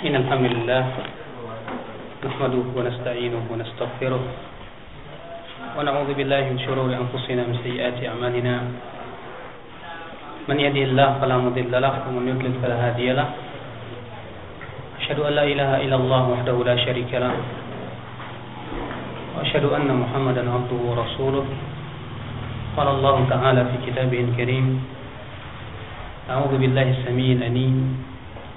إن الحمد لله نحمده ونستعينه ونستغفره ونعوذ بالله من شرور أنفسنا من سيئات أعمالنا. من يهده الله فلا مضل له ومن يضلل فلا هادي له. أشهد أن لا إله إلا الله وحده لا شريك له. وأشهد أن محمدا عبده ورسوله. قال الله تعالى في كتابه الكريم أعوذ بالله السميع العليم.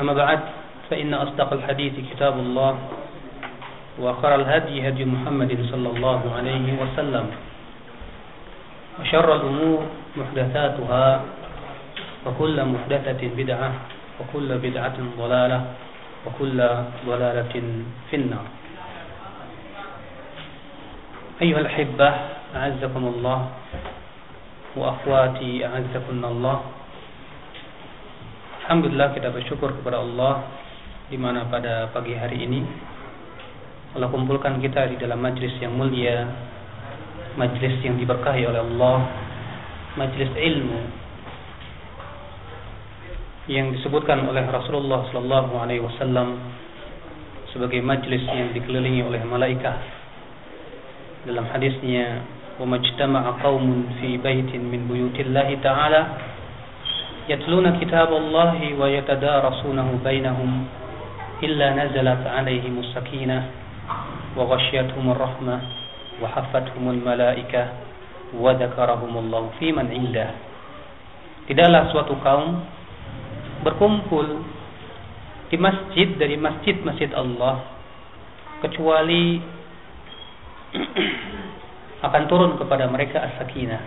أما بعد فإن أصدق الحديث كتاب الله وخر الهدي هدي محمد صلى الله عليه وسلم وشر الأمور محدثاتها وكل محدثة بدعة وكل بدعة ضلالة وكل ضلالة في النار. أيها الأحبة أعزكم الله وأخواتي أعزكم الله Alhamdulillah kita bersyukur kepada Allah di mana pada pagi hari ini Allah kumpulkan kita di dalam majlis yang mulia, majlis yang diberkahi oleh Allah, majlis ilmu yang disebutkan oleh Rasulullah sallallahu alaihi wasallam sebagai majlis yang dikelilingi oleh malaikat. Dalam hadisnya, "Wa majtama'a qaumun fi baitin min buyutillahi ta'ala" يتلون كتاب الله ويتدارسونه بينهم إلا نزلت عليهم السكينة وغشيتهم الرحمة وحفتهم الملائكة وذكرهم الله في من عنده Tidaklah suatu kaum berkumpul di masjid dari masjid-masjid Allah kecuali akan turun kepada mereka as-sakinah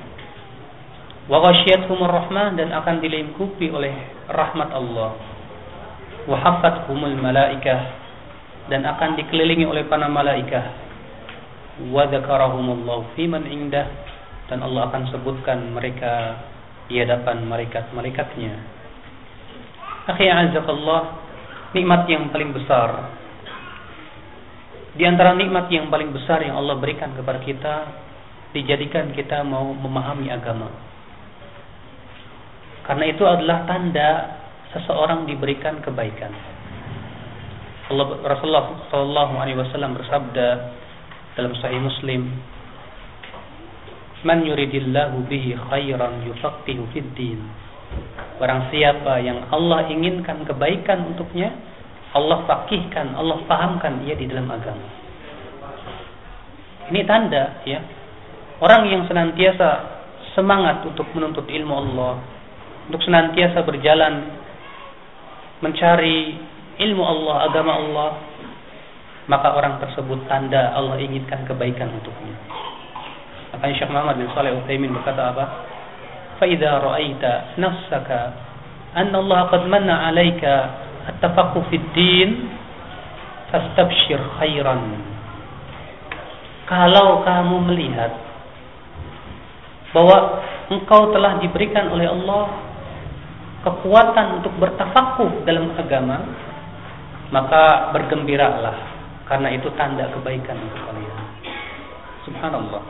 ghasyiyatuhumur rahmah dan akan dilingkupi oleh rahmat Allah. Wa haffathumul malaikah dan akan dikelilingi oleh para malaikah. Wa dzakarahumullahu fi man indah dan Allah akan sebutkan mereka di hadapan malaikat-malaikatnya. Akhi azakallah nikmat yang paling besar. Di antara nikmat yang paling besar yang Allah berikan kepada kita dijadikan kita mau memahami agama karena itu adalah tanda seseorang diberikan kebaikan. Allah Rasulullah Shallallahu Alaihi Wasallam bersabda dalam Sahih Muslim, "Man yuridillahu bihi khairan yufaqihu fid din." Barang siapa yang Allah inginkan kebaikan untuknya, Allah fakihkan, Allah pahamkan ia di dalam agama. Ini tanda ya. Orang yang senantiasa semangat untuk menuntut ilmu Allah, untuk senantiasa berjalan mencari ilmu Allah, agama Allah, maka orang tersebut tanda Allah inginkan kebaikan untuknya. Maka Syekh Muhammad bin Saleh Utsaimin berkata apa? "Fa idza ra'aita nafsaka anna Allah qad manna 'alaika at-tafaqquh fid din fastabshir khairan." Kalau kamu melihat bahwa engkau telah diberikan oleh Allah kekuatan untuk bertafakuh dalam agama, maka bergembiralah karena itu tanda kebaikan untuk kalian. Subhanallah.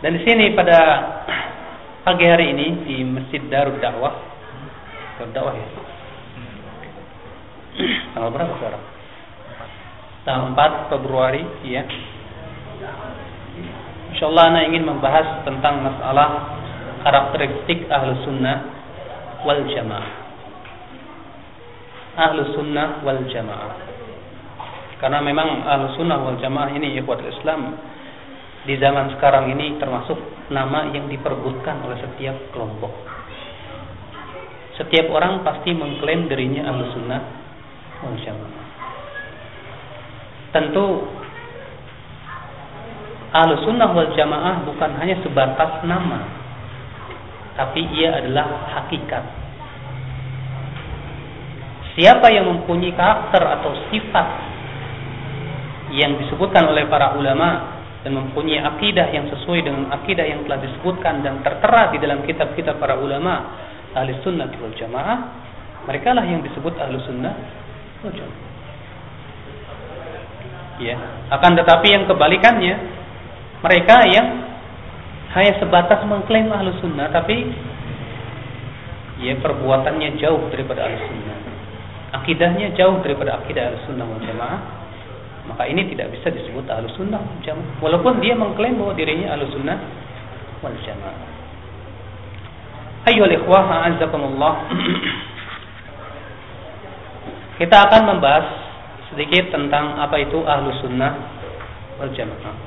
Dan di sini pada pagi hari ini di Masjid Darud Dakwah, Darud Dakwah ya. Tanggal berapa sekarang? Tanggal 4 Februari, ya. Insyaallah Anda ingin membahas tentang masalah karakteristik ahlu sunnah wal jamaah. Ahlu sunnah wal jamaah. Karena memang ahlu sunnah wal jamaah ini ikhwat Islam di zaman sekarang ini termasuk nama yang diperbutkan oleh setiap kelompok. Setiap orang pasti mengklaim dirinya ahlu sunnah wal jamaah. Tentu ahlu sunnah wal jamaah bukan hanya sebatas nama, tapi ia adalah hakikat. siapa yang mempunyai karakter atau sifat yang disebutkan oleh para ulama dan mempunyai akidah yang sesuai dengan akidah yang telah disebutkan dan tertera di dalam kitab-kitab para ulama ahli sunnah wal jamaah mereka lah yang disebut ahli sunnah wal jamaah ya akan tetapi yang kebalikannya mereka yang hanya sebatas mengklaim ahli sunnah tapi ya perbuatannya jauh daripada ahli sunnah. Akidahnya jauh daripada akidah ahli sunnah wal jamaah. Maka ini tidak bisa disebut ahlu sunnah jamaah. Walaupun dia mengklaim bahwa dirinya ahlu sunnah wal jamaah. Ayo ikhwah a'azzakumullah. Kita akan membahas sedikit tentang apa itu ahlu sunnah wal jamaah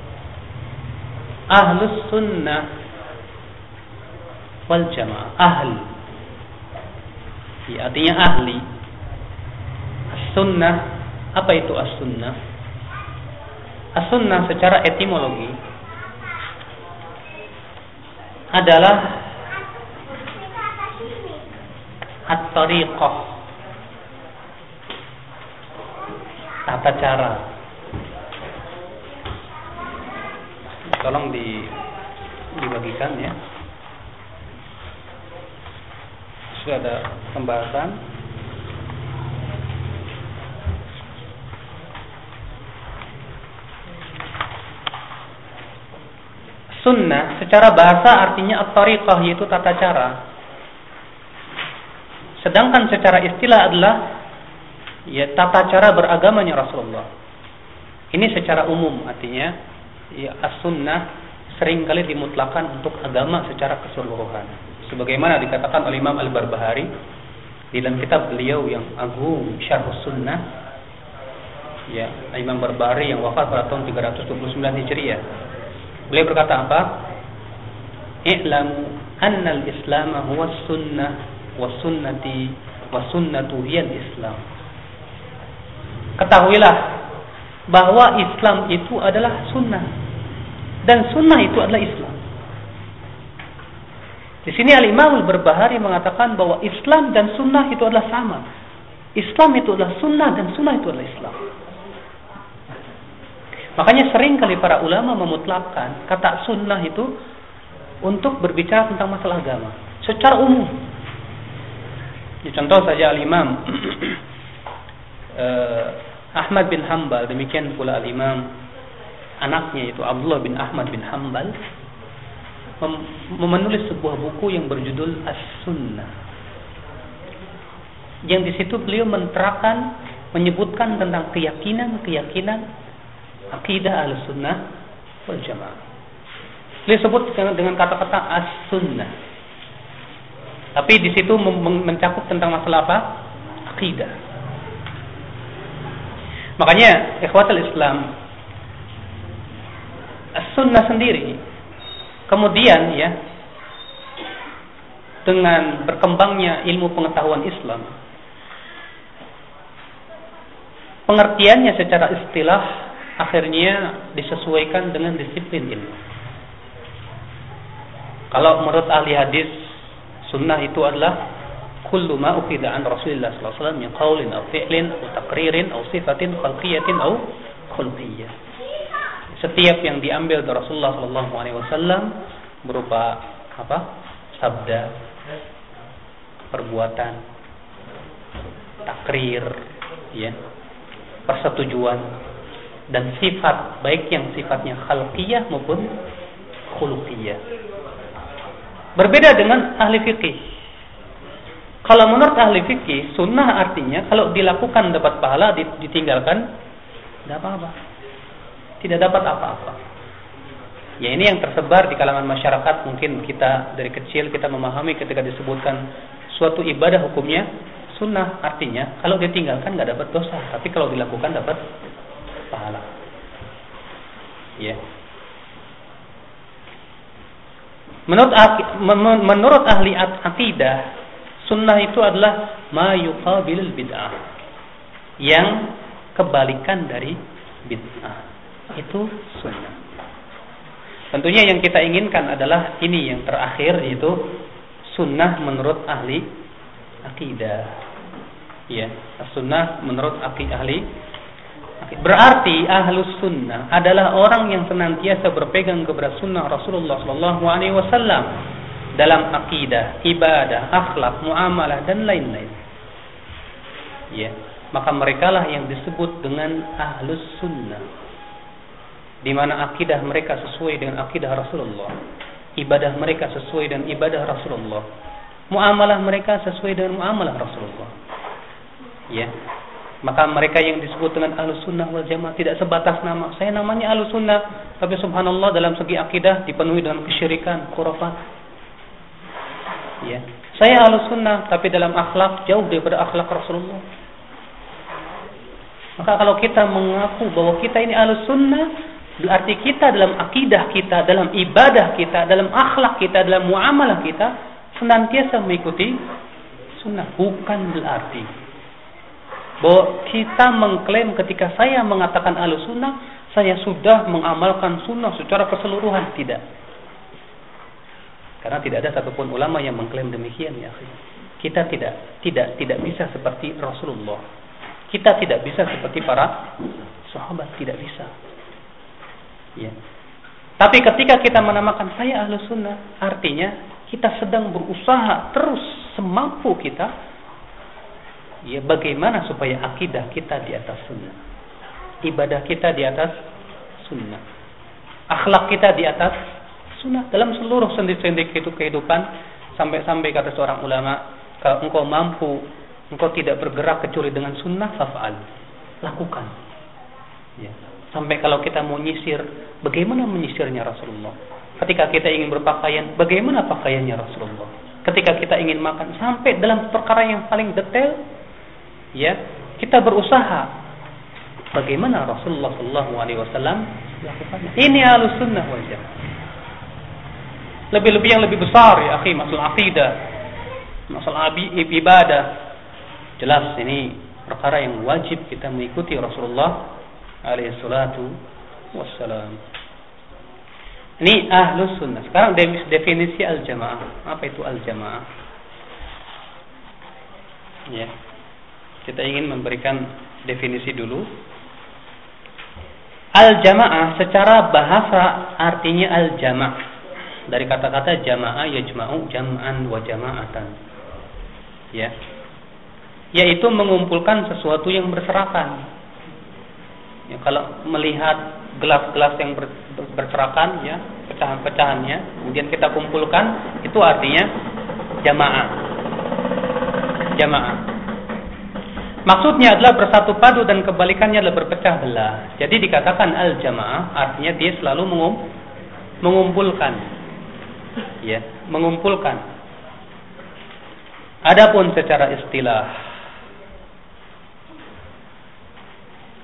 ahlu sunnah wal jamaah. Ahli. Ya, artinya ahli. Sunnah apa itu as-sunnah? As-sunnah secara etimologi adalah at-tariqah. Tata cara tolong di dibagikan ya sudah ada pembahasan Sunnah secara bahasa artinya at-tariqah yaitu tata cara. Sedangkan secara istilah adalah ya tata cara beragamanya Rasulullah. Ini secara umum artinya ya as-sunnah sering kali dimutlakan untuk agama secara keseluruhan. Sebagaimana dikatakan oleh Imam Al-Barbahari di dalam kitab beliau yang agung Syarh Sunnah ya Imam Barbahari yang wafat pada tahun 329 Hijriah Beliau berkata apa? I'lamu anna al-Islam huwa sunnah wa sunnati wa sunnatu hiya islam Ketahuilah bahwa Islam itu adalah sunnah dan sunnah itu adalah Islam. Di sini Al-Imam Al-Barbahari mengatakan bahwa Islam dan sunnah itu adalah sama. Islam itu adalah sunnah dan sunnah itu adalah Islam. Makanya sering kali para ulama memutlakkan kata sunnah itu untuk berbicara tentang masalah agama secara umum. Ya, contoh saja al-Imam uh, Ahmad bin Hambal, demikian pula al-Imam anaknya itu Abdullah bin Ahmad bin Hambal menulis sebuah buku yang berjudul As-Sunnah. Yang di situ beliau menterakan menyebutkan tentang keyakinan-keyakinan akidah al-sunnah wal jamaah. Beliau sebut dengan kata-kata as-sunnah. Tapi di situ mencakup tentang masalah apa? Akidah. Makanya ikhwatul Islam as-sunnah sendiri kemudian ya dengan berkembangnya ilmu pengetahuan Islam pengertiannya secara istilah akhirnya disesuaikan dengan disiplin ilmu. Kalau menurut ahli hadis, sunnah itu adalah kullu ma ukhidha an Rasulullah sallallahu alaihi wasallam min qaulin aw fi'lin aw taqririn aw sifatin khalqiyatin aw khulqiyyah. Setiap yang diambil dari Rasulullah sallallahu alaihi wasallam berupa apa? sabda, perbuatan, takrir, ya, persetujuan dan sifat baik yang sifatnya khalqiyah maupun khuluqiyah. Berbeda dengan ahli fikih. Kalau menurut ahli fikih, sunnah artinya kalau dilakukan dapat pahala, ditinggalkan tidak apa-apa. Tidak dapat apa-apa. Ya ini yang tersebar di kalangan masyarakat mungkin kita dari kecil kita memahami ketika disebutkan suatu ibadah hukumnya sunnah artinya kalau ditinggalkan nggak dapat dosa tapi kalau dilakukan dapat pahala. Ya. Menurut menurut ahli akidah, sunnah itu adalah ma yuqabilul bid'ah. Yang kebalikan dari bid'ah. Itu sunnah. Tentunya yang kita inginkan adalah ini yang terakhir yaitu sunnah menurut ahli akidah. Ya, sunnah menurut akidah ahli Berarti ahlus sunnah adalah orang yang senantiasa berpegang kepada sunnah Rasulullah Wasallam dalam akidah, ibadah, akhlak, muamalah dan lain-lain. Ya, maka mereka lah yang disebut dengan ahlus sunnah. Di mana akidah mereka sesuai dengan akidah Rasulullah. Ibadah mereka sesuai dengan ibadah Rasulullah. Muamalah mereka sesuai dengan muamalah Rasulullah. Ya. Maka mereka yang disebut dengan ahlus sunnah wal jamaah tidak sebatas nama. Saya namanya ahlus sunnah. Tapi subhanallah dalam segi akidah dipenuhi dengan kesyirikan, khurafat. Ya. Saya ahlus sunnah tapi dalam akhlak jauh daripada akhlak Rasulullah. Maka kalau kita mengaku bahwa kita ini ahlus sunnah, berarti kita dalam akidah kita, dalam ibadah kita, dalam akhlak kita, dalam muamalah kita, senantiasa mengikuti sunnah. Bukan berarti bahwa kita mengklaim ketika saya mengatakan ahlus sunnah, saya sudah mengamalkan sunnah secara keseluruhan. Tidak. Karena tidak ada satupun ulama yang mengklaim demikian ya. Kita tidak tidak tidak bisa seperti Rasulullah kita tidak bisa seperti para sahabat, tidak bisa. Ya. Tapi ketika kita menamakan saya ahlu sunnah, artinya kita sedang berusaha terus semampu kita ya bagaimana supaya akidah kita di atas sunnah ibadah kita di atas sunnah akhlak kita di atas sunnah. Dalam seluruh sendi-sendi kehidupan sampai-sampai kata seorang ulama kalau engkau mampu engkau tidak bergerak kecuali dengan sunnah faf'al. Lakukan. Ya. sampai kalau kita mau nyisir bagaimana menyisirnya Rasulullah? Ketika kita ingin berpakaian bagaimana pakaiannya Rasulullah? Ketika kita ingin makan sampai dalam perkara yang paling detail ya kita berusaha. Bagaimana Rasulullah Shallallahu Alaihi Wasallam ini alus sunnah lebih-lebih yang lebih besar ya akhi masalah akidah masalah ibadah Jelas ini perkara yang wajib kita mengikuti Rasulullah alaihi salatu wassalam. Ini ahlus sunnah. Sekarang definisi al-jamaah. Apa itu al-jamaah? Ya. Kita ingin memberikan definisi dulu. Al-jamaah secara bahasa artinya al-jama' dari kata-kata jamaah yajma'u jam'an wa jama'atan. Ya yaitu mengumpulkan sesuatu yang berserakan. Ya, kalau melihat gelas-gelas yang ber, berserakan, ya pecahan-pecahannya, kemudian kita kumpulkan, itu artinya jamaah. Jamaah. Maksudnya adalah bersatu padu dan kebalikannya adalah berpecah belah. Jadi dikatakan al jamaah artinya dia selalu mengum, mengumpulkan. Ya, mengumpulkan. Adapun secara istilah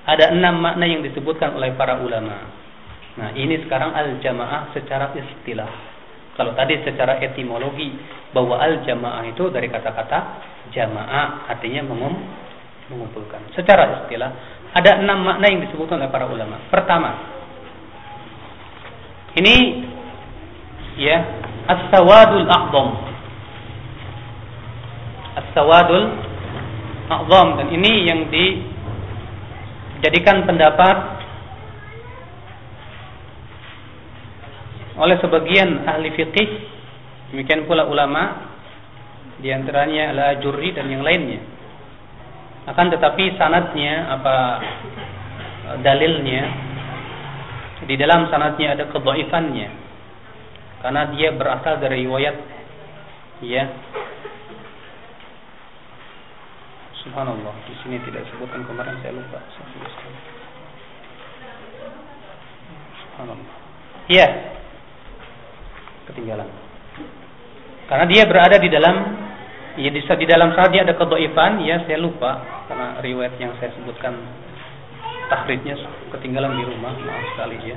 Ada enam makna yang disebutkan oleh para ulama. Nah, ini sekarang al-jamaah secara istilah. Kalau tadi secara etimologi bahwa al-jamaah itu dari kata-kata jamaah artinya mengum, mengumpulkan. Secara istilah ada enam makna yang disebutkan oleh para ulama. Pertama, ini ya. As-sawadul a'dham. As-sawadul dan ini yang di jadikan pendapat oleh sebagian ahli fikih demikian pula ulama di antaranya al-ajurri dan yang lainnya. Akan tetapi sanatnya apa dalilnya di dalam sanatnya ada kedhaifannya karena dia berasal dari riwayat ya Subhanallah, di sini tidak disebutkan kemarin saya lupa. Subhanallah. Iya. Ketinggalan. Karena dia berada di dalam ya di, di dalam saat dia ada kedoifan, ya saya lupa karena riwayat yang saya sebutkan tahridnya ketinggalan di rumah, maaf sekali ya.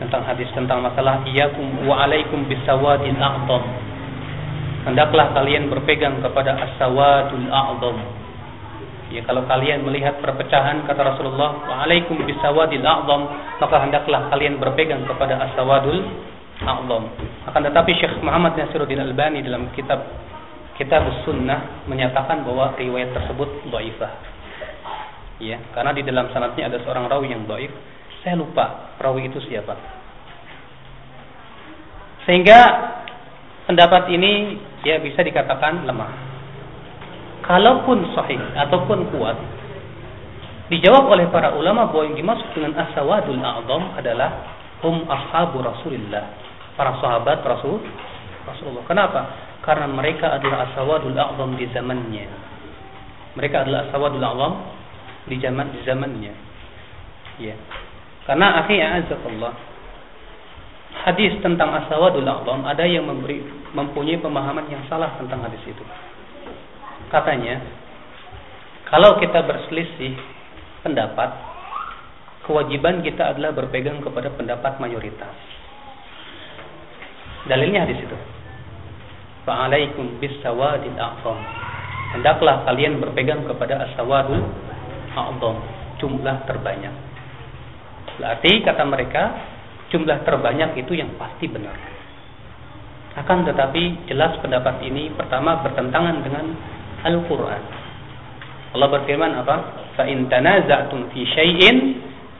Tentang hadis tentang masalah iyyakum wa alaikum bisawadil a'dham. Hendaklah kalian berpegang kepada as-sawadul a'dham Ya kalau kalian melihat perpecahan kata Rasulullah, "Waalaikum bisawadil a'zam," maka hendaklah kalian berpegang kepada as-sawadul a'zam. Akan tetapi Syekh Muhammad Nasiruddin Albani dalam kitab kitab sunnah menyatakan bahwa riwayat tersebut dhaifah. Ya, karena di dalam sanadnya ada seorang rawi yang dhaif. Saya lupa rawi itu siapa. Sehingga pendapat ini ya bisa dikatakan lemah. Kalaupun sahih ataupun kuat, dijawab oleh para ulama bahwa yang dimaksud dengan asawadul a'zam adalah hum ashabu Rasulillah, para sahabat Rasul Rasulullah. Kenapa? Karena mereka adalah asawadul a'zam di zamannya. Mereka adalah asawadul a'zam di zaman di zamannya. Ya. Karena akhirnya azakallah hadis tentang asawadul a'zam ada yang memberi mempunyai pemahaman yang salah tentang hadis itu. Katanya, kalau kita berselisih pendapat, kewajiban kita adalah berpegang kepada pendapat mayoritas. Dalilnya hadis itu. Fa'alaikum bisawadil a'zam. Hendaklah kalian berpegang kepada asawadul a'zam, jumlah terbanyak. Berarti kata mereka, jumlah terbanyak itu yang pasti benar. Akan tetapi jelas pendapat ini pertama bertentangan dengan Al-Qur'an. Allah berfirman apa? Fa in tanaza'tum fi syai'in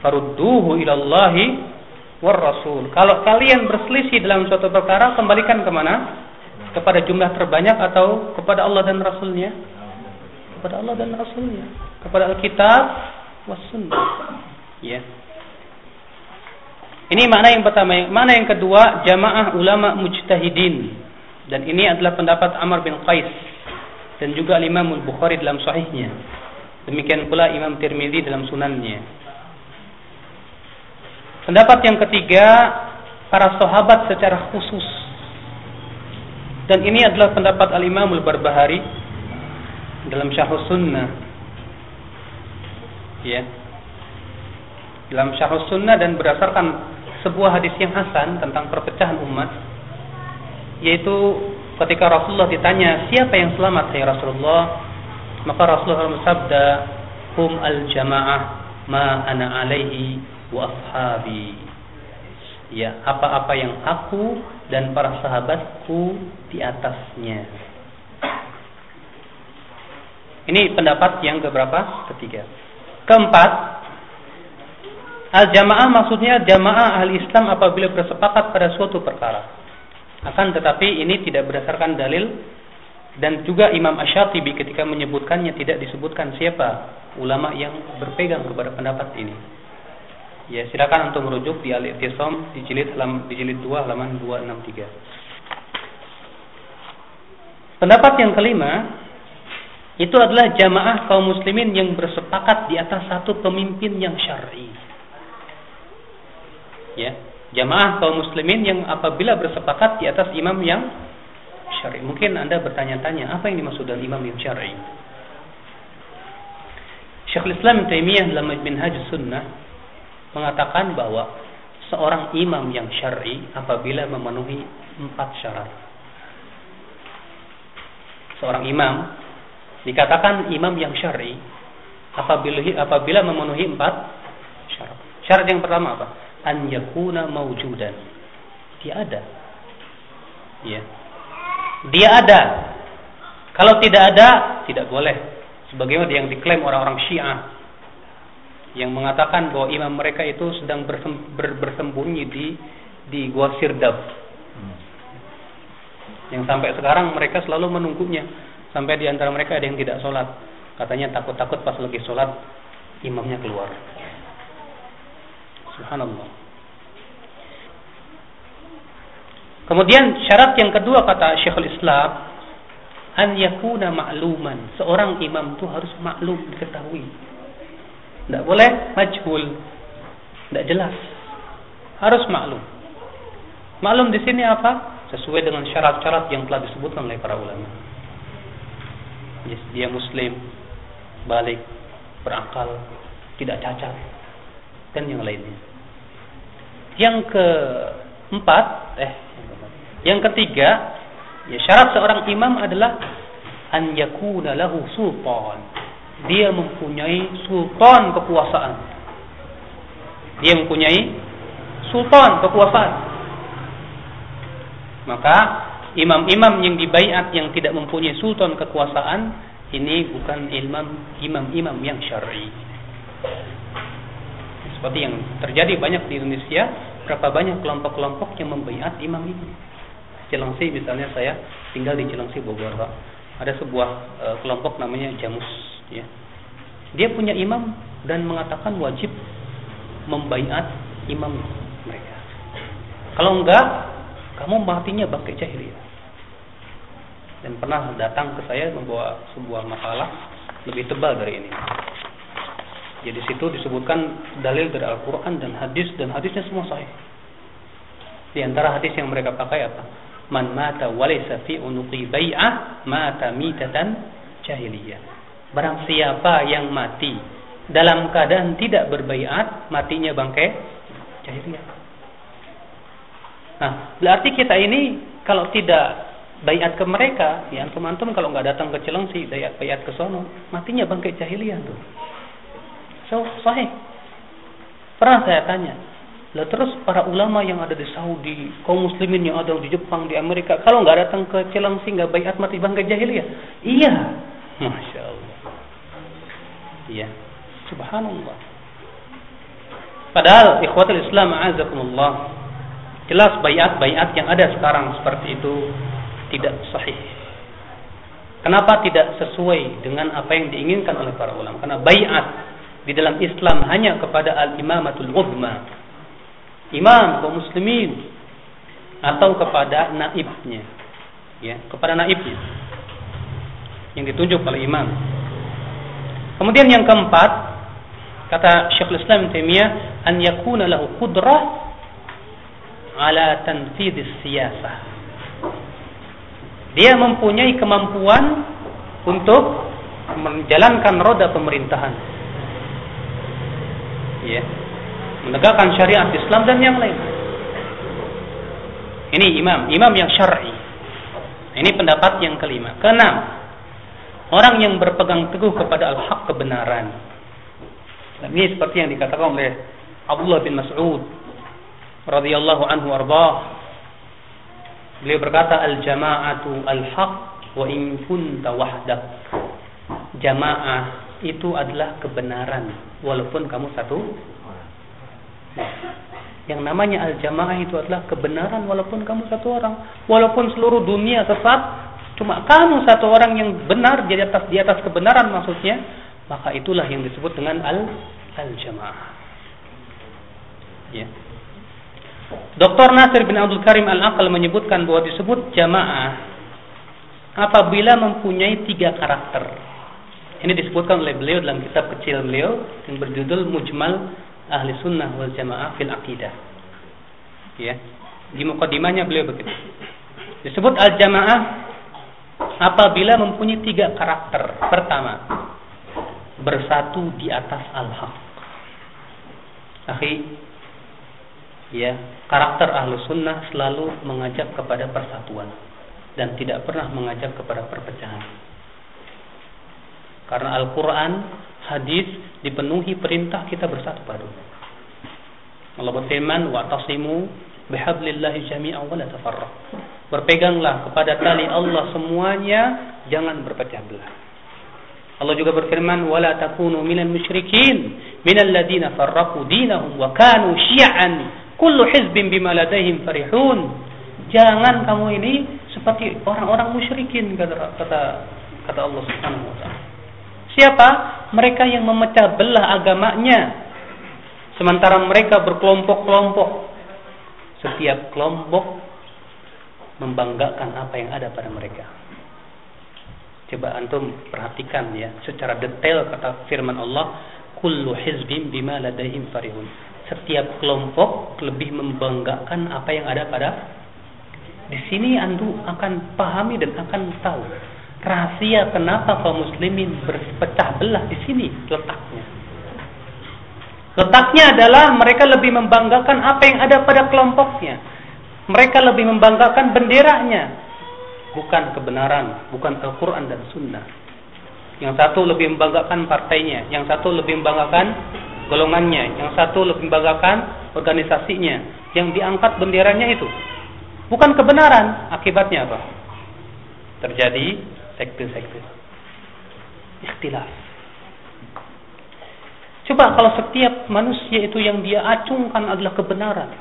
farudduhu ila Allah war Rasul. Kalau kalian berselisih dalam suatu perkara, kembalikan ke mana? Kepada jumlah terbanyak atau kepada Allah dan Rasulnya? Kepada Allah dan Rasulnya. Kepada Alkitab was sunnah. Ya. Ini makna yang pertama. Makna yang kedua, jamaah ulama mujtahidin. Dan ini adalah pendapat Amr bin Qais dan juga Imam Al-Bukhari dalam sahihnya. Demikian pula Imam Tirmidzi dalam sunannya. Pendapat yang ketiga, para sahabat secara khusus. Dan ini adalah pendapat Al-Imam Al-Barbahari dalam Syarh Sunnah. Ya. Dalam Syarh Sunnah dan berdasarkan sebuah hadis yang hasan tentang perpecahan umat yaitu ketika Rasulullah ditanya siapa yang selamat ya Rasulullah? Maka Rasulullah bersabda hum al jamaah ma ana alaihi wa ashabi. Ya apa-apa yang aku dan para sahabatku di atasnya. Ini pendapat yang keberapa? Ketiga. Keempat Al-jamaah maksudnya jamaah ahli Islam apabila bersepakat pada suatu perkara. Akan tetapi ini tidak berdasarkan dalil dan juga Imam Ash-Shatibi ketika menyebutkannya tidak disebutkan siapa ulama yang berpegang kepada pendapat ini. Ya, silakan untuk merujuk di Al-Ittisam di jilid halaman di jilid 2 halaman 263. Pendapat yang kelima itu adalah jamaah kaum muslimin yang bersepakat di atas satu pemimpin yang syar'i ya jamaah kaum muslimin yang apabila bersepakat di atas imam yang syar'i. Mungkin Anda bertanya-tanya, apa yang dimaksud dengan imam yang syar'i? Syekhul Islam Taimiyah dalam Minhaj Sunnah mengatakan bahwa seorang imam yang syar'i apabila memenuhi empat syarat. Seorang imam dikatakan imam yang syar'i apabila apabila memenuhi empat syarat. Syarat yang pertama apa? An yakuna mawjudan. Dia ada. Ya. Dia ada. Kalau tidak ada, tidak boleh. Sebagaimana yang diklaim orang-orang Syiah yang mengatakan bahwa imam mereka itu sedang bersembunyi di di gua Sirdab. Yang sampai sekarang mereka selalu menunggunya. Sampai di antara mereka ada yang tidak sholat. Katanya takut-takut pas lagi sholat imamnya keluar. Subhanallah. Kemudian syarat yang kedua kata Syekhul Islam an yakuna ma'luman. Seorang imam itu harus maklum diketahui. Tidak boleh majhul. Tidak jelas. Harus maklum. Maklum di sini apa? Sesuai dengan syarat-syarat yang telah disebutkan oleh para ulama. Dia muslim, balik, berakal, tidak cacat, dan yang lainnya. Yang keempat, eh, yang ketiga, ya syarat seorang imam adalah an yakuna lahu sultan. Dia mempunyai sultan kekuasaan. Dia mempunyai sultan kekuasaan. Maka imam-imam yang dibaiat yang tidak mempunyai sultan kekuasaan ini bukan imam imam-imam yang syar'i. Seperti yang terjadi banyak di Indonesia, berapa banyak kelompok-kelompok yang membaiat imam-imam. Cilengsi misalnya saya tinggal di Cilengsi Bogor. Ada sebuah e, kelompok namanya Jamus, ya. Dia punya imam dan mengatakan wajib membaiat imam mereka. Kalau enggak, kamu matinya bangkai jahiliyah. Dan pernah datang ke saya membawa sebuah masalah lebih tebal dari ini. Jadi situ disebutkan dalil dari Al-Quran dan hadis dan hadisnya semua sahih. Di antara hadis yang mereka pakai apa? Man mata walaysa fi unuqi bai'ah mata mitatan jahiliyah. Barang siapa yang mati dalam keadaan tidak berbaiat, matinya bangkai jahiliyah. Nah, berarti kita ini kalau tidak bayat ke mereka, ya antum-antum kalau nggak datang ke Cilengsi, bayat bayat ke sono, matinya bangkai jahiliyah tuh. So, sahih. Pernah saya tanya, lah terus para ulama yang ada di Saudi, kaum muslimin yang ada di Jepang, di Amerika, kalau nggak datang ke Cilengsi nggak bayat mati bangkai jahiliyah? Iya, masya Allah. Iya, subhanallah. Padahal ikhwatul Islam azakumullah jelas bayat-bayat yang ada sekarang seperti itu tidak sahih. Kenapa tidak sesuai dengan apa yang diinginkan oleh para ulama? Karena bayat di dalam Islam hanya kepada al-imamatul uzma. Imam kaum muslimin atau kepada naibnya. Ya, kepada naibnya. Yang ditunjuk oleh imam. Kemudian yang keempat, kata Syekhul Islam Taimiyah, an yakuna lahu qudrah ala tanfidis siyasah dia mempunyai kemampuan untuk menjalankan roda pemerintahan. Ya. Menegakkan syariat Islam dan yang lain. Ini imam, imam yang syar'i. Ini pendapat yang kelima. Keenam, orang yang berpegang teguh kepada al-haq kebenaran. Dan ini seperti yang dikatakan oleh Abdullah bin Mas'ud radhiyallahu anhu arbah Beliau berkata al-jama'atu al-haq wa in kunta wahdak. Jamaah itu adalah kebenaran walaupun kamu satu yang namanya al-jamaah itu adalah kebenaran walaupun kamu satu orang. Walaupun seluruh dunia sesat, cuma kamu satu orang yang benar di atas di atas kebenaran maksudnya, maka itulah yang disebut dengan al al-jamaah. Ya. Dr. Nasir bin Abdul Karim Al-Aqal menyebutkan bahwa disebut jamaah apabila mempunyai tiga karakter. Ini disebutkan oleh beliau dalam kitab kecil beliau yang berjudul Mujmal Ahli Sunnah wal Jamaah fil Aqidah. Ya. Di mukadimahnya beliau begitu. Disebut al-jamaah apabila mempunyai tiga karakter. Pertama, bersatu di atas al-haq. Akhi, ya karakter ahlu sunnah selalu mengajak kepada persatuan dan tidak pernah mengajak kepada perpecahan karena Al-Quran hadis dipenuhi perintah kita bersatu padu Allah berfirman wa tasimu bihablillahi jami'an wa la berpeganglah kepada tali Allah semuanya jangan berpecah belah Allah juga berfirman wala takunu minal musyrikin minal ladina farraqu dinahum wa kanu syi'an Kullu hizbin bima ladaihim farihun. Jangan kamu ini seperti orang-orang musyrikin kata kata kata Allah Subhanahu wa taala. Siapa? Mereka yang memecah belah agamanya sementara mereka berkelompok-kelompok. Setiap kelompok membanggakan apa yang ada pada mereka. Coba antum perhatikan ya secara detail kata firman Allah, kullu hizbin bima ladaihim farihun setiap kelompok lebih membanggakan apa yang ada pada di sini antu akan pahami dan akan tahu rahasia kenapa kaum muslimin berpecah belah di sini letaknya. Letaknya adalah mereka lebih membanggakan apa yang ada pada kelompoknya. Mereka lebih membanggakan benderanya, bukan kebenaran, bukan Al-Quran dan Sunnah. Yang satu lebih membanggakan partainya, yang satu lebih membanggakan golongannya, yang satu lebih membanggakan organisasinya, yang diangkat benderanya itu. bukan kebenaran. Akibatnya apa? Terjadi sekte-sekte. Ikhtilaf. Coba kalau setiap manusia itu yang dia acungkan adalah kebenaran.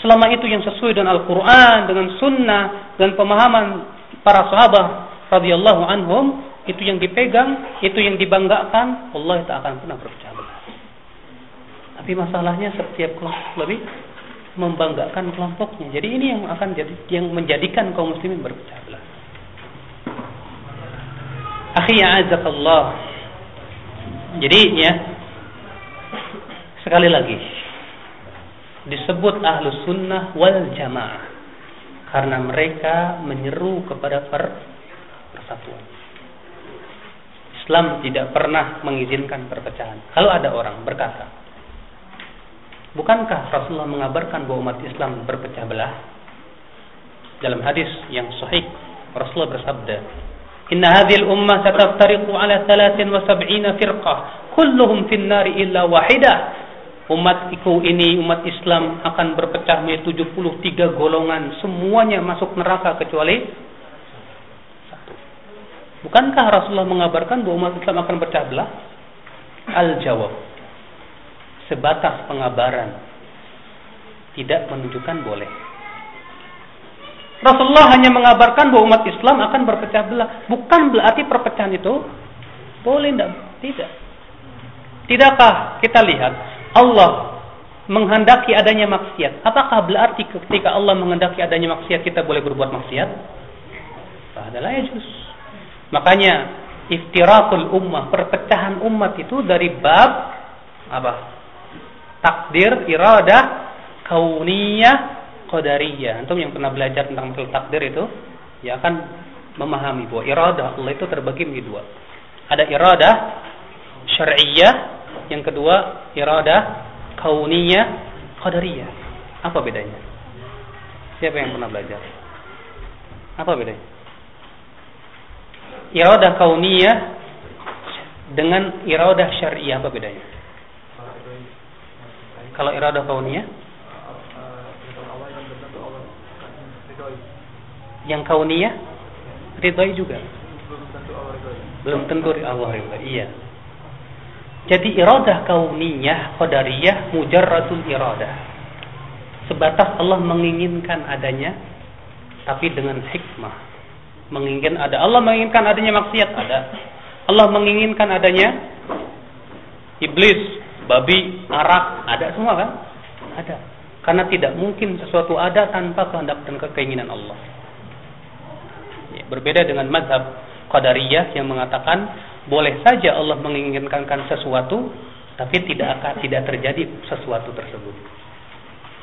Selama itu yang sesuai dengan Al-Quran, dengan Sunnah, dan pemahaman para sahabat radhiyallahu anhum, itu yang dipegang, itu yang dibanggakan, Allah tak akan pernah berpecah belah. Tapi masalahnya setiap kelompok lebih membanggakan kelompoknya. Jadi ini yang akan jadi yang menjadikan kaum muslimin berpecah belah. Akhi azakallah. Jadi ya sekali lagi disebut ahlus sunnah wal jamaah karena mereka menyeru kepada per persatuan. Islam tidak pernah mengizinkan perpecahan. Kalau ada orang berkata, bukankah Rasulullah mengabarkan bahwa umat Islam berpecah belah? Dalam hadis yang sahih, Rasulullah bersabda, Inna hadhil ummah sataftariqu ala 73 firqah. Kulluhum fin nari illa wahidah umatku ini umat Islam akan berpecah menjadi 73 golongan. Semuanya masuk neraka kecuali satu. Bukankah Rasulullah mengabarkan bahwa umat Islam akan berpecah belah? Al jawab sebatas pengabaran. Tidak menunjukkan boleh Rasulullah hanya mengabarkan bahwa umat Islam akan berpecah belah. Bukan berarti perpecahan itu boleh tidak? Tidak. Tidakkah kita lihat Allah menghendaki adanya maksiat? Apakah berarti ketika Allah menghendaki adanya maksiat kita boleh berbuat maksiat? Adalah jus. Makanya iftirakul ummah, perpecahan umat itu dari bab apa? Takdir, iradah, kauniyah, qadariyah. Antum yang pernah belajar tentang masalah takdir itu ya akan memahami bahwa iradah Allah itu terbagi menjadi dua. Ada iradah syar'iyyah, yang kedua iradah kauniyah qadariyah. Apa bedanya? Siapa yang pernah belajar? Apa bedanya? Iradah kauniyah dengan iradah syar'iyyah apa bedanya? Kalau iradah kauniyah yang kauniyah ridhoi juga. Belum tentu Allah ridhoi. Iya. Jadi iradah kauniyah qadariyah mujarradul iradah. Sebatas Allah menginginkan adanya tapi dengan hikmah. Menginginkan ada Allah menginginkan adanya maksiat ada. Allah menginginkan adanya iblis, babi, arak, ada semua kan? Ada. Karena tidak mungkin sesuatu ada tanpa kehendak dan keinginan Allah. Berbeda dengan mazhab Qadariyah yang mengatakan boleh saja Allah menginginkan sesuatu tapi tidak akan tidak terjadi sesuatu tersebut.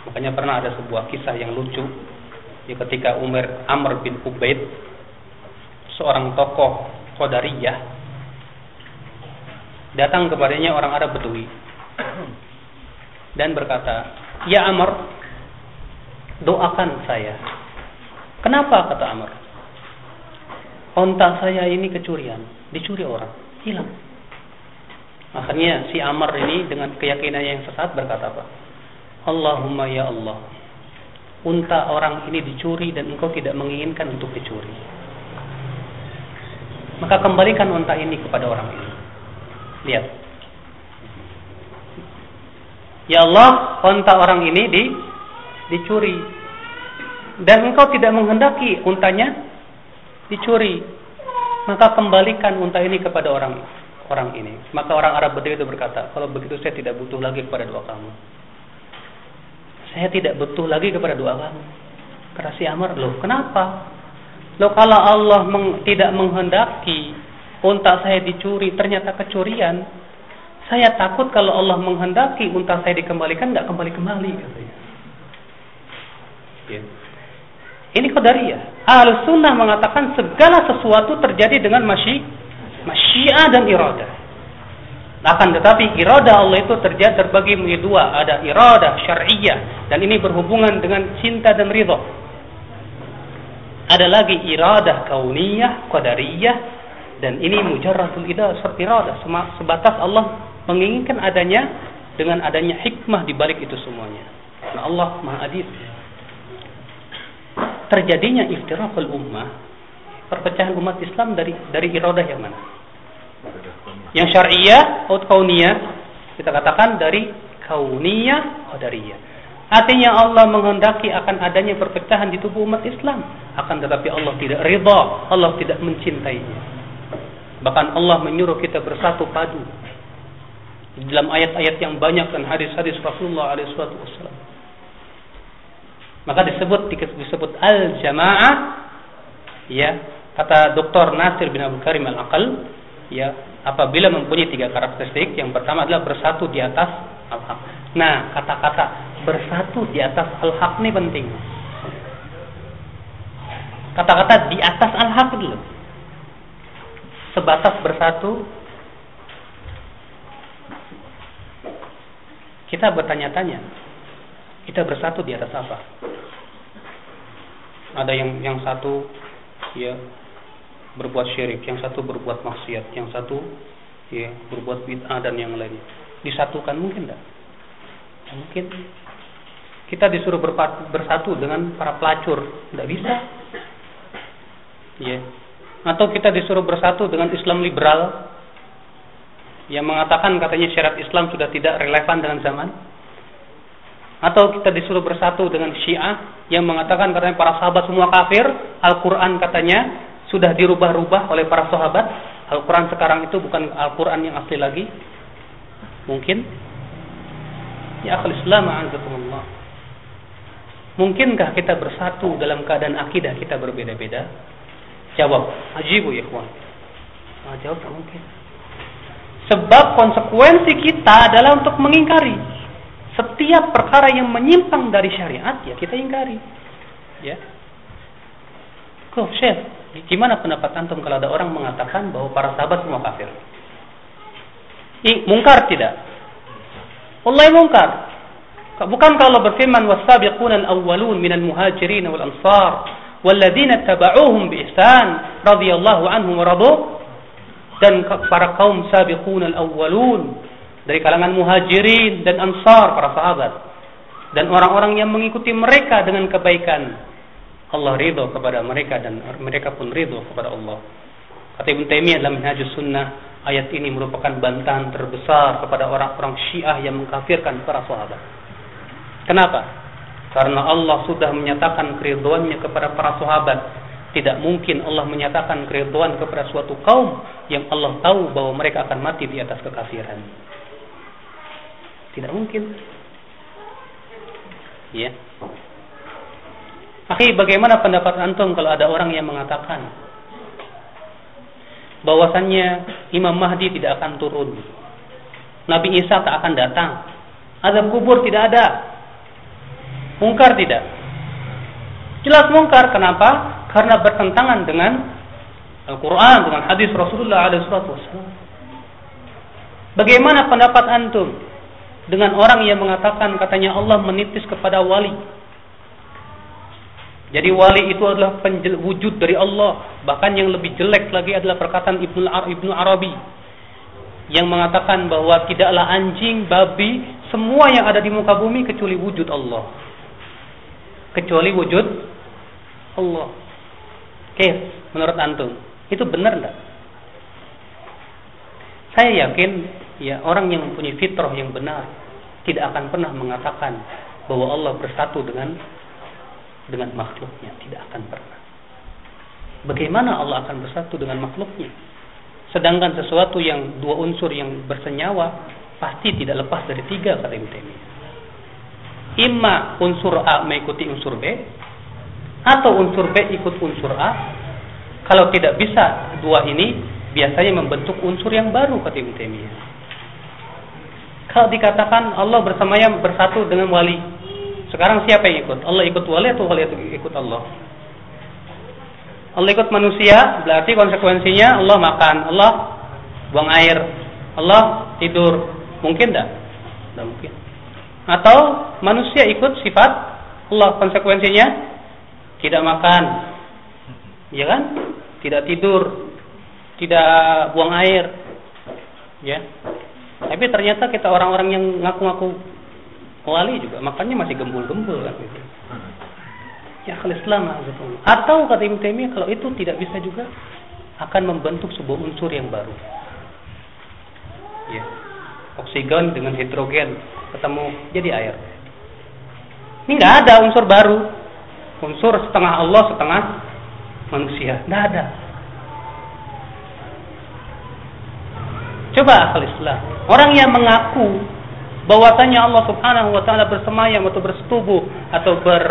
Makanya pernah ada sebuah kisah yang lucu ya ketika Umar Amr bin Ubaid seorang tokoh Qadariyah datang kepadanya orang Arab Bedui dan berkata, "Ya Amr, doakan saya." Kenapa kata Amr? Onta saya ini kecurian, dicuri orang, hilang. Akhirnya si Amr ini dengan keyakinan yang sesat berkata apa? Allahumma ya Allah, unta orang ini dicuri dan engkau tidak menginginkan untuk dicuri. Maka kembalikan unta ini kepada orang ini. Lihat. Ya Allah, unta orang ini di dicuri. Dan engkau tidak menghendaki untanya dicuri. Maka kembalikan unta ini kepada orang orang ini. Maka orang Arab Badui itu berkata, kalau begitu saya tidak butuh lagi kepada doa kamu. Saya tidak butuh lagi kepada doa kamu. Kata si Amr, loh kenapa? Loh kalau Allah meng, tidak menghendaki unta saya dicuri, ternyata kecurian. Saya takut kalau Allah menghendaki unta saya dikembalikan, nggak kembali-kembali. Ya. Ini qadariyah. Ahlu sunnah mengatakan segala sesuatu terjadi dengan masyi, masyiah dan iradah. Akan tetapi iradah Allah itu terjadi terbagi menjadi dua. Ada iradah syar'iyah dan ini berhubungan dengan cinta dan ridho. Ada lagi iradah kauniyah, qadariyah dan ini mujarradul iradah sebatas Allah menginginkan adanya dengan adanya hikmah di balik itu semuanya. Nah Allah Maha Adil. Terjadinya iftiraqul ummah, perpecahan umat Islam dari dari iradah yang mana? Yang syariah atau kauniyah? Kita katakan dari kauniyah qadariyah. Artinya Allah menghendaki akan adanya perpecahan di tubuh umat Islam. Akan tetapi Allah tidak ridha, Allah tidak mencintainya. Bahkan Allah menyuruh kita bersatu padu. Dalam ayat-ayat yang banyak dan hadis-hadis Rasulullah SAW. Maka disebut disebut al-jamaah ya kata Dr. Nasir bin Abdul Karim Al-Aqal ya apabila mempunyai tiga karakteristik yang pertama adalah bersatu di atas al-haq. Nah, kata-kata bersatu di atas al-haq ini penting. Kata-kata di atas al-haq dulu. Sebatas bersatu kita bertanya-tanya. Kita bersatu di atas apa? Ada yang yang satu ya berbuat syirik, yang satu berbuat maksiat, yang satu ya berbuat bid'ah dan yang lain. Disatukan mungkin tidak? Mungkin kita disuruh bersatu dengan para pelacur, tidak bisa. Ya. Atau kita disuruh bersatu dengan Islam liberal yang mengatakan katanya syarat Islam sudah tidak relevan dengan zaman. Atau kita disuruh bersatu dengan Syiah yang mengatakan katanya para sahabat semua kafir, Al-Qur'an katanya sudah dirubah-rubah oleh para sahabat. Al-Qur'an sekarang itu bukan Al-Qur'an yang asli lagi. Mungkin Ya akhul Islam a'azakumullah. Mungkinkah kita bersatu dalam keadaan akidah kita berbeda-beda? Jawab, ajibu ya kawan. Ah, jawab tak mungkin. Sebab konsekuensi kita adalah untuk mengingkari setiap perkara yang menyimpang dari syariat ya kita ingkari. Ya. Kok, Syekh, gimana pendapat antum kalau ada orang mengatakan bahwa para sahabat semua kafir? I, mungkar tidak? Wallahi munkar. Bukan kalau berfirman wasabiquna al-awwalun minal muhajirin wal ansar walladzina tabauhum bi ihsan radhiyallahu anhum wa dan para kaum sabiqun al-awwalun dari kalangan muhajirin dan ansar para sahabat dan orang-orang yang mengikuti mereka dengan kebaikan Allah ridho kepada mereka dan mereka pun ridho kepada Allah kata Ibn Taimiyah dalam Minhajus Sunnah Ayat ini merupakan bantahan terbesar kepada orang-orang Syiah yang mengkafirkan para sahabat. Kenapa? Karena Allah sudah menyatakan keriduannya kepada para sahabat. Tidak mungkin Allah menyatakan keriduan kepada suatu kaum yang Allah tahu bahwa mereka akan mati di atas kekafiran. Tidak mungkin. Ya. Akhi, bagaimana pendapat antum kalau ada orang yang mengatakan bahwasannya Imam Mahdi tidak akan turun. Nabi Isa tak akan datang. Azab kubur tidak ada. Mungkar tidak. Jelas mungkar. Kenapa? Karena bertentangan dengan Al-Quran, dengan hadis Rasulullah SAW. Bagaimana pendapat antum dengan orang yang mengatakan katanya Allah menitis kepada wali? Jadi wali itu adalah wujud dari Allah. Bahkan yang lebih jelek lagi adalah perkataan Ibnu Ibnu Arabi yang mengatakan bahwa tidaklah anjing, babi, semua yang ada di muka bumi kecuali wujud Allah. Kecuali wujud Allah. Oke, menurut antum, itu benar enggak? Saya yakin ya orang yang mempunyai fitrah yang benar tidak akan pernah mengatakan bahwa Allah bersatu dengan dengan makhluknya tidak akan pernah. Bagaimana Allah akan bersatu dengan makhluknya? Sedangkan sesuatu yang dua unsur yang bersenyawa pasti tidak lepas dari tiga kata Ibnu Taimiyah. Imma unsur A mengikuti unsur B atau unsur B ikut unsur A. Kalau tidak bisa dua ini biasanya membentuk unsur yang baru kata Ibnu Taimiyah. Kalau dikatakan Allah bersamanya bersatu dengan wali, sekarang siapa yang ikut? Allah ikut wali atau wali ikut Allah? Allah ikut manusia, berarti konsekuensinya Allah makan, Allah buang air, Allah tidur. Mungkin tidak? Tidak mungkin. Atau manusia ikut sifat Allah, konsekuensinya tidak makan, ya kan? Tidak tidur, tidak buang air, ya. Tapi ternyata kita orang-orang yang ngaku-ngaku wali juga makannya masih gembul-gembul kan gitu. Ya Islam Atau kata Ibnu kalau itu tidak bisa juga akan membentuk sebuah unsur yang baru. Ya. Oksigen dengan hidrogen ketemu jadi air. Ini nggak ada unsur baru. Unsur setengah Allah, setengah manusia. Nggak ada. Coba akal Islam. Orang yang mengaku bahwasanya Allah Subhanahu wa taala bersemayam atau bersetubuh atau ber,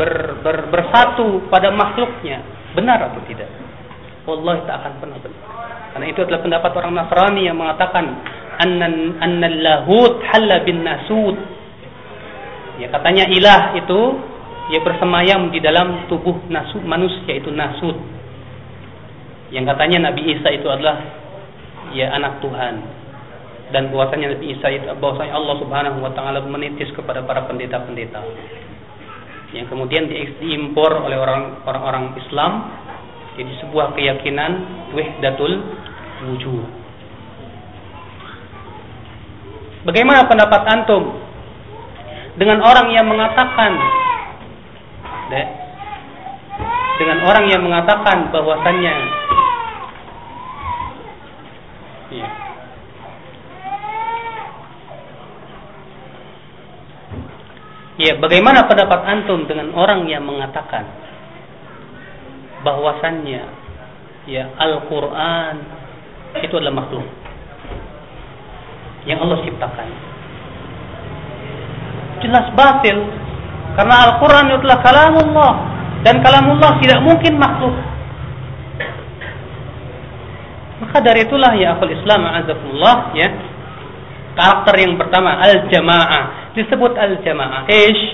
ber, ber, bersatu pada makhluknya, benar atau tidak? Wallahi tak akan pernah benar. Karena itu adalah pendapat orang Nasrani yang mengatakan annan annal lahut halla bin nasud. Ya katanya ilah itu ya bersemayam di dalam tubuh nasud manusia itu nasud. Yang katanya Nabi Isa itu adalah ya anak Tuhan. Dan bahwasanya Nabi Isa itu bahwasanya Allah Subhanahu wa taala menitis kepada para pendeta-pendeta. Yang kemudian diimpor oleh orang orang Islam jadi sebuah keyakinan wahdatul wujud. Bagaimana pendapat antum dengan orang yang mengatakan dengan orang yang mengatakan bahwasannya ya, Ya, bagaimana pendapat antum dengan orang yang mengatakan bahwasannya ya Al-Qur'an itu adalah makhluk yang Allah ciptakan. Jelas batil karena Al-Qur'an itu adalah kalamullah dan kalamullah tidak mungkin makhluk. Maka dari itulah ya akal Islam azakumullah ya karakter yang pertama al-jamaah disebut al-jamaah. Ish.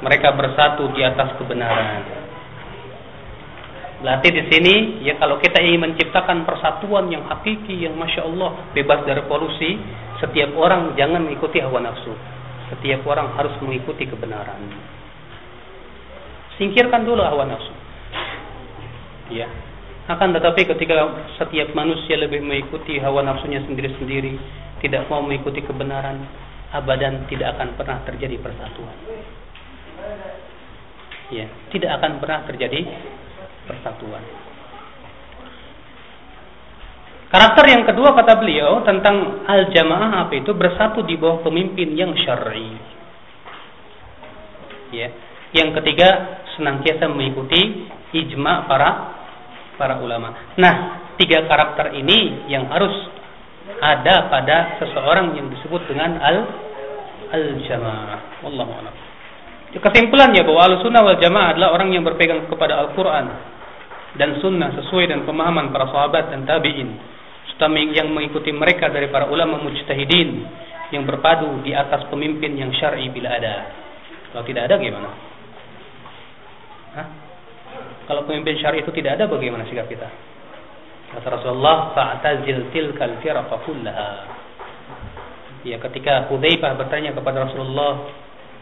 Mereka bersatu di atas kebenaran. Berarti di sini ya kalau kita ingin menciptakan persatuan yang hakiki yang masya Allah bebas dari polusi, setiap orang jangan mengikuti hawa nafsu. Setiap orang harus mengikuti kebenaran. Singkirkan dulu hawa nafsu. Ya. Akan tetapi ketika setiap manusia lebih mengikuti hawa nafsunya sendiri-sendiri, tidak mau mengikuti kebenaran, abadan tidak akan pernah terjadi persatuan. Ya, tidak akan pernah terjadi persatuan. Karakter yang kedua kata beliau tentang al-jamaah apa itu bersatu di bawah pemimpin yang syar'i. Ya. Yang ketiga senantiasa mengikuti ijma para para ulama. Nah, tiga karakter ini yang harus ada pada seseorang yang disebut dengan al al jamaah. Wallahu a'lam. Kesimpulannya bahwa al sunnah wal jamaah adalah orang yang berpegang kepada Al Quran dan sunnah sesuai dengan pemahaman para sahabat dan tabiin serta yang mengikuti mereka dari para ulama mujtahidin yang berpadu di atas pemimpin yang syar'i bila ada. Kalau tidak ada gimana? Hah? Kalau pemimpin syar'i itu tidak ada bagaimana sikap kita? Kata Rasulullah, "Fa'tazil tilkal firaqa kullaha." Ya, ketika Hudzaifah bertanya kepada Rasulullah,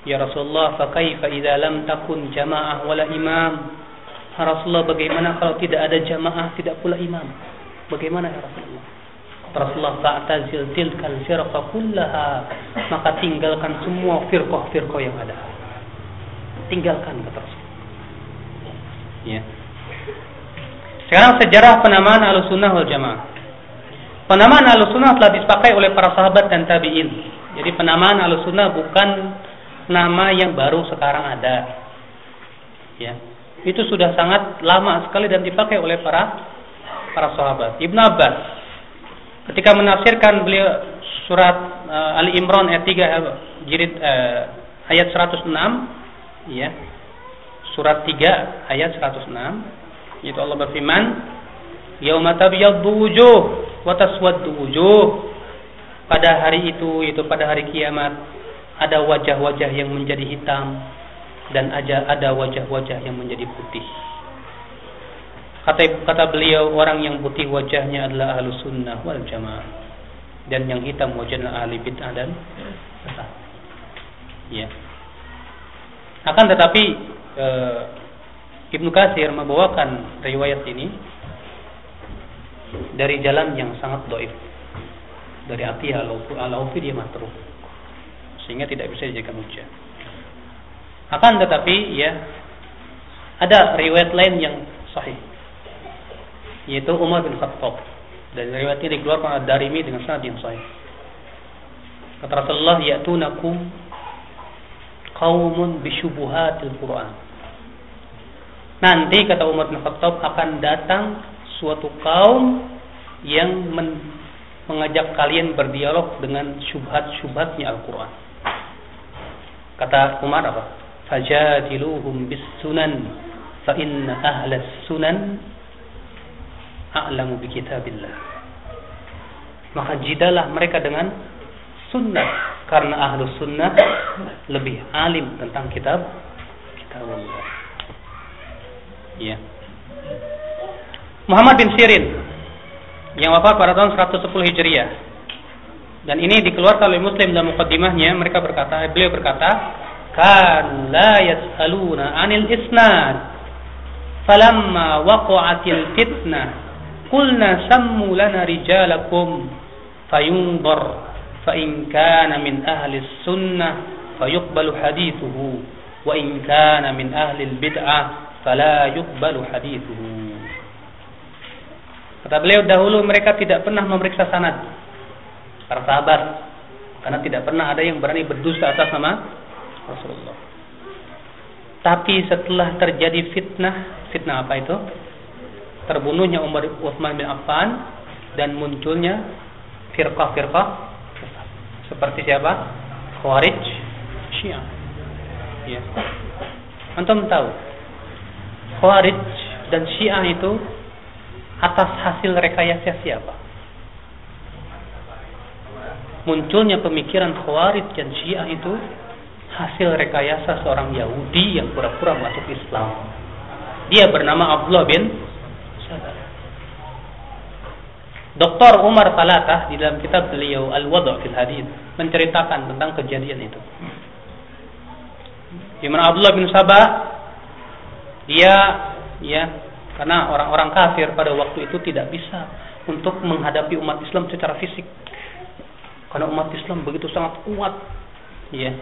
"Ya Rasulullah, fa kaifa idza lam takun jamaah wala imam?" Ya Rasulullah, bagaimana kalau tidak ada jamaah, tidak pula imam? Bagaimana ya Rasulullah? Rasulullah fa'tazil tilkal firaqa kullaha, maka tinggalkan semua firqah-firqah yang ada. Tinggalkan kata Rasulullah. Ya. Sekarang sejarah penamaan Ahlussunnah wal Jamaah. Penamaan Ahlussunnah telah dipakai oleh para sahabat dan tabi'in. Jadi penamaan Ahlussunnah bukan nama yang baru sekarang ada. Ya. Itu sudah sangat lama sekali dan dipakai oleh para para sahabat. Ibnu Abbas ketika menafsirkan beliau surat uh, Ali Imran ayat 3 jilid uh, ayat 106 ya. Surat 3 ayat 106 itu Allah berfirman, "Yauma tabyaddu wujuh wa taswaddu wujuh." Pada hari itu, itu pada hari kiamat, ada wajah-wajah yang menjadi hitam dan ada ada wajah-wajah yang menjadi putih. Kata kata beliau, orang yang putih wajahnya adalah ahlu sunnah wal jamaah dan yang hitam wajahnya ahli bid'ah dan. Ya. Akan tetapi eh, Ibnu Katsir membawakan riwayat ini dari jalan yang sangat doif dari Atiyah al-Aufi dia matruk sehingga tidak bisa dijadikan hujah. Akan tetapi ya ada riwayat lain yang sahih yaitu Umar bin Khattab dan riwayat ini dikeluarkan oleh Darimi dengan sanad yang sahih. Kata Rasulullah, "Ya'tunakum qaumun bisyubuhatil Qur'an." Nanti kata Umar bin Khattab akan datang suatu kaum yang men mengajak kalian berdialog dengan syubhat-syubhatnya Al-Quran. Kata Umar apa? Fajadiluhum bis sunan fa inna ahla sunan a'lamu bi kitabillah. Maka jidalah mereka dengan sunnah karena ahlu sunnah lebih alim tentang kitab kitab Allah. Ya. Muhammad bin Sirin yang wafat pada tahun 110 Hijriah. Dan ini dikeluarkan oleh Muslim dalam mukaddimahnya, mereka berkata, beliau berkata, "Kan la yas'aluna 'anil isnad." Falamma waqa'atil fitnah, qulna sammu lana rijalakum fayunzar fa in kana min ahli sunnah fayuqbalu hadithuhu wa in kana min ahli bid'ah fala yuqbalu hadithuhu. Kata beliau dahulu mereka tidak pernah memeriksa sanad para sahabat karena tidak pernah ada yang berani berdusta atas nama Rasulullah. Tapi setelah terjadi fitnah, fitnah apa itu? Terbunuhnya Umar Utsman bin Affan dan munculnya firqah-firqah seperti siapa? Khawarij, Syiah. Ya. Antum tahu Khawarij dan Syiah itu atas hasil rekayasa siapa? Munculnya pemikiran Khawarij dan Syiah itu hasil rekayasa seorang Yahudi yang pura-pura masuk Islam. Dia bernama Abdullah bin Dr. Umar Falatah di dalam kitab beliau Al-Wadu' fil Hadith menceritakan tentang kejadian itu. Di mana Abdullah bin Sabah dia ya karena orang-orang kafir pada waktu itu tidak bisa untuk menghadapi umat Islam secara fisik. Karena umat Islam begitu sangat kuat. Ya.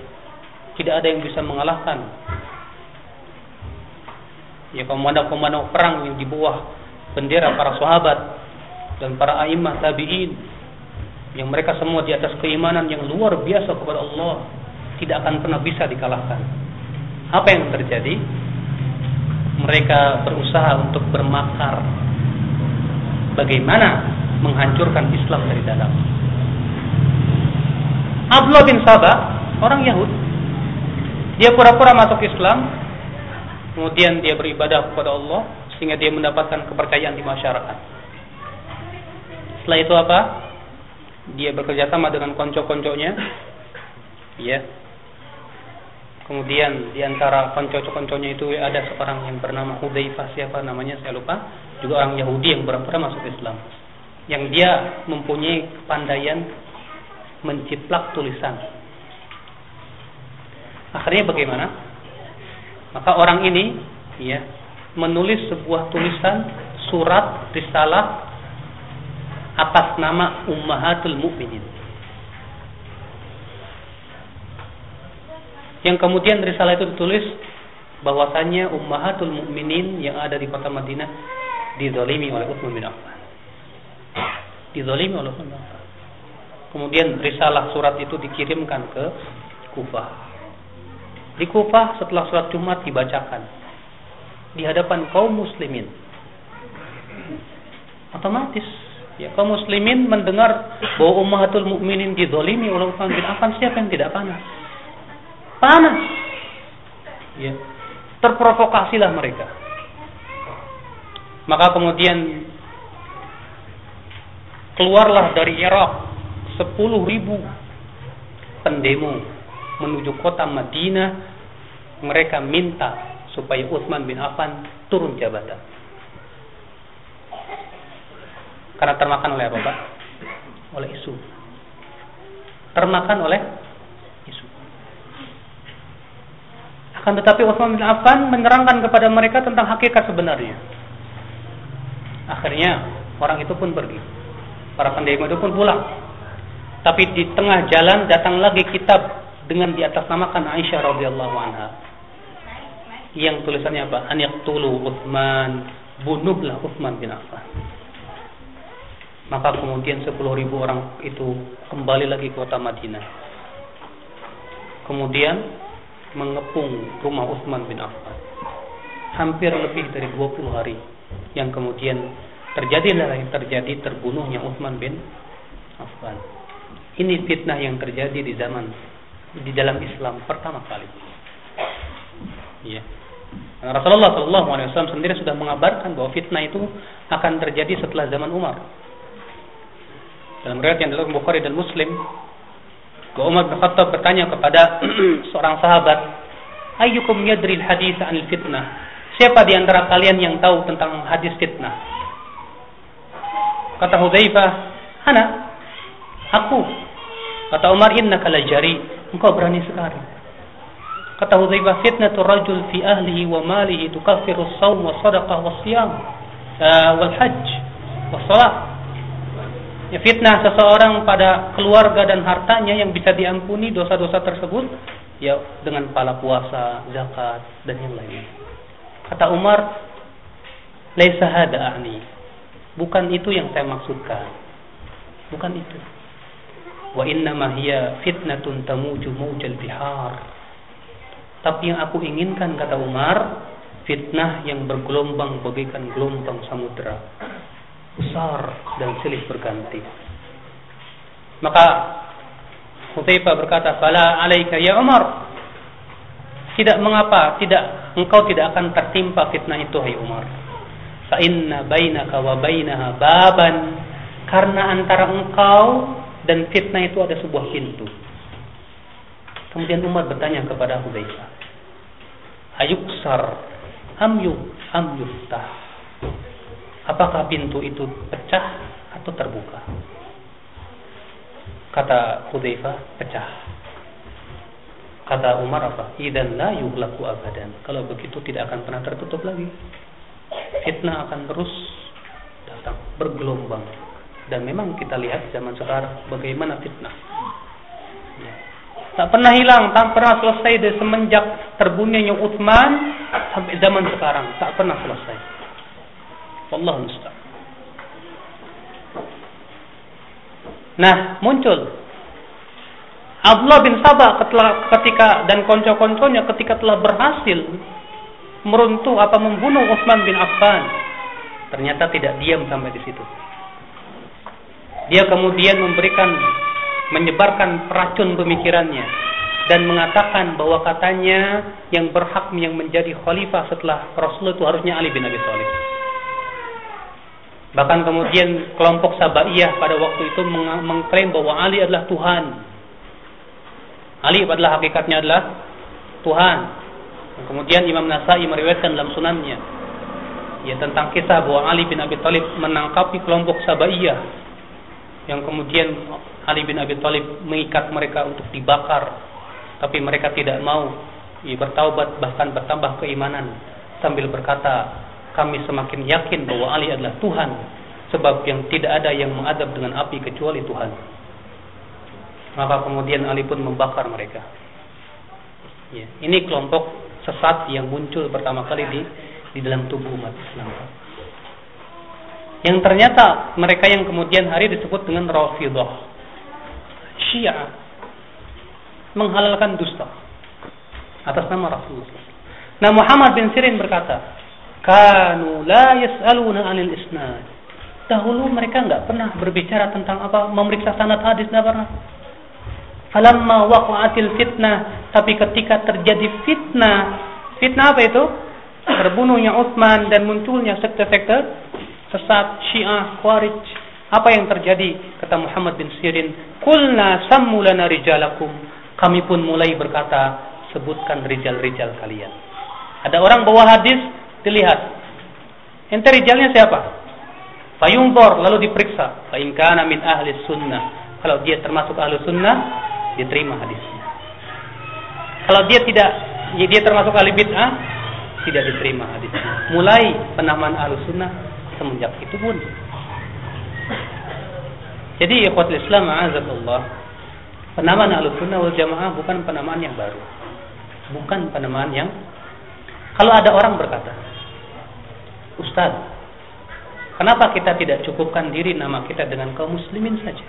Tidak ada yang bisa mengalahkan. Ya komando-komando perang yang di bawah bendera para sahabat dan para a'immah tabi'in yang mereka semua di atas keimanan yang luar biasa kepada Allah tidak akan pernah bisa dikalahkan. Apa yang terjadi? Mereka berusaha untuk bermakar bagaimana menghancurkan Islam dari dalam. Abdullah bin Sabah, orang Yahudi, dia pura-pura masuk Islam, kemudian dia beribadah kepada Allah sehingga dia mendapatkan kepercayaan di masyarakat. Setelah itu apa? Dia bekerja sama dengan konco-konconya, ya, Kemudian di antara konco-konconya itu ada seorang yang bernama Hudzaifah siapa namanya saya lupa, juga orang Yahudi yang pura-pura masuk Islam. Yang dia mempunyai kepandaian menciplak tulisan. Akhirnya bagaimana? Maka orang ini ya menulis sebuah tulisan surat risalah atas nama Ummahatul Mukminin. Yang kemudian risalah itu ditulis bahwasanya ummahatul mukminin yang ada di kota Madinah dizalimi oleh Utsman bin Affan. Dizalimi oleh Utsman bin Affan. Kemudian risalah surat itu dikirimkan ke Kufah. Di Kufah setelah surat Jumat dibacakan di hadapan kaum muslimin. Otomatis ya kaum muslimin mendengar bahwa ummahatul mukminin dizalimi oleh Utsman bin Affan siapa yang tidak panas? Panas. Ya. Terprovokasilah mereka. Maka kemudian keluarlah dari Irak 10 ribu pendemo menuju kota Madinah. Mereka minta supaya Utsman bin Affan turun jabatan. Karena termakan oleh apa? Oleh isu. Termakan oleh Akan tetapi Utsman bin Affan menerangkan kepada mereka tentang hakikat sebenarnya. Akhirnya orang itu pun pergi. Para pendemo itu pun pulang. Tapi di tengah jalan datang lagi kitab dengan di atas namakan Aisyah radhiyallahu anha. yang tulisannya apa? An yaqtulu Utsman, bunuhlah Utsman bin Affan. Maka kemudian 10 ribu orang itu kembali lagi ke kota Madinah. Kemudian mengepung rumah Utsman bin Affan. Hampir lebih dari 20 hari yang kemudian terjadilah yang terjadi terbunuhnya Utsman bin Affan. Ini fitnah yang terjadi di zaman di dalam Islam pertama kali. Ya. Rasulullah Shallallahu Alaihi Wasallam sendiri sudah mengabarkan bahwa fitnah itu akan terjadi setelah zaman Umar. Dalam riwayat yang dalam Bukhari dan Muslim, bahwa Umar bin Khattab bertanya kepada seorang sahabat, "Ayyukum yadri hadis an fitnah?" Siapa di antara kalian yang tahu tentang hadis fitnah? Kata Hudzaifah, "Ana." Aku. Kata Umar, "Innaka lajari." Engkau berani sekali. Kata Hudzaifah, fitnatu rajul fi ahlihi wa malihi tukaffiru as-shaum wa sadaqah wa siyam uh, wal hajj wa salat. Ya, fitnah seseorang pada keluarga dan hartanya yang bisa diampuni dosa-dosa tersebut ya dengan pala puasa, zakat dan yang lainnya. Kata Umar, "Laisa hada a'ni." Bukan itu yang saya maksudkan. Bukan itu. Wa inna ma hiya fitnatun tamuju mawjal bihar tapi yang aku inginkan kata Umar, fitnah yang bergelombang bagaikan gelombang samudera. Besar dan silih berganti. Maka Hudzaifah berkata, "Fala alaika ya Umar." Tidak mengapa, tidak engkau tidak akan tertimpa fitnah itu hai Umar. Fa inna bainaka wa bainaha baban karena antara engkau dan fitnah itu ada sebuah pintu. Kemudian Umar bertanya kepada Hudzaifah, "Ayuksar am yu am yuftah?" Apakah pintu itu pecah atau terbuka? Kata Hudzaifah, "Pecah." Kata Umar apa? "Idan la yughlaqu abadan." Kalau begitu tidak akan pernah tertutup lagi. Fitnah akan terus datang bergelombang. Dan memang kita lihat zaman sekarang bagaimana fitnah Tak pernah hilang, tak pernah selesai dari semenjak terbunuhnya Utsman sampai zaman sekarang, tak pernah selesai. Allah musta'an. Nah, muncul Abdullah bin Sabah ketika dan konco-konconya ketika telah berhasil meruntuh apa membunuh Utsman bin Affan. Ternyata tidak diam sampai di situ. Dia kemudian memberikan menyebarkan peracun pemikirannya dan mengatakan bahwa katanya yang berhak yang menjadi khalifah setelah Rasulullah itu harusnya Ali bin Abi Thalib. Bahkan kemudian kelompok Sabaiyah pada waktu itu mengklaim bahwa Ali adalah Tuhan. Ali adalah hakikatnya adalah Tuhan. Kemudian Imam Nasai meriwayatkan dalam sunannya ya tentang kisah bahwa Ali bin Abi Thalib menangkapi kelompok Sabaiyah yang kemudian Ali bin Abi Thalib mengikat mereka untuk dibakar tapi mereka tidak mau ya, bertaubat bahkan bertambah keimanan sambil berkata kami semakin yakin bahwa Ali adalah Tuhan. Sebab yang tidak ada yang mengadab dengan api kecuali Tuhan. Maka kemudian Ali pun membakar mereka. Ya, ini kelompok sesat yang muncul pertama kali di di dalam tubuh umat Islam. Yang ternyata mereka yang kemudian hari disebut dengan Rafidah Syiah. Menghalalkan dusta atas nama Rasulullah. Nah Muhammad bin Sirin berkata, "Kanu la yas'aluna 'anil isnad." Dahulu mereka enggak pernah berbicara tentang apa memeriksa sanad hadis enggak pernah. Falamma waqa'atil fitnah, tapi ketika terjadi fitnah, fitnah apa itu? Terbunuhnya Utsman dan munculnya sekte-sekte sesat Syiah, Khawarij, apa yang terjadi? Kata Muhammad bin Sirin, "Kulna sammu lana rijalakum." Kami pun mulai berkata, sebutkan rijal-rijal kalian. Ada orang bawa hadis, dilihat. Ente rijalnya siapa? Fayumbor, lalu diperiksa. Fa kana min ahli sunnah. Kalau dia termasuk ahli sunnah, diterima hadisnya. Kalau dia tidak, dia termasuk ahli bid'ah, tidak diterima hadisnya. Mulai penamaan ahli sunnah semenjak itu pun jadi ikhwatul Islam azakullah penamaan Ahlussunnah wal Jamaah bukan penamaan yang baru. Bukan penamaan yang Kalau ada orang berkata, Ustaz, kenapa kita tidak cukupkan diri nama kita dengan kaum muslimin saja?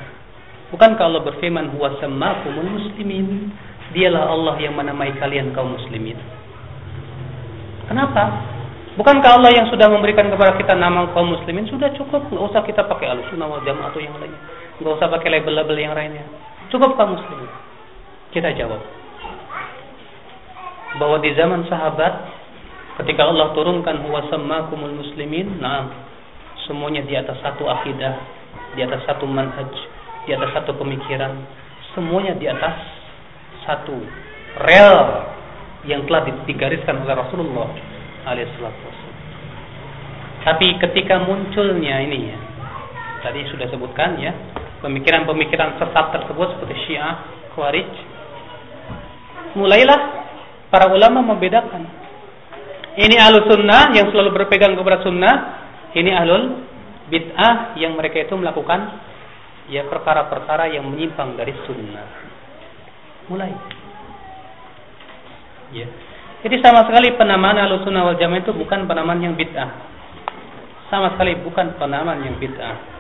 Bukankah Allah berfirman, Huwa sammakumul muslimin. Dialah Allah yang menamai kalian kaum muslimin. Kenapa? Bukankah Allah yang sudah memberikan kepada kita nama kaum muslimin sudah cukup? Nggak usah kita pakai alusunah wal jamaah atau yang lainnya. Nggak usah pakai label-label yang lainnya. Cukup kaum muslimin. Kita jawab bahwa di zaman sahabat ketika Allah turunkan huwa sammakumul muslimin, nah semuanya di atas satu akidah, di atas satu manhaj, di atas satu pemikiran, semuanya di atas satu rel yang telah digariskan oleh Rasulullah alaihissalatu Tapi ketika munculnya ini ya, tadi sudah sebutkan ya, pemikiran-pemikiran sesat tersebut seperti Syiah, Khawarij, mulailah para ulama membedakan. Ini ahlu sunnah yang selalu berpegang kepada sunnah, ini ahlul bid'ah yang mereka itu melakukan ya perkara-perkara yang menyimpang dari sunnah. Mulai. Ya. Jadi sama sekali penamaan ahlu sunnah wal jamaah itu bukan penamaan yang bid'ah. Sama sekali bukan penamaan yang bid'ah.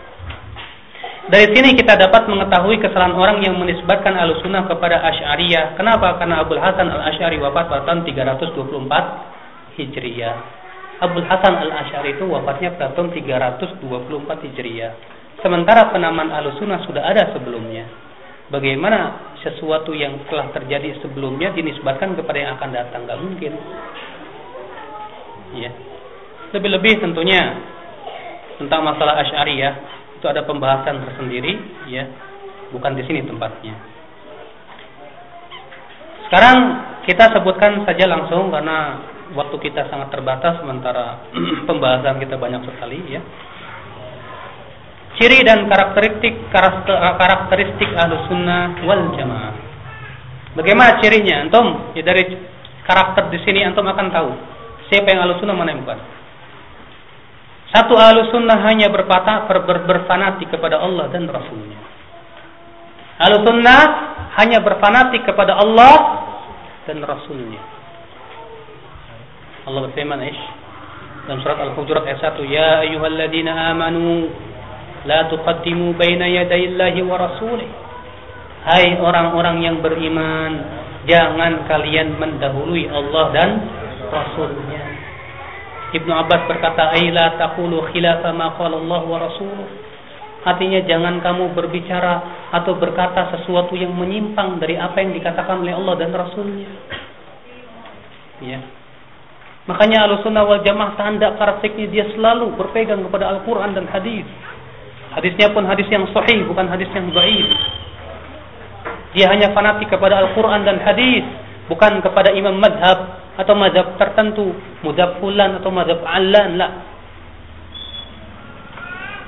Dari sini kita dapat mengetahui kesalahan orang yang menisbatkan al-sunnah kepada Asy'ariyah. Kenapa? Karena Abu Hasan al-Asy'ari wafat pada tahun 324 Hijriah. Abu Hasan al-Asy'ari itu wafatnya pada tahun 324 Hijriah. Sementara penamaan al-sunnah sudah ada sebelumnya. Bagaimana sesuatu yang telah terjadi sebelumnya dinisbatkan kepada yang akan datang? Gak mungkin. Ya. Lebih-lebih tentunya tentang masalah Asy'ariyah itu ada pembahasan tersendiri ya bukan di sini tempatnya sekarang kita sebutkan saja langsung karena waktu kita sangat terbatas sementara pembahasan kita banyak sekali ya ciri dan karakteristik karakteristik ahlu sunnah wal jamaah bagaimana cirinya antum ya dari karakter di sini antum akan tahu siapa yang ahlu sunnah mana yang bukan satu ahlu sunnah hanya berpatah ber, ber, berfanatik kepada Allah dan Rasulnya. Ahlu sunnah hanya berfanatik kepada Allah dan Rasulnya. Allah berfirman Ish dalam surat Al-Hujurat ayat 1, Ya ayyuhalladzina amanu la tuqaddimu baina yadayillahi wa rasulih. Hai orang-orang yang beriman, jangan kalian mendahului Allah dan Rasulnya. Ibnu Abbas berkata, "Aila taqulu khilafa ma Allah wa rasuluh." Artinya jangan kamu berbicara atau berkata sesuatu yang menyimpang dari apa yang dikatakan oleh Allah dan Rasulnya. Ya. Makanya Ahlussunnah wal Jamaah tanda karakternya dia selalu berpegang kepada Al-Qur'an dan hadis. Hadisnya pun hadis yang sahih, bukan hadis yang dhaif. Dia hanya fanatik kepada Al-Qur'an dan hadis, bukan kepada imam madhab atau mazhab tertentu, mazhab fulan atau mazhab alan lah.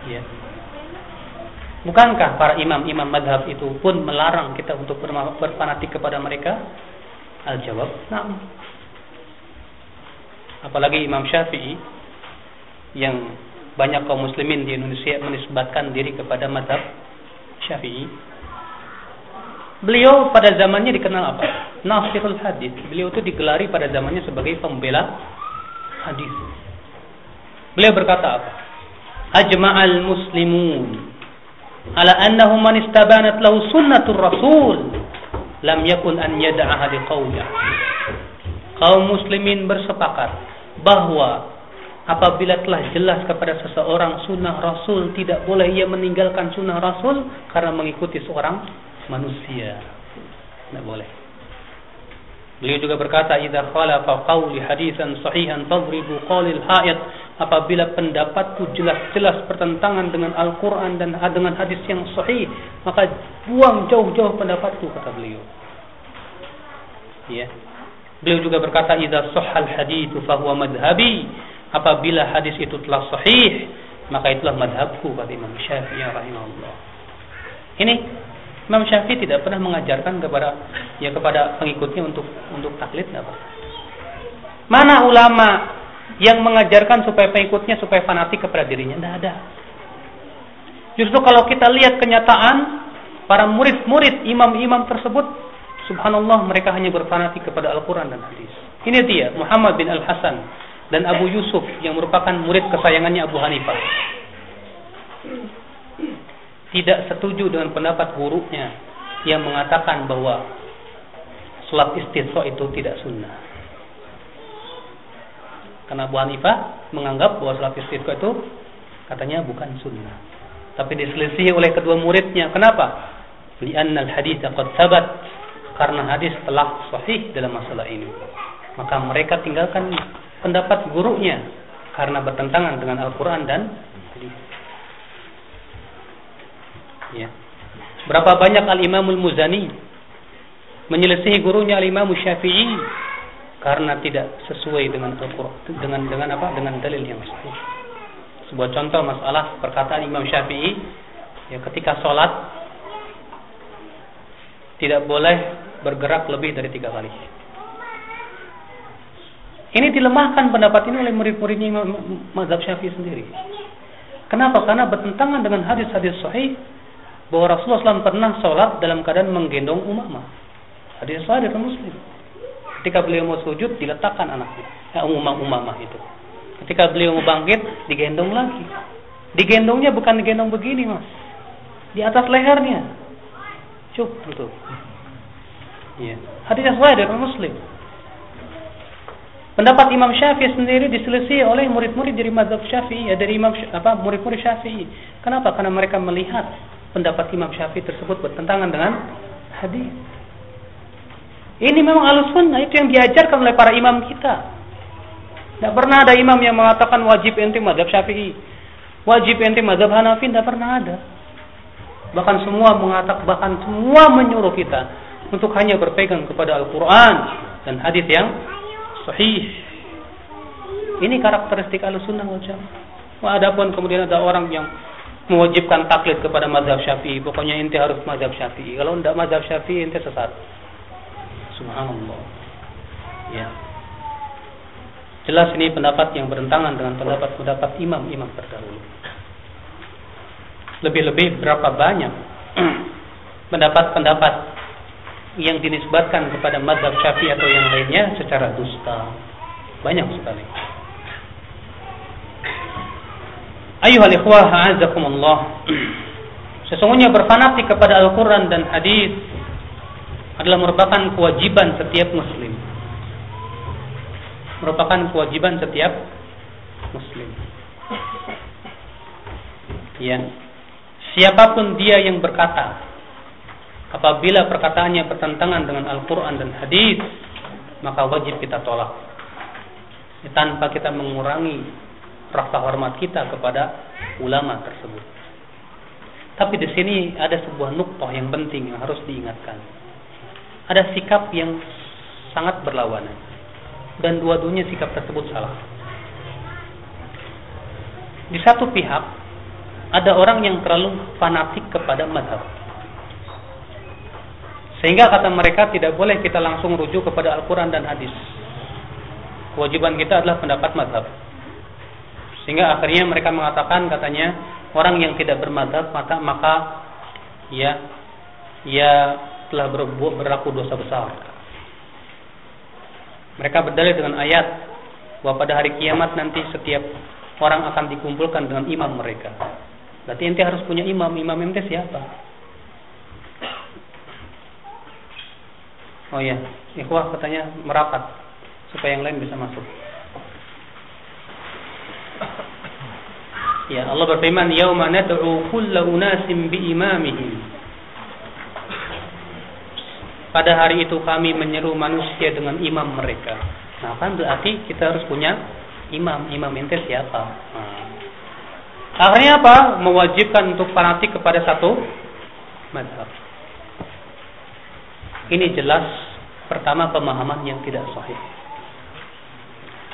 Ya. Bukankah para imam-imam madhab itu pun melarang kita untuk berfanatik kepada mereka? Al-jawab, nah. Apalagi Imam Syafi'i yang banyak kaum muslimin di Indonesia menisbatkan diri kepada madhab Syafi'i Beliau pada zamannya dikenal apa? Nasirul hadis. Beliau itu digelari pada zamannya sebagai pembela hadis. Beliau berkata apa? Ajma'al muslimun ala annahu man istabanat lahu sunnatur rasul lam yakun an yad'aha liqawlihi. Kaum muslimin bersepakat bahwa apabila telah jelas kepada seseorang sunnah rasul tidak boleh ia meninggalkan sunnah rasul karena mengikuti seorang manusia. Tidak boleh. Beliau juga berkata, "Idza khalafa qawli hadisan sahihan fadribu qawlil hayat." Apabila pendapatku jelas-jelas pertentangan dengan Al-Qur'an dan dengan hadis yang sahih, maka buang jauh-jauh pendapatku kata beliau. Ya. Beliau juga berkata, "Idza sahhal haditsu fa huwa madhhabi." Apabila hadis itu telah sahih, maka itulah madhabku kata Imam Syafi'i rahimahullah. Ini Imam Syafi'i tidak pernah mengajarkan kepada ya kepada pengikutnya untuk untuk taklid apa. Mana ulama yang mengajarkan supaya pengikutnya supaya fanatik kepada dirinya? Tidak ada. Justru kalau kita lihat kenyataan para murid-murid imam-imam tersebut, subhanallah mereka hanya berfanatik kepada Al-Quran dan hadis. Ini dia Muhammad bin Al Hasan dan Abu Yusuf yang merupakan murid kesayangannya Abu Hanifah. Tidak setuju dengan pendapat gurunya yang mengatakan bahwa sholat istisqa itu tidak sunnah. Karena Abu Hanifah menganggap bahwa sholat istisqa itu katanya bukan sunnah. Tapi diselisihi oleh kedua muridnya. Kenapa? Li'anna al-hadith qad sabat. Karena hadis telah sahih dalam masalah ini maka mereka tinggalkan pendapat gurunya karena bertentangan dengan Al-Quran dan. Ya. Berapa banyak Al-Imamul Muzani menyelesaikan gurunya Al-Imam Syafi'i karena tidak sesuai dengan Al-Quran dengan dengan apa? Dengan dalil yang sahih. Sebuah contoh masalah perkataan Imam Syafi'i ya ketika sholat tidak boleh bergerak lebih dari tiga kali. Ini dilemahkan pendapat ini oleh murid-muridnya mazhab Syafi'i sendiri. Kenapa? Karena bertentangan dengan hadis-hadis sahih bahwa Rasulullah SAW pernah sholat dalam keadaan menggendong umamah. Hadis sahih dari Muslim. Ketika beliau mau sujud, diletakkan anaknya, ya, umamah umamah itu. Ketika beliau mau bangkit, digendong lagi. Digendongnya bukan digendong begini, mas. Di atas lehernya. Cuk, gitu. Iya. Hadis sahih dari Muslim. Pendapat Imam Syafi'i sendiri diselisih oleh murid-murid dari mazhab Syafi'i, ya dari Imam apa murid-murid Syafi'i. Kenapa? Karena mereka melihat pendapat Imam Syafi'i tersebut bertentangan dengan hadis. Ini memang alusunnah itu yang diajarkan oleh para imam kita. Tidak pernah ada imam yang mengatakan wajib ente mazhab Syafi'i, wajib ente mazhab Hanafi, tidak pernah ada. Bahkan semua mengatakan, bahkan semua menyuruh kita untuk hanya berpegang kepada Al-Quran dan hadis yang sahih. Ini karakteristik al-sunnah wal jamaah. Adapun kemudian ada orang yang mewajibkan taklid kepada mazhab syafi'i. Pokoknya inti harus mazhab syafi'i. Kalau tidak mazhab syafi'i inti sesat. Subhanallah. Ya. Jelas ini pendapat yang bertentangan dengan pendapat-pendapat imam-imam terdahulu. Lebih-lebih berapa banyak pendapat-pendapat yang dinisbatkan kepada mazhab syafi'i atau yang lainnya secara dusta. Banyak sekali. Ayuhal ikhwah a'azakumullah. Sesungguhnya berfanatik kepada Al-Quran dan hadis adalah merupakan kewajiban setiap muslim. Merupakan kewajiban setiap muslim. Ya. Siapa pun dia yang berkata apabila perkataannya bertentangan dengan Al-Quran dan hadis maka wajib kita tolak tanpa kita mengurangi rasa hormat kita kepada ulama tersebut. Tapi di sini ada sebuah nuktoh yang penting yang harus diingatkan. Ada sikap yang sangat berlawanan dan dua-duanya sikap tersebut salah. Di satu pihak ada orang yang terlalu fanatik kepada madhab sehingga kata mereka tidak boleh kita langsung rujuk kepada Al-Quran dan hadis. Kewajiban kita adalah pendapat madhab. Sehingga akhirnya mereka mengatakan katanya orang yang tidak bermadhab maka maka ya ya telah berbuat berlaku dosa besar. Mereka berdalil dengan ayat bahwa pada hari kiamat nanti setiap orang akan dikumpulkan dengan imam mereka. Berarti ente harus punya imam. Imam ente siapa? Oh iya, ikhwah katanya merapat supaya yang lain bisa masuk. Ya, Allah berfirman, "Yauma nad'u kulla unasim biimamihim." Pada hari itu kami menyeru manusia dengan imam mereka. Nah, kan berarti kita harus punya imam. Imam ente siapa? Nah. Akhirnya apa? Mewajibkan untuk fanatik kepada satu madhab. Ini jelas pertama pemahaman yang tidak sahih.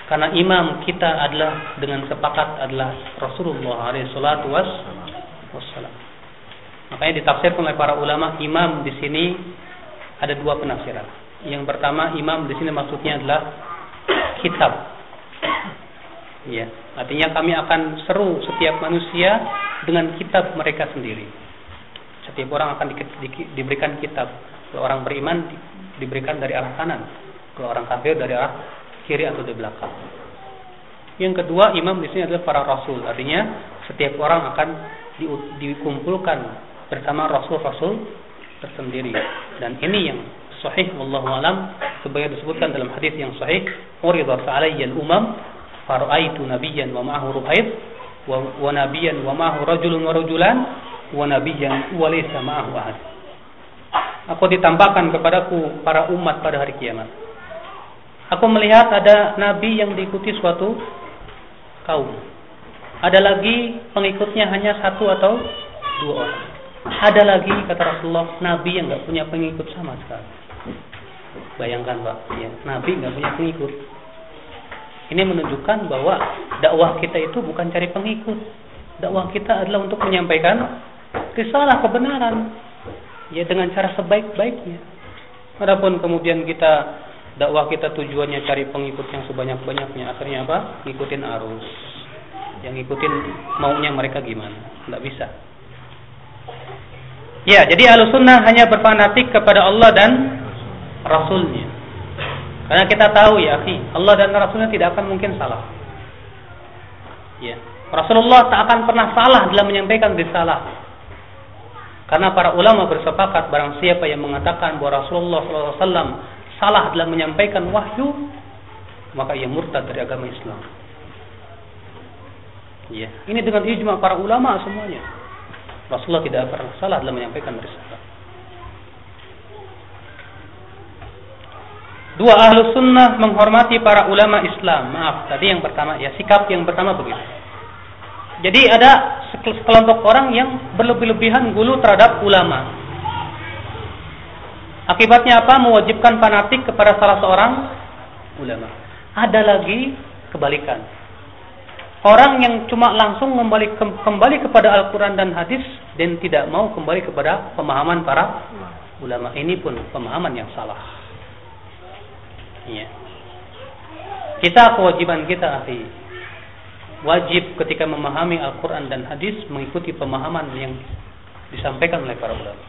Karena imam kita adalah dengan sepakat adalah Rasulullah salatu wassalam. Makanya ditafsirkan oleh para ulama imam di sini ada dua penafsiran. Yang pertama imam di sini maksudnya adalah kitab. Ya, artinya kami akan seru setiap manusia dengan kitab mereka sendiri. Setiap orang akan di, di, diberikan kitab. Orang beriman di, diberikan dari arah kanan. Kalau orang kafir dari arah kiri atau dari belakang. Yang kedua, imam di sini adalah para rasul. Artinya setiap orang akan di, dikumpulkan bersama rasul-rasul tersendiri. Dan ini yang sahih wallahu alam sebagai disebutkan dalam hadis yang sahih, "Uridat alayya al-umam faraitu nabiyyan wa ma'ahu ruhayd wa, wa nabiyyan wa ma'ahu rajulun wa rajulan wa nabiyyan wa laysa ma'ahu ahad." Aku ditambahkan kepadaku para umat pada hari kiamat. Aku melihat ada nabi yang diikuti suatu kaum. Ada lagi pengikutnya hanya satu atau dua orang. Ada lagi kata Rasulullah nabi yang nggak punya pengikut sama sekali. Bayangkan pak, ya, nabi nggak punya pengikut. Ini menunjukkan bahwa dakwah kita itu bukan cari pengikut. Dakwah kita adalah untuk menyampaikan risalah kebenaran. Ya dengan cara sebaik-baiknya. Adapun kemudian kita dakwah kita tujuannya cari pengikut yang sebanyak-banyaknya, akhirnya apa? Ngikutin arus. Yang ngikutin maunya mereka gimana? Nggak bisa. Ya jadi sunnah hanya berfanatik kepada Allah dan Rasulnya. Karena kita tahu ya akhi Allah dan Rasulnya tidak akan mungkin salah. Ya. Rasulullah tak akan pernah salah dalam menyampaikan risalah karena para ulama bersepakat barang siapa yang mengatakan bahwa Rasulullah SAW salah dalam menyampaikan wahyu maka ia murtad dari agama Islam Ya, ini dengan ijma para ulama semuanya. Rasulullah tidak pernah salah dalam menyampaikan risalah. Dua ahlu sunnah menghormati para ulama Islam. Maaf, tadi yang pertama ya sikap yang pertama begitu. Jadi ada sekelompok orang yang berlebih-lebihan gulu terhadap ulama. Akibatnya apa? Mewajibkan fanatik kepada salah seorang ulama. Ada lagi kebalikan orang yang cuma langsung kembali kembali kepada Al-Quran dan hadis dan tidak mau kembali kepada pemahaman para ulama ini pun pemahaman yang salah. Iya. Kita kewajiban kita akhi wajib ketika memahami Al-Quran dan hadis mengikuti pemahaman yang disampaikan oleh para ulama.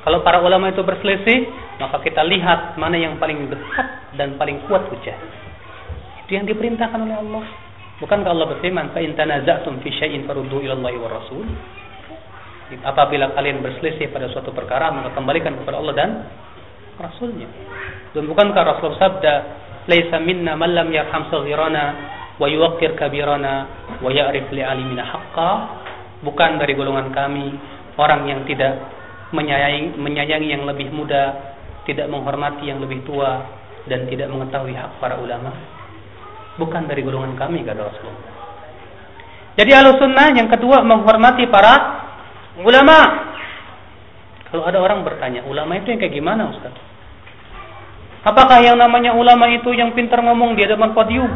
Kalau para ulama itu berselisih, maka kita lihat mana yang paling dekat dan paling kuat hujah. Itu yang diperintahkan oleh Allah. Bukankah Allah berfirman, "Fa in tanaza'tum fi syai'in faruddu wa Rasul?" Apabila kalian berselisih pada suatu perkara, maka kembalikan kepada Allah dan Rasulnya. Dan bukankah Rasul sabda, "Laisa minna man lam yarham wa yuwaqqir kabirana wa ya'rif li alimina haqqa." Bukan dari golongan kami orang yang tidak menyayangi, menyayangi yang lebih muda, tidak menghormati yang lebih tua dan tidak mengetahui hak para ulama bukan dari golongan kami kata Rasulullah. Jadi ahlu sunnah yang kedua menghormati para ulama. Kalau ada orang bertanya, ulama itu yang kayak gimana Ustaz? Apakah yang namanya ulama itu yang pintar ngomong di hadapan podium?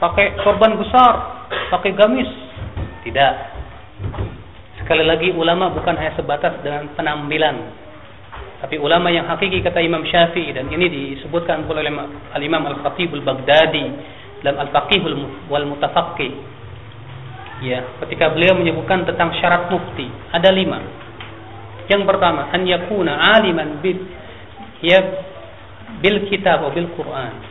Pakai sorban besar, pakai gamis? Tidak. Sekali lagi ulama bukan hanya sebatas dengan penampilan, tapi ulama yang hakiki kata Imam Syafi'i dan ini disebutkan oleh Al-Imam Al-Khatib Al-Baghdadi dalam Al-Faqih wal. Ya, ketika beliau menyebutkan tentang syarat mufti, ada lima. Yang pertama, an yakuna aliman bil ya bil kitab atau bil Quran.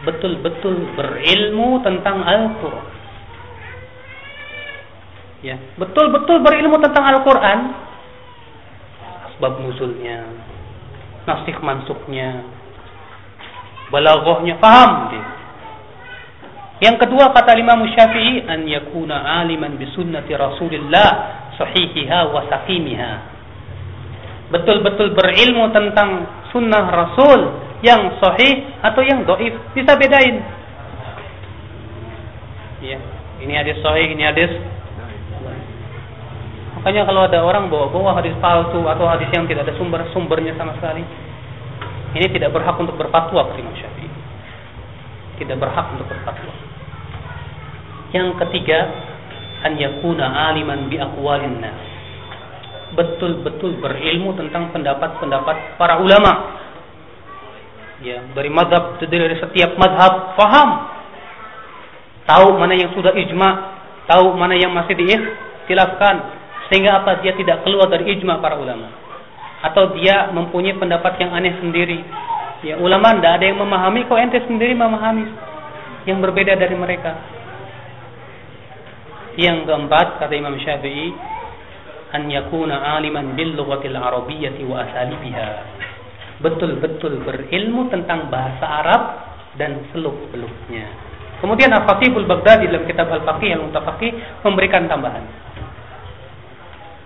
Betul-betul berilmu tentang Al-Quran. Ya, betul-betul berilmu tentang Al-Quran. Sebab nuzulnya, nasikh mansuknya, balaghahnya paham dia. Yang kedua kata Imam Syafi'i an yakuna aliman bi sunnati Rasulillah sahihiha wa saqimiha. Betul-betul berilmu tentang sunnah Rasul yang sahih atau yang doif bisa bedain. Ya, ini hadis sahih, ini hadis Makanya kalau ada orang bawa-bawa hadis palsu atau hadis yang tidak ada sumber-sumbernya sama sekali, ini tidak berhak untuk berfatwa kata Imam Syafi'i. Tidak berhak untuk berfatwa. Yang ketiga, an yakuna aliman bi aqwalin nas. Betul-betul berilmu tentang pendapat-pendapat para ulama. Ya, dari mazhab dari setiap mazhab faham. Tahu mana yang sudah ijma, tahu mana yang masih diikhtilafkan sehingga apa dia tidak keluar dari ijma para ulama atau dia mempunyai pendapat yang aneh sendiri Ya ulama tidak ada yang memahami kok ente sendiri memahami yang berbeda dari mereka. Yang keempat kata Imam Syafi'i an yakuna aliman bil lughatil arabiyyati wa asalibiha. Betul-betul berilmu tentang bahasa Arab dan seluk-beluknya. Kemudian Al-Fatihul Baghdadi dalam kitab Al-Faqih Al-Mutafaqih memberikan tambahan.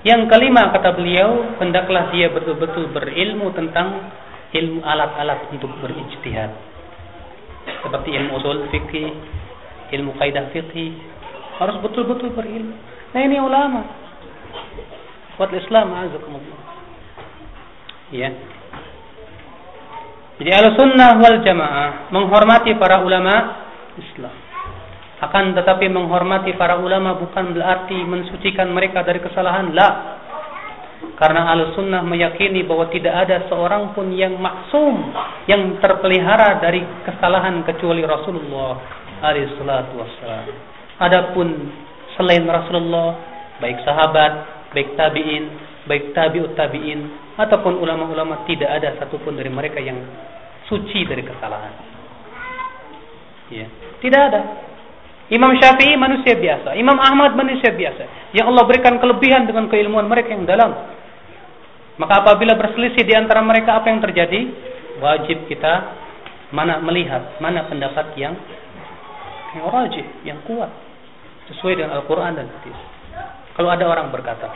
Yang kelima kata beliau, hendaklah dia betul-betul berilmu tentang ilmu alat-alat untuk berijtihad. Seperti ilmu usul fikih, ilmu kaidah fikih, harus betul-betul berilmu. Nah ini ulama. Buat Islam azakumullah. Ya. Jadi al-sunnah wal jamaah menghormati para ulama Islam. Akan tetapi menghormati para ulama bukan berarti mensucikan mereka dari kesalahan. La. Karena al-sunnah meyakini bahwa tidak ada seorang pun yang maksum, yang terpelihara dari kesalahan kecuali Rasulullah alaihissalatu wassalam. Adapun selain Rasulullah, baik sahabat, baik tabi'in, baik tabi'ut tabi'in, ataupun ulama-ulama tidak ada satupun dari mereka yang suci dari kesalahan. Ya, tidak ada. Imam Syafi'i manusia biasa, Imam Ahmad manusia biasa. Yang Allah berikan kelebihan dengan keilmuan mereka yang dalam. Maka apabila berselisih di antara mereka apa yang terjadi? Wajib kita mana melihat mana pendapat yang yang rajih, yang kuat sesuai dengan Al-Qur'an dan hadis. Kalau ada orang berkata,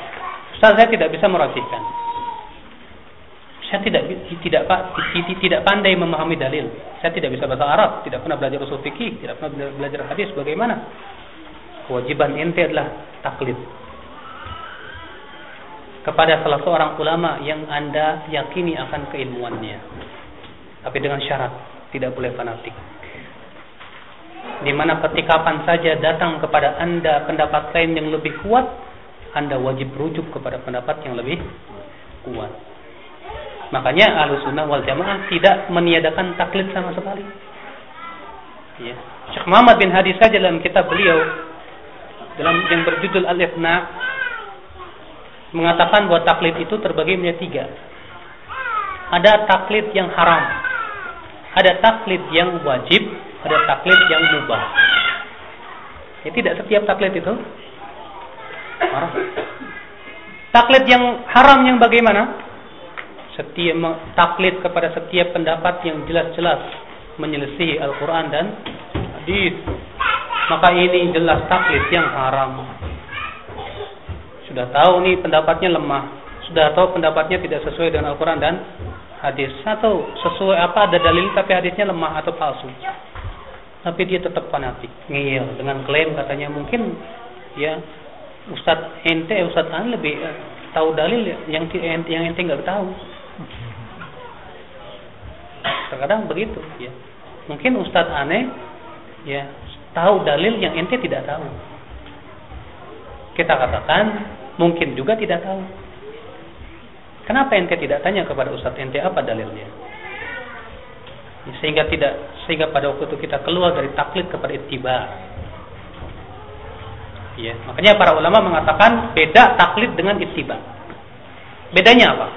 "Ustaz, saya tidak bisa merajihkan." Saya tidak tidak tidak pandai memahami dalil. Saya tidak bisa bahasa Arab, tidak pernah belajar usul fikih, tidak pernah belajar hadis. Bagaimana? Kewajiban ente adalah taklid kepada salah seorang ulama yang anda yakini akan keilmuannya. Tapi dengan syarat tidak boleh fanatik. Di mana ketika kapan saja datang kepada anda pendapat lain yang lebih kuat, anda wajib rujuk kepada pendapat yang lebih kuat. Makanya sunnah wal Jamaah tidak meniadakan taklid sama sekali. Ya. Syekh Muhammad bin Hadi saja dalam kitab beliau dalam yang berjudul Al-Ifna mengatakan bahwa taklid itu terbagi menjadi tiga. Ada taklid yang haram, ada taklid yang wajib, ada taklid yang mubah. Ya, tidak setiap taklid itu haram. Taklid yang haram yang bagaimana? setiap taklid kepada setiap pendapat yang jelas-jelas menyelesaikan Al-Quran dan hadis. Maka ini jelas taklid yang haram. Sudah tahu nih pendapatnya lemah. Sudah tahu pendapatnya tidak sesuai dengan Al-Quran dan hadis. Atau sesuai apa ada dalil tapi hadisnya lemah atau palsu? Tapi dia tetap fanatik ngeyel dengan klaim katanya mungkin ya Ustadz ente Ustadz lebih eh, tahu dalil yang yang ente nggak tahu Terkadang begitu, ya. Mungkin ustadz aneh, ya, tahu dalil yang ente tidak tahu. Kita katakan mungkin juga tidak tahu. Kenapa ente tidak tanya kepada ustadz ente apa dalilnya? Ya, sehingga tidak sehingga pada waktu itu kita keluar dari taklid kepada ittiba. Ya, makanya para ulama mengatakan beda taklid dengan ittiba. Bedanya apa?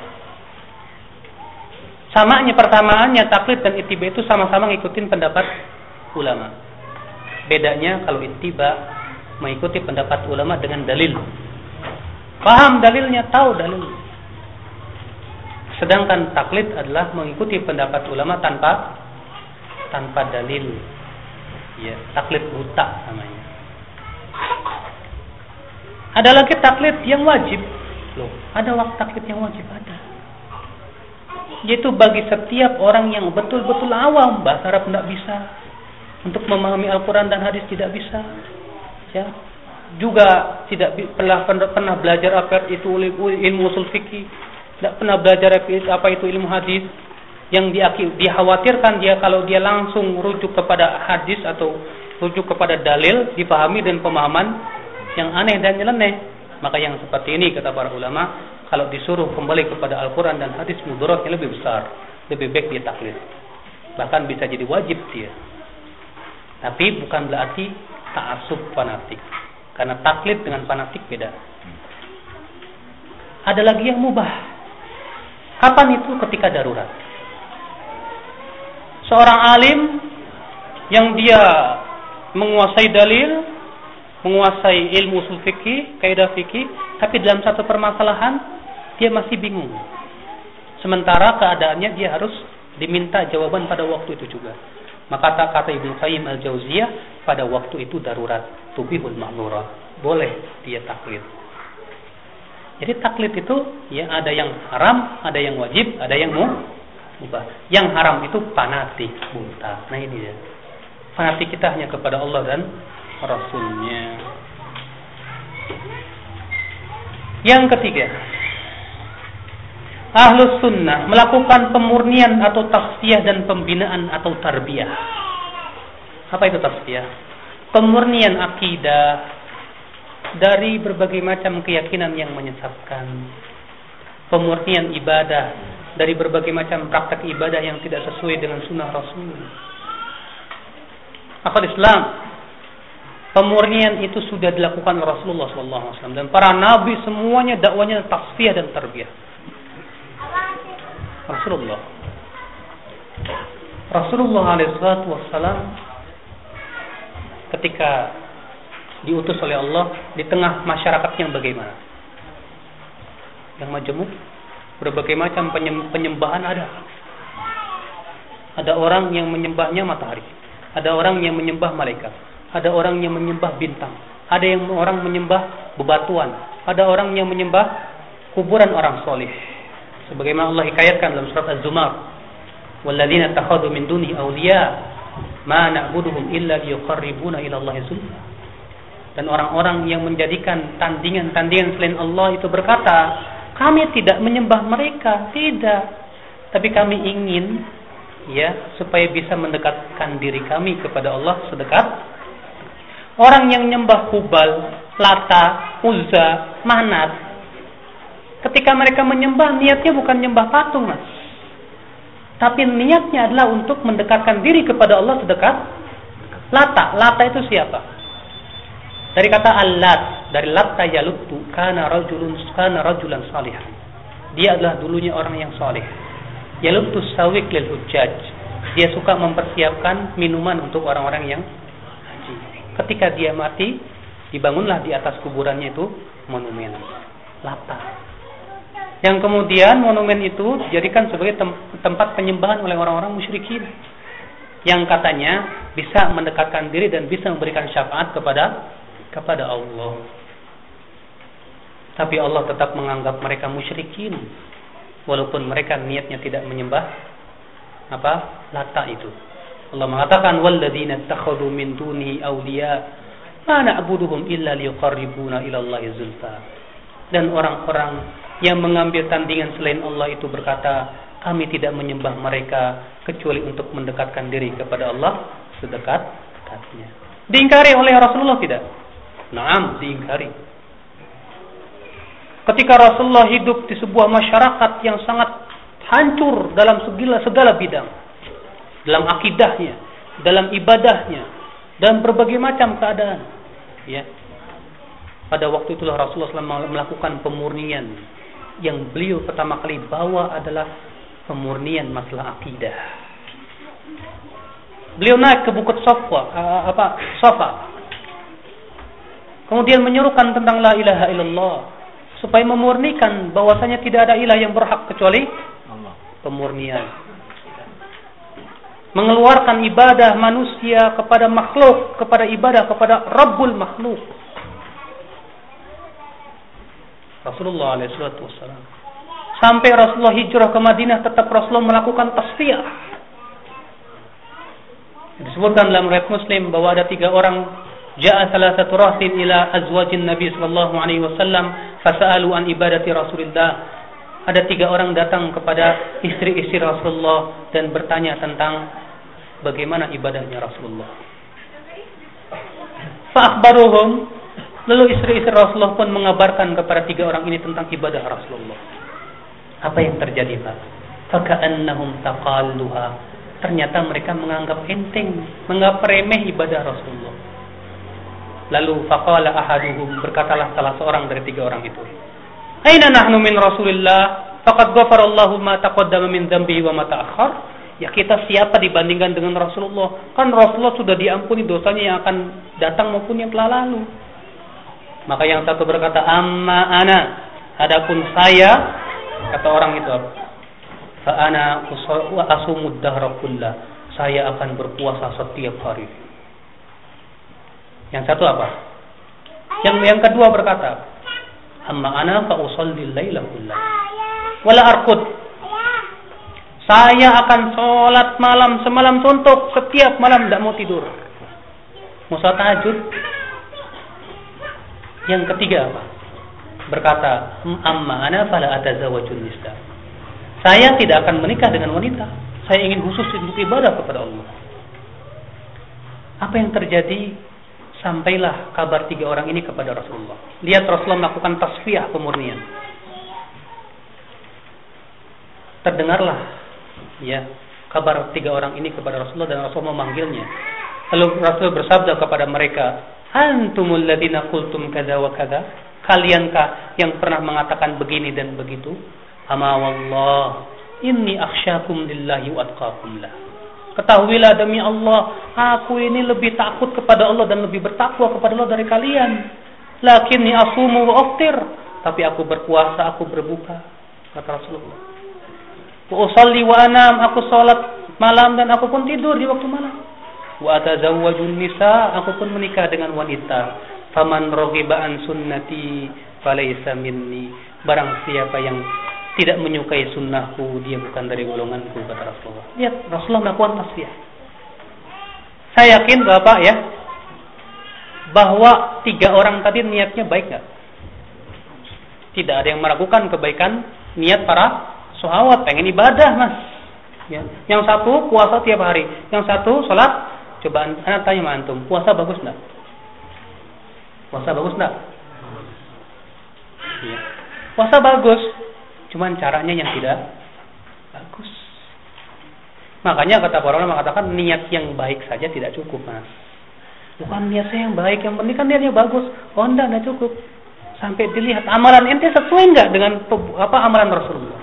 Samanya persamaannya taklid dan ittiba itu sama-sama ngikutin pendapat ulama. Bedanya kalau ittiba mengikuti pendapat ulama dengan dalil. Paham dalilnya, tahu dalil. Sedangkan taklid adalah mengikuti pendapat ulama tanpa tanpa dalil. Ya, taklid buta namanya. Ada lagi taklid yang wajib. Loh, ada waktu taklid yang wajib? Ada. Yaitu bagi setiap orang yang betul-betul awam bahasa Arab tidak bisa. Untuk memahami Al-Quran dan hadis tidak bisa. Ya. Juga tidak pernah pernah belajar apa itu ilmu usul fikih. Tidak pernah belajar apa itu ilmu hadis. Yang dikhawatirkan dia kalau dia langsung rujuk kepada hadis atau rujuk kepada dalil dipahami dan pemahaman yang aneh dan nyeleneh maka yang seperti ini kata para ulama kalau disuruh kembali kepada Al-Quran dan hadis mudaratnya lebih besar, lebih baik dia taklid. Bahkan bisa jadi wajib dia. Tapi bukan berarti ta'asub fanatik. Karena taklid dengan fanatik beda. Ada lagi yang mubah. Kapan itu ketika darurat? seorang alim yang dia menguasai dalil, menguasai ilmu usul fikih, kaidah fikih, tapi dalam satu permasalahan dia masih bingung. Sementara keadaannya dia harus diminta jawaban pada waktu itu juga. Maka kata, kata Ibnu Qayyim Al-Jauziyah pada waktu itu darurat, tubihul ma'lurat. Boleh dia taklid. Jadi taklid itu ya ada yang haram, ada yang wajib, ada yang mubah. Yang haram itu fanatik, buta. Nah ini dia. Fanatik kita hanya kepada Allah dan Rasulnya. Yang ketiga, Ahlus sunnah melakukan pemurnian atau tasfiyah dan pembinaan atau tarbiyah. Apa itu tasfiyah? Pemurnian akidah dari berbagai macam keyakinan yang menyesatkan. Pemurnian ibadah dari berbagai macam praktek ibadah yang tidak sesuai dengan sunnah Rasul. Akal Islam Pemurnian itu sudah dilakukan Rasulullah SAW dan para nabi semuanya dakwanya tasfiyah dan tarbiyah. Rasulullah. Rasulullah SAW ketika diutus oleh Allah di tengah masyarakat yang bagaimana? Yang majemuk, berbagai macam penyembahan ada. Ada orang yang menyembahnya matahari, ada orang yang menyembah malaikat, ada orang yang menyembah bintang, ada yang orang menyembah bebatuan, ada orang yang menyembah kuburan orang soleh. Sebagaimana Allah hikayatkan dalam surat Az-Zumar. Walladzina takhadu min duni awliya ma na'buduhum illa liyuqarribuna ila Allah dan orang-orang yang menjadikan tandingan-tandingan selain Allah itu berkata kami tidak menyembah mereka. Tidak. Tapi kami ingin ya supaya bisa mendekatkan diri kami kepada Allah sedekat orang yang menyembah Hubal, Lata, Uzza, Manat Ketika mereka menyembah, niatnya bukan nyembah patung, mas. Tapi niatnya adalah untuk mendekatkan diri kepada Allah sedekat lata. Lata itu siapa? Dari kata alat, dari lata yalutu, kana rajulun kana rajulan salihan. Dia adalah dulunya orang yang saleh. Yalutu sawik lil hujjaj. Dia suka mempersiapkan minuman untuk orang-orang yang. Ketika dia mati, dibangunlah di atas kuburannya itu monumen. Lata. Yang kemudian monumen itu dijadikan sebagai tem tempat penyembahan oleh orang-orang musyrikin yang katanya bisa mendekatkan diri dan bisa memberikan syafaat kepada kepada Allah. Tapi Allah tetap menganggap mereka musyrikin walaupun mereka niatnya tidak menyembah apa? lata itu. Allah mengatakan walladzina takhadhu min duni awliya ma na'buduhum illa liqarribuna ila Allah zulfa. Dan orang-orang yang mengambil tandingan selain Allah itu berkata, kami tidak menyembah mereka kecuali untuk mendekatkan diri kepada Allah sedekat-dekatnya. Diingkari oleh Rasulullah tidak? Naam, diingkari. Ketika Rasulullah hidup di sebuah masyarakat yang sangat hancur dalam segala segala bidang, dalam akidahnya, dalam ibadahnya, dan berbagai macam keadaan, ya. Pada waktu itulah Rasulullah SAW melakukan pemurnian yang beliau pertama kali bawa adalah pemurnian masalah akidah. Beliau naik ke Bukit Safa, apa? Safa. Kemudian menyerukan tentang la ilaha illallah supaya memurnikan bahwasanya tidak ada ilah yang berhak kecuali Allah. Pemurnian. Mengeluarkan ibadah manusia kepada makhluk, kepada ibadah kepada Rabbul makhluk Rasulullah SAW. Sampai Rasulullah hijrah ke Madinah tetap Rasulullah melakukan tasfiyah. Disebutkan dalam riwayat Muslim bahwa ada tiga orang Ja'a salah satu rahin ila azwajin Nabi sallallahu alaihi wasallam fasa'alu an ibadati Rasulillah. Ada tiga orang datang kepada istri-istri Rasulullah dan bertanya tentang bagaimana ibadahnya Rasulullah. Fa'akhbaruhum Lalu istri-istri Rasulullah pun mengabarkan kepada tiga orang ini tentang ibadah Rasulullah. Apa yang terjadi, Pak? Faka'annahum taqalluha. Ternyata mereka menganggap enteng, menganggap remeh ibadah Rasulullah. Lalu faqala ahaduhum berkatalah salah seorang dari tiga orang itu. Aina nahnu min Rasulillah? Faqad ghafarallahu ma taqaddama min dhanbihi wa ma ta'akhkhar. Ya kita siapa dibandingkan dengan Rasulullah? Kan Rasulullah sudah diampuni dosanya yang akan datang maupun yang telah lalu. Maka yang satu berkata, "Amma ana." Adapun saya, kata orang itu? Fa ana asumud dahra Saya akan berpuasa setiap hari. Yang satu apa? Yang yang kedua berkata, "Amma ana fa usalli laila kullah." Wala arqud saya akan sholat malam semalam suntuk setiap malam tidak mau tidur. Mau sholat tahajud. Yang ketiga apa? Berkata, amma ana fala atazawajun nisa. Saya tidak akan menikah dengan wanita. Saya ingin khusus untuk ibadah kepada Allah. Apa yang terjadi? Sampailah kabar tiga orang ini kepada Rasulullah. Lihat Rasulullah melakukan tasfiyah pemurnian. Terdengarlah ya kabar tiga orang ini kepada Rasulullah dan Rasulullah memanggilnya. Lalu Rasul bersabda kepada mereka, "Antumul ladina qultum kada wa kada?" Kaliankah yang pernah mengatakan begini dan begitu? Ama wallah, inni akhsyakum lillahi wa atqakum lah. Ketahuilah demi Allah, aku ini lebih takut kepada Allah dan lebih bertakwa kepada Allah dari kalian. Lakinni asumu wa aftir. Tapi aku berpuasa, aku berbuka. Kata Rasulullah. Usalli wa anam, aku salat malam dan aku pun tidur di waktu malam. Wa atazawwajun nisa, aku pun menikah dengan wanita. Faman raghiba an sunnati falaysa minni. Barang siapa yang tidak menyukai sunnahku, dia bukan dari golonganku kata Rasulullah. Lihat Rasulullah melakukan tasbih. Saya yakin Bapak ya bahwa tiga orang tadi niatnya baik nggak? Tidak ada yang meragukan kebaikan niat para Sahabat pengen ibadah mas. Ya. Yang satu puasa tiap hari, yang satu sholat. Coba anak tanya sama antum, puasa bagus enggak? Puasa bagus enggak? Ya. Puasa bagus, cuman caranya yang tidak bagus. Makanya kata para ulama mengatakan niat yang baik saja tidak cukup mas. Bukan niat saya yang baik, yang penting kan niatnya bagus. Oh enggak, enggak cukup. Sampai dilihat amalan ente sesuai enggak dengan apa amalan Rasulullah.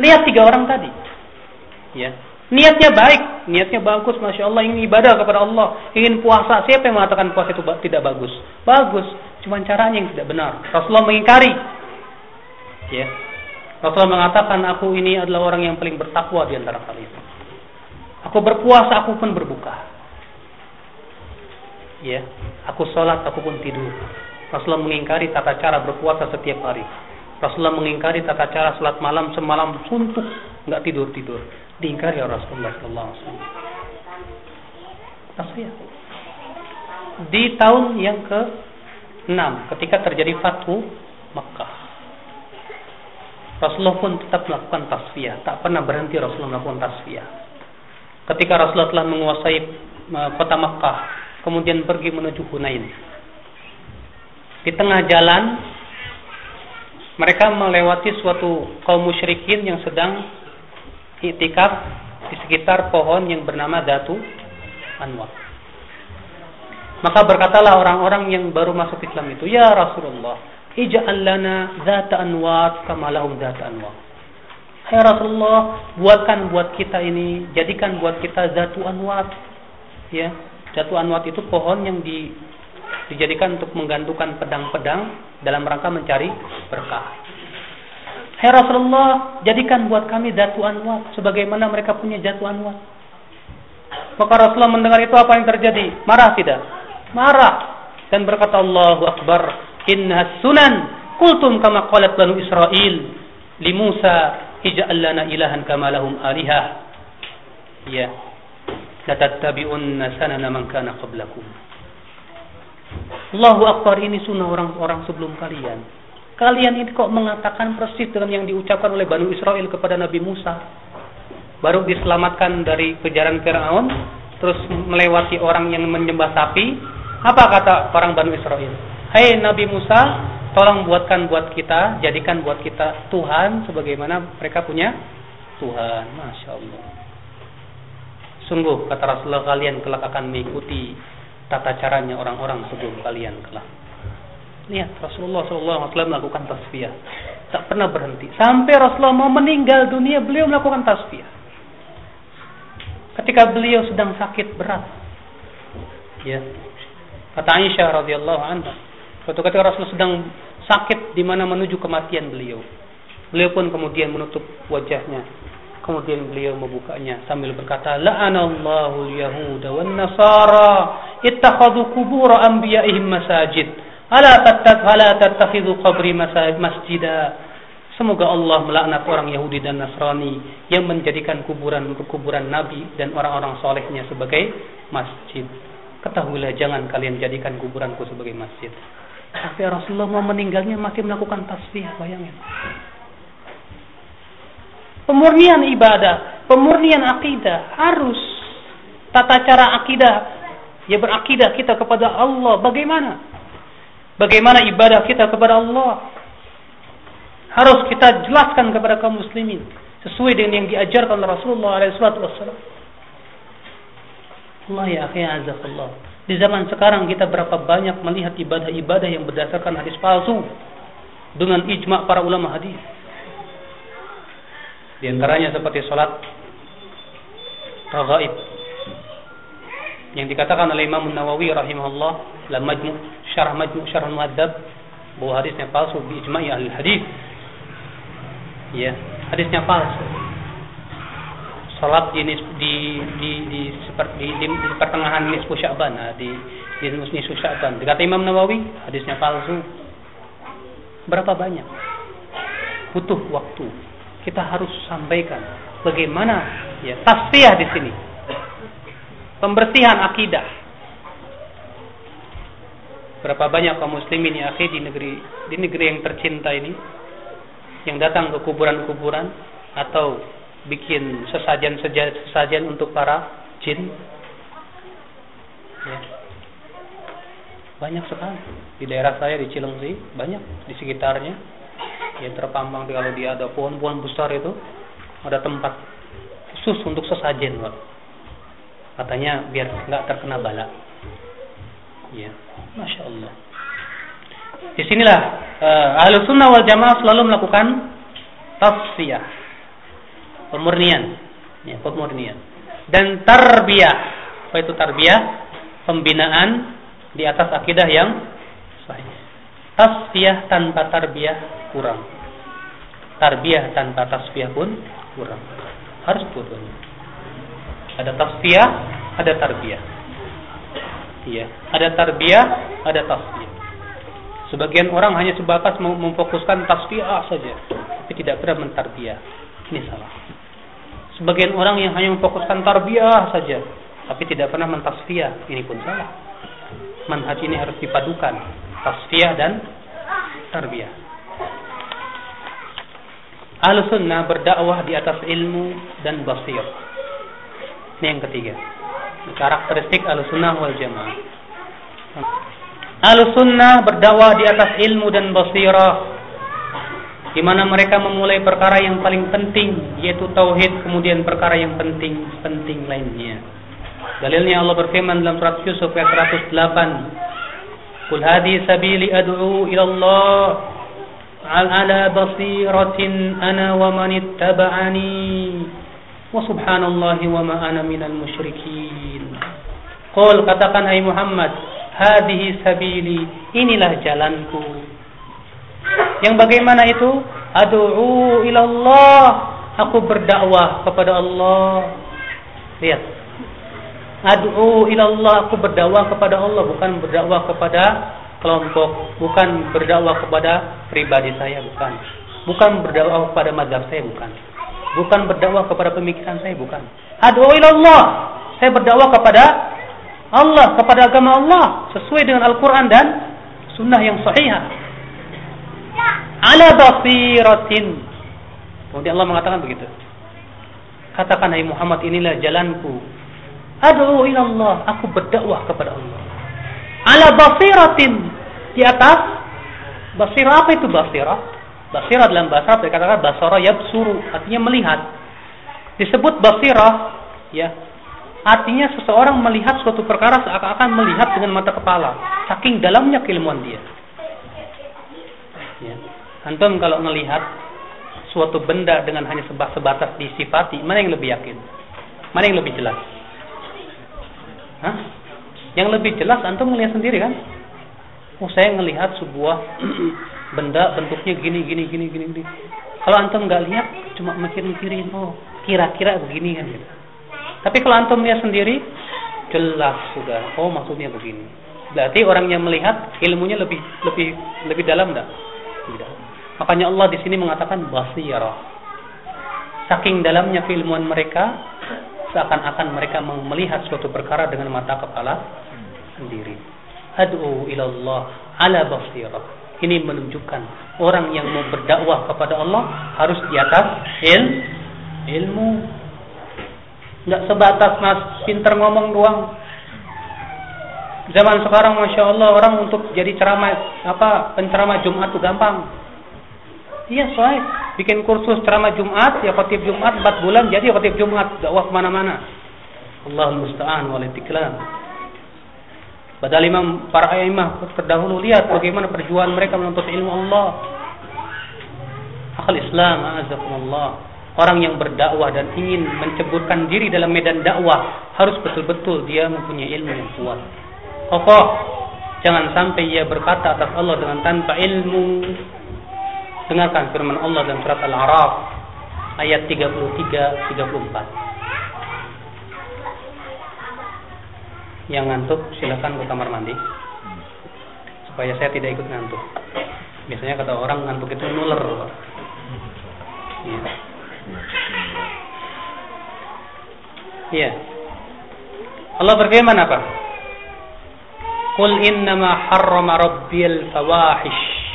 Lihat tiga orang tadi. Ya. Niatnya baik, niatnya bagus, masya Allah ingin ibadah kepada Allah, ingin puasa. Siapa yang mengatakan puasa itu tidak bagus? Bagus, cuma caranya yang tidak benar. Rasulullah mengingkari. Ya. Rasulullah mengatakan aku ini adalah orang yang paling bertakwa di antara kalian. Aku berpuasa, aku pun berbuka. Ya, aku sholat, aku pun tidur. Rasulullah mengingkari tata cara berpuasa setiap hari. Rasulullah mengingkari tata cara salat malam semalam suntuk, nggak tidur tidur. Diingkari oleh Rasulullah Sallallahu Alaihi Wasallam. Di tahun yang ke 6 ketika terjadi Fathu Makkah. Rasulullah pun tetap melakukan tasfiyah, tak pernah berhenti Rasulullah melakukan tasfiyah. Ketika Rasulullah telah menguasai eh, kota Makkah, kemudian pergi menuju Hunain. Di tengah jalan mereka melewati suatu kaum musyrikin yang sedang itikaf di sekitar pohon yang bernama Datu Anwar. Maka berkatalah orang-orang yang baru masuk Islam itu, "Ya Rasulullah, ij'al lana zata anwar kama lahum zata anwar." Hai Rasulullah, buatkan buat kita ini, jadikan buat kita zatu anwar. Ya, zatu anwar itu pohon yang di dijadikan untuk menggantungkan pedang-pedang dalam rangka mencari berkah. Hai Rasulullah, jadikan buat kami jatuh anwar sebagaimana mereka punya jatuh anwar. Maka Rasulullah mendengar itu apa yang terjadi? Marah tidak? Marah dan berkata Allahu Akbar, "Inna sunan kultum kama qalat Banu Israel li Musa ij'al lana ilahan kama lahum alihah." Ya. Latattabi'unna sanana man kana qablakum. Allahu Akbar ini sunnah orang-orang sebelum kalian. Kalian ini kok mengatakan persis dengan yang diucapkan oleh Banu Israel kepada Nabi Musa. Baru diselamatkan dari kejaran Fir'aun, terus melewati orang yang menyembah sapi. Apa kata orang Banu Israel? Hai hey, Nabi Musa, tolong buatkan buat kita, jadikan buat kita Tuhan sebagaimana mereka punya Tuhan. Masya Allah. Sungguh kata Rasulullah kalian kelak akan mengikuti tata caranya orang-orang sebelum kalian kelak. Lihat Rasulullah SAW melakukan tasbih, tak pernah berhenti. Sampai Rasulullah mau meninggal dunia, beliau melakukan tasbih. ketika beliau sedang sakit berat. Ya. Kata Aisyah radhiyallahu anha, suatu ketika Rasul sedang sakit di mana menuju kematian beliau. Beliau pun kemudian menutup wajahnya. Kemudian beliau membukanya sambil berkata, La'anallahu yahuda wan nasara ittakhadhu qubur anbiya'ihim masajid. Ala tattakhidhu qabri masjida. Semoga Allah melaknat orang Yahudi dan Nasrani yang menjadikan kuburan-kuburan Nabi dan orang-orang solehnya sebagai masjid. Ketahuilah jangan kalian jadikan kuburanku sebagai masjid. Tapi Rasulullah mau meninggalnya masih melakukan tasbih, bayangin. Pemurnian ibadah, pemurnian akidah harus tata cara akidah ya berakidah kita kepada Allah bagaimana? Bagaimana ibadah kita kepada Allah? harus kita jelaskan kepada kaum muslimin sesuai dengan yang diajarkan Rasulullah SAW. Allah ya akhi azakallah. Di zaman sekarang kita berapa banyak melihat ibadah-ibadah yang berdasarkan hadis palsu dengan ijma para ulama hadis. Di antaranya seperti salat raghaib. Yang dikatakan oleh Imam Nawawi rahimahullah dalam majmu' syarah majmu' syarah muadzab bahwa hadisnya palsu bi ijma'i ahli hadis. Ya hadisnya palsu. Salat di di di di seperti di, di, di pertengahan nisfu Sya'ban nah, di di nisfu Sya'ban. Dikata Imam Nawawi hadisnya palsu. Berapa banyak? Butuh waktu kita harus sampaikan bagaimana ya tasfiyah di sini pembersihan akidah berapa banyak kaum muslimin ya di negeri di negeri yang tercinta ini yang datang ke kuburan-kuburan atau bikin sesajen-sesajen untuk para jin. Ya. Banyak sekali di daerah saya di Cilengsi, banyak di sekitarnya. Ya terpampang kalau dia ada pohon-pohon besar itu ada tempat khusus untuk sesajen, Pak. Katanya biar nggak terkena bala. Ya, masya Allah. Di sinilah uh, ahlu sunnah wal jamaah selalu melakukan tasfiyah, pemurnian, ya, pemurnian dan tarbiyah. Apa itu tarbiyah? Pembinaan di atas akidah yang. Tasfiyah tanpa tarbiyah kurang. Tarbiyah tanpa tasfiyah pun kurang. Harus dua-duanya. Ada tasfiyah, ada tarbiyah. Iya, ada tarbiyah, ada tasfiyah. Sebagian orang hanya sebatas memfokuskan tasfiyah saja, tapi tidak pernah mentarbiyah. Ini salah. Sebagian orang yang hanya memfokuskan tarbiyah saja, tapi tidak pernah mentasfiyah. Ini pun salah. Manhaj ini harus dipadukan, tasfiyah dan tarbiyah. Ahlu sunnah berdakwah di atas ilmu dan basir. Ini yang ketiga. Karakteristik ahlu sunnah wal jamaah. Al-Sunnah berdakwah di atas ilmu dan basirah di mana mereka memulai perkara yang paling penting yaitu tauhid kemudian perkara yang penting penting lainnya. Dalilnya Allah berfirman dalam surat Yusuf ayat 108. Sabili ad'u ila Allah ala basiratin ana wa man ittaba'ani wa subhanallahi wa ma ana minal musyrikin. Qul katakan Muhammad hadhihi sabili inilah jalanku. Yang bagaimana itu? Ad'u ila Allah. Aku berdakwah kepada Allah. Lihat ad'u ila Allah aku berdakwah kepada Allah bukan berdakwah kepada kelompok bukan berdakwah kepada pribadi saya bukan bukan berdakwah kepada mazhab saya bukan bukan berdakwah kepada pemikiran saya bukan ad'u ila Allah saya berdakwah kepada Allah kepada agama Allah sesuai dengan Al-Quran dan Sunnah yang sahih. Ala basiratin. Kemudian Allah mengatakan begitu. Katakan hai Muhammad inilah jalanku. Ad'u ila Allah, aku berdakwah kepada Allah. Ala basiratin di atas basirah apa itu basirah? Basirah dalam bahasa Arab dikatakan basara yabsuru, artinya melihat. Disebut basirah ya Artinya seseorang melihat suatu perkara seakan-akan melihat dengan mata kepala, saking dalamnya keilmuan dia. Ya. Antum kalau melihat suatu benda dengan hanya sebatas disifati, mana yang lebih yakin? Mana yang lebih jelas? Hah? Yang lebih jelas antum melihat sendiri kan? Oh, saya melihat sebuah benda bentuknya gini gini gini gini gini. Kalau antum nggak lihat cuma mikir-mikirin oh kira-kira begini kan gitu. Tapi kalau antum lihat sendiri jelas sudah oh maksudnya begini. Berarti orang yang melihat ilmunya lebih lebih lebih dalam enggak? Tidak. Makanya Allah di sini mengatakan basirah. Saking dalamnya keilmuan mereka, seakan-akan mereka melihat suatu perkara dengan mata kepala sendiri. Ad'u ilallah ala basirah. Ini menunjukkan orang yang mau berdakwah kepada Allah harus di atas il, ilmu. Enggak sebatas mas pinter ngomong doang. Zaman sekarang masya Allah orang untuk jadi ceramah apa penceramah Jumat itu gampang. Iya soalnya bikin kursus ceramah Jumat ya khotib Jumat 4 bulan jadi khotib Jumat dakwah ke mana-mana. Allah musta'an walitiklam. Padahal imam para imam terdahulu lihat bagaimana perjuangan mereka menuntut ilmu Allah. Akal Islam, azakumullah. Orang yang berdakwah dan ingin menceburkan diri dalam medan dakwah harus betul-betul dia mempunyai ilmu yang kuat. Kokoh. Jangan sampai ia berkata atas Allah dengan tanpa ilmu. Dengarkan firman Allah dalam surat Al-A'raf ayat 33 34. Yang ngantuk silakan ke kamar mandi supaya saya tidak ikut ngantuk. Biasanya kata orang ngantuk itu nuler. Iya. Iya. Allah berfirman apa? Qul innama harrama rabbil fawahish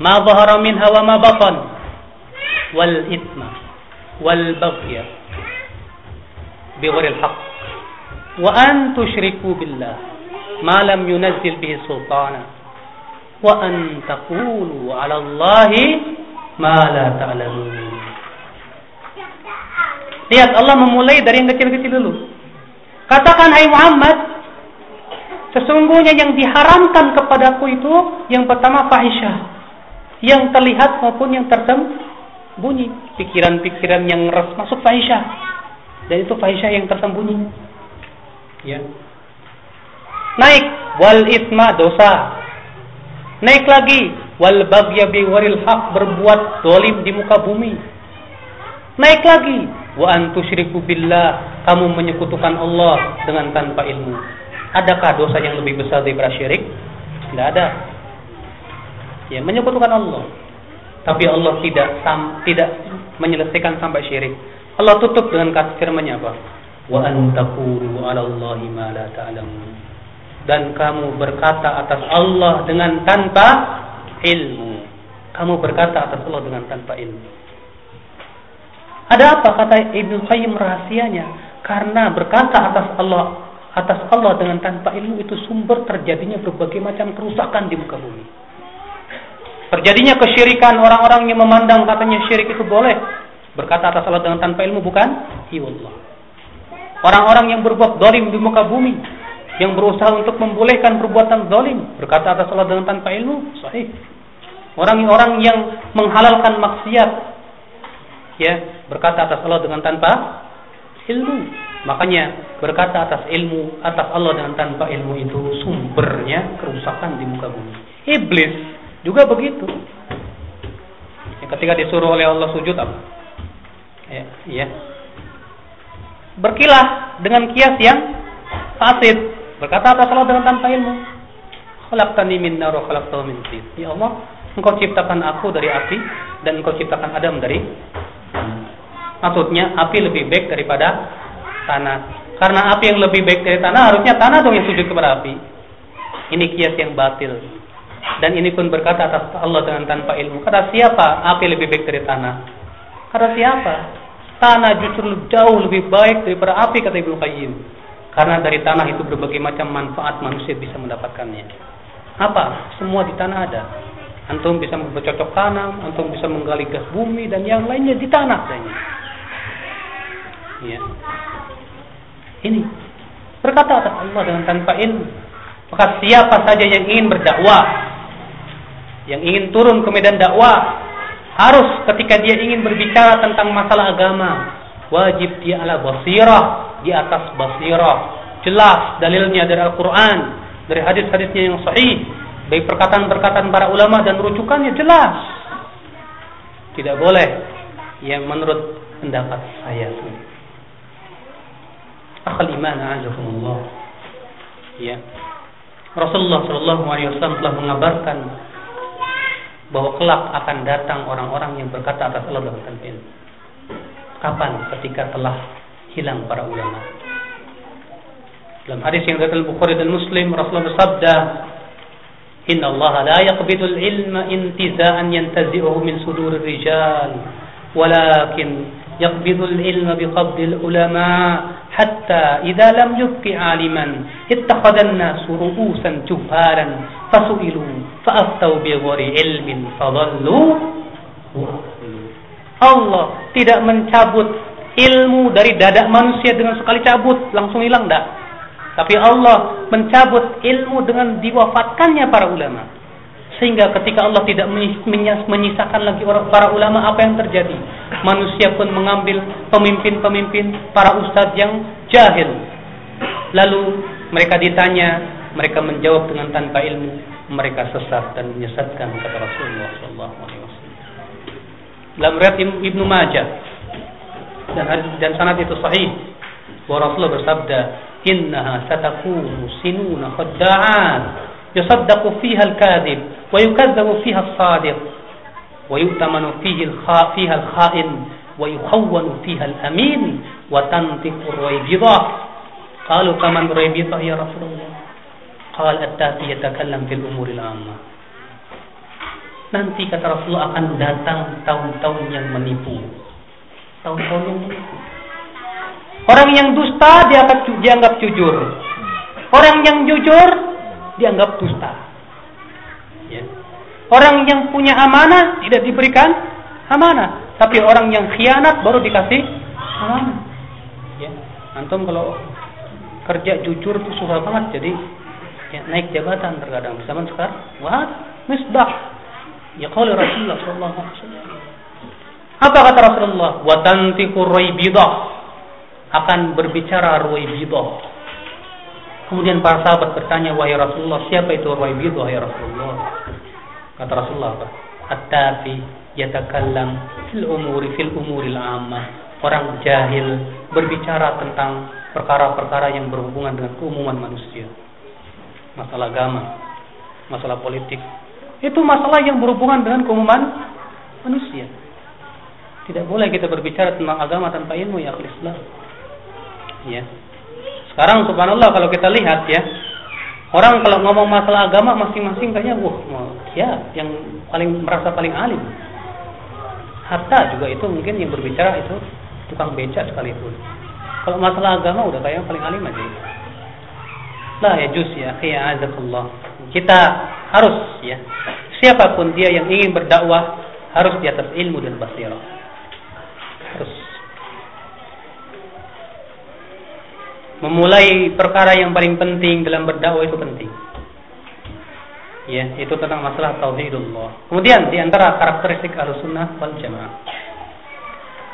ma dhahara minha wa ma batan. Wal ithma wal baghya bighairi al-haqq wa an tusyriku billah. Ma lam yunazzil bihi sultana. Wa an taqulu 'ala Allahi ma la ta'lamun. Lihat Allah memulai dari yang kecil-kecil dulu. Katakan hai Muhammad, sesungguhnya yang diharamkan kepadaku itu yang pertama fahisyah. Yang terlihat maupun yang tersembunyi. Pikiran-pikiran yang masuk fahisyah. Dan itu fahisyah yang tersembunyi. Ya. Naik. Wal isma dosa. Naik lagi. Wal bagya bi waril haq. Berbuat dolim di muka bumi. Naik lagi. Wa antusyriku billah. Kamu menyekutukan Allah dengan tanpa ilmu. Adakah dosa yang lebih besar daripada syirik? Tidak ada ya menyekutukan Allah. Tapi Allah tidak sam, tidak menyelesaikan sampai syirik. Allah tutup dengan kata firman-Nya apa? Wa an taqulu 'ala Allahi ma la ta'lamun. Dan kamu berkata atas Allah dengan tanpa ilmu. Kamu berkata atas Allah dengan tanpa ilmu. Ada apa? Kata Ibnu Qayyim rahasianya. Karena berkata atas Allah atas Allah dengan tanpa ilmu itu sumber terjadinya berbagai macam kerusakan di muka bumi terjadinya kesyirikan orang-orang yang memandang katanya syirik itu boleh berkata atas Allah dengan tanpa ilmu bukan iya Allah Orang-orang yang berbuat zalim di muka bumi, yang berusaha untuk membolehkan perbuatan zalim, berkata atas Allah dengan tanpa ilmu, sahih. Orang-orang yang menghalalkan maksiat, ya, berkata atas Allah dengan tanpa ilmu. Makanya berkata atas ilmu, atas Allah dengan tanpa ilmu itu sumbernya kerusakan di muka bumi. Iblis juga begitu. Ya, ketika disuruh oleh Allah sujud apa? Ya, ya berkilah dengan kias yang fasid. Berkata atas Allah dengan tanpa ilmu. Khalaqtani min nar wa min tin. Ya Allah, Engkau ciptakan aku dari api dan Engkau ciptakan Adam dari Maksudnya api lebih baik daripada tanah. Karena api yang lebih baik dari tanah harusnya tanah dong yang sujud kepada api. Ini kias yang batil. Dan ini pun berkata atas Allah dengan tanpa ilmu. Kata siapa api lebih baik dari tanah? Kata siapa? Tanah justru jauh lebih baik daripada api kata Ibnu Qayyim. Karena dari tanah itu berbagai macam manfaat manusia bisa mendapatkannya. Apa? Semua di tanah ada. Antum bisa bercocok tanam, antum bisa menggali gas bumi dan yang lainnya di tanah. Ya. Ini berkata atas Allah dengan tanpa ilmu. Maka siapa saja yang ingin berdakwah, yang ingin turun ke medan dakwah, harus ketika dia ingin berbicara tentang masalah agama, wajib dia ala basirah, di atas basirah, jelas dalilnya dari Al-Quran, dari hadis-hadisnya yang sahih, baik perkataan-perkataan para ulama dan rujukannya jelas. Tidak boleh yang menurut pendapat saya. Akhal iman. Ya. Rasulullah Shallallahu telah mengabarkan bahwa kelak akan datang orang-orang yang berkata atas Allah dan tanpa Kapan? Ketika telah hilang para ulama. Dalam hadis yang datang Bukhari dan Muslim Rasulullah bersabda, "Inna Allah la yaqbidul ilma intiza'an yantazi'uhu min sudurir rijal, walakin yaqbidul ilma biqabdil ulama hatta idza lam yubqi 'aliman ittakhadha an-nasu fasu'ilu fa'aftau bi ghairi ilmin fadallu Allah tidak mencabut ilmu dari dada manusia dengan sekali cabut langsung hilang enggak tapi Allah mencabut ilmu dengan diwafatkannya para ulama. Sehingga ketika Allah tidak menyisakan lagi orang para ulama apa yang terjadi? Manusia pun mengambil pemimpin-pemimpin para ustadz yang jahil. Lalu mereka ditanya, mereka menjawab dengan tanpa ilmu. Mereka sesat dan menyesatkan kata Rasulullah sallallahu alaihi wasallam. Dalam riwayat Ibnu Majah dan dan sanad itu sahih bahwa Rasulullah bersabda innaha satakunu sinuna khadda'an yusaddaqu fiha al-kadhib wa yukadzabu fiha as-sadiq wa yu'tamanu fihi al-khafiha al-kha'in wa yukhawwanu fiha al-amin wa tantiqu ar-raybidha qalu kaman raybidha ya Rasulullah? Qal at-tati yatakallam fil umuril amma. Nanti kata Rasulullah akan datang tahun-tahun yang menipu. Tahun-tahun yang menipu. Orang yang dusta dianggap, dianggap jujur. Orang yang jujur dianggap dusta. Ya. Orang yang punya amanah tidak diberikan amanah, tapi orang yang khianat baru dikasih amanah. Ya. Antum kalau kerja jujur itu susah banget jadi ya, naik jabatan terkadang zaman sekarang wah misbah ya kalau Rasulullah sallallahu alaihi wasallam apa kata Rasulullah wa tantiqu raibidah akan berbicara Ruwaibidah. Kemudian para sahabat bertanya, wahai Rasulullah, siapa itu Ruwaibidah, wahai Rasulullah? Kata Rasulullah apa? At-tafi yatakallam fil umuri fil umuril ammah. Orang jahil berbicara tentang perkara-perkara yang berhubungan dengan keumuman manusia. Masalah agama, masalah politik. Itu masalah yang berhubungan dengan keumuman manusia. Tidak boleh kita berbicara tentang agama tanpa ilmu ya Islam ya. Sekarang subhanallah kalau kita lihat ya, orang kalau ngomong masalah agama masing-masing kayaknya wah, ya yang paling merasa paling alim. Harta juga itu mungkin yang berbicara itu tukang beca sekalipun. Kalau masalah agama udah kayak paling alim aja. Lah ya jus ya, ya azakallah. Kita harus ya, siapa pun dia yang ingin berdakwah harus di atas ilmu dan basirah. Harus memulai perkara yang paling penting dalam berdakwah itu penting. Ya, itu tentang masalah tauhidullah. Kemudian di antara karakteristik Ahlussunnah wal Jamaah.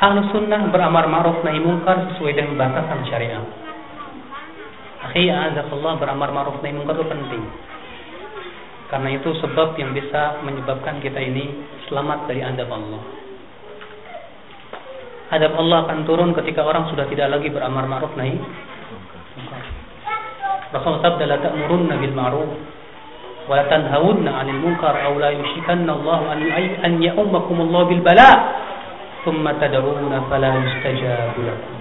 Ahlussunnah beramar ma'ruf nahi mungkar sesuai dengan batasan syariat. Akhi azakallah beramar ma'ruf nahi mungkar itu penting. Karena itu sebab yang bisa menyebabkan kita ini selamat dari adab Allah. Adab Allah akan turun ketika orang sudah tidak lagi beramar ma'ruf nahi Rasul sabda la ta'murunna bil ma'ruf wa la tanhawunna 'anil munkar aw la yushikanna Allah an an ya'ummakum Allah bil bala thumma tad'una fala yustajabu lakum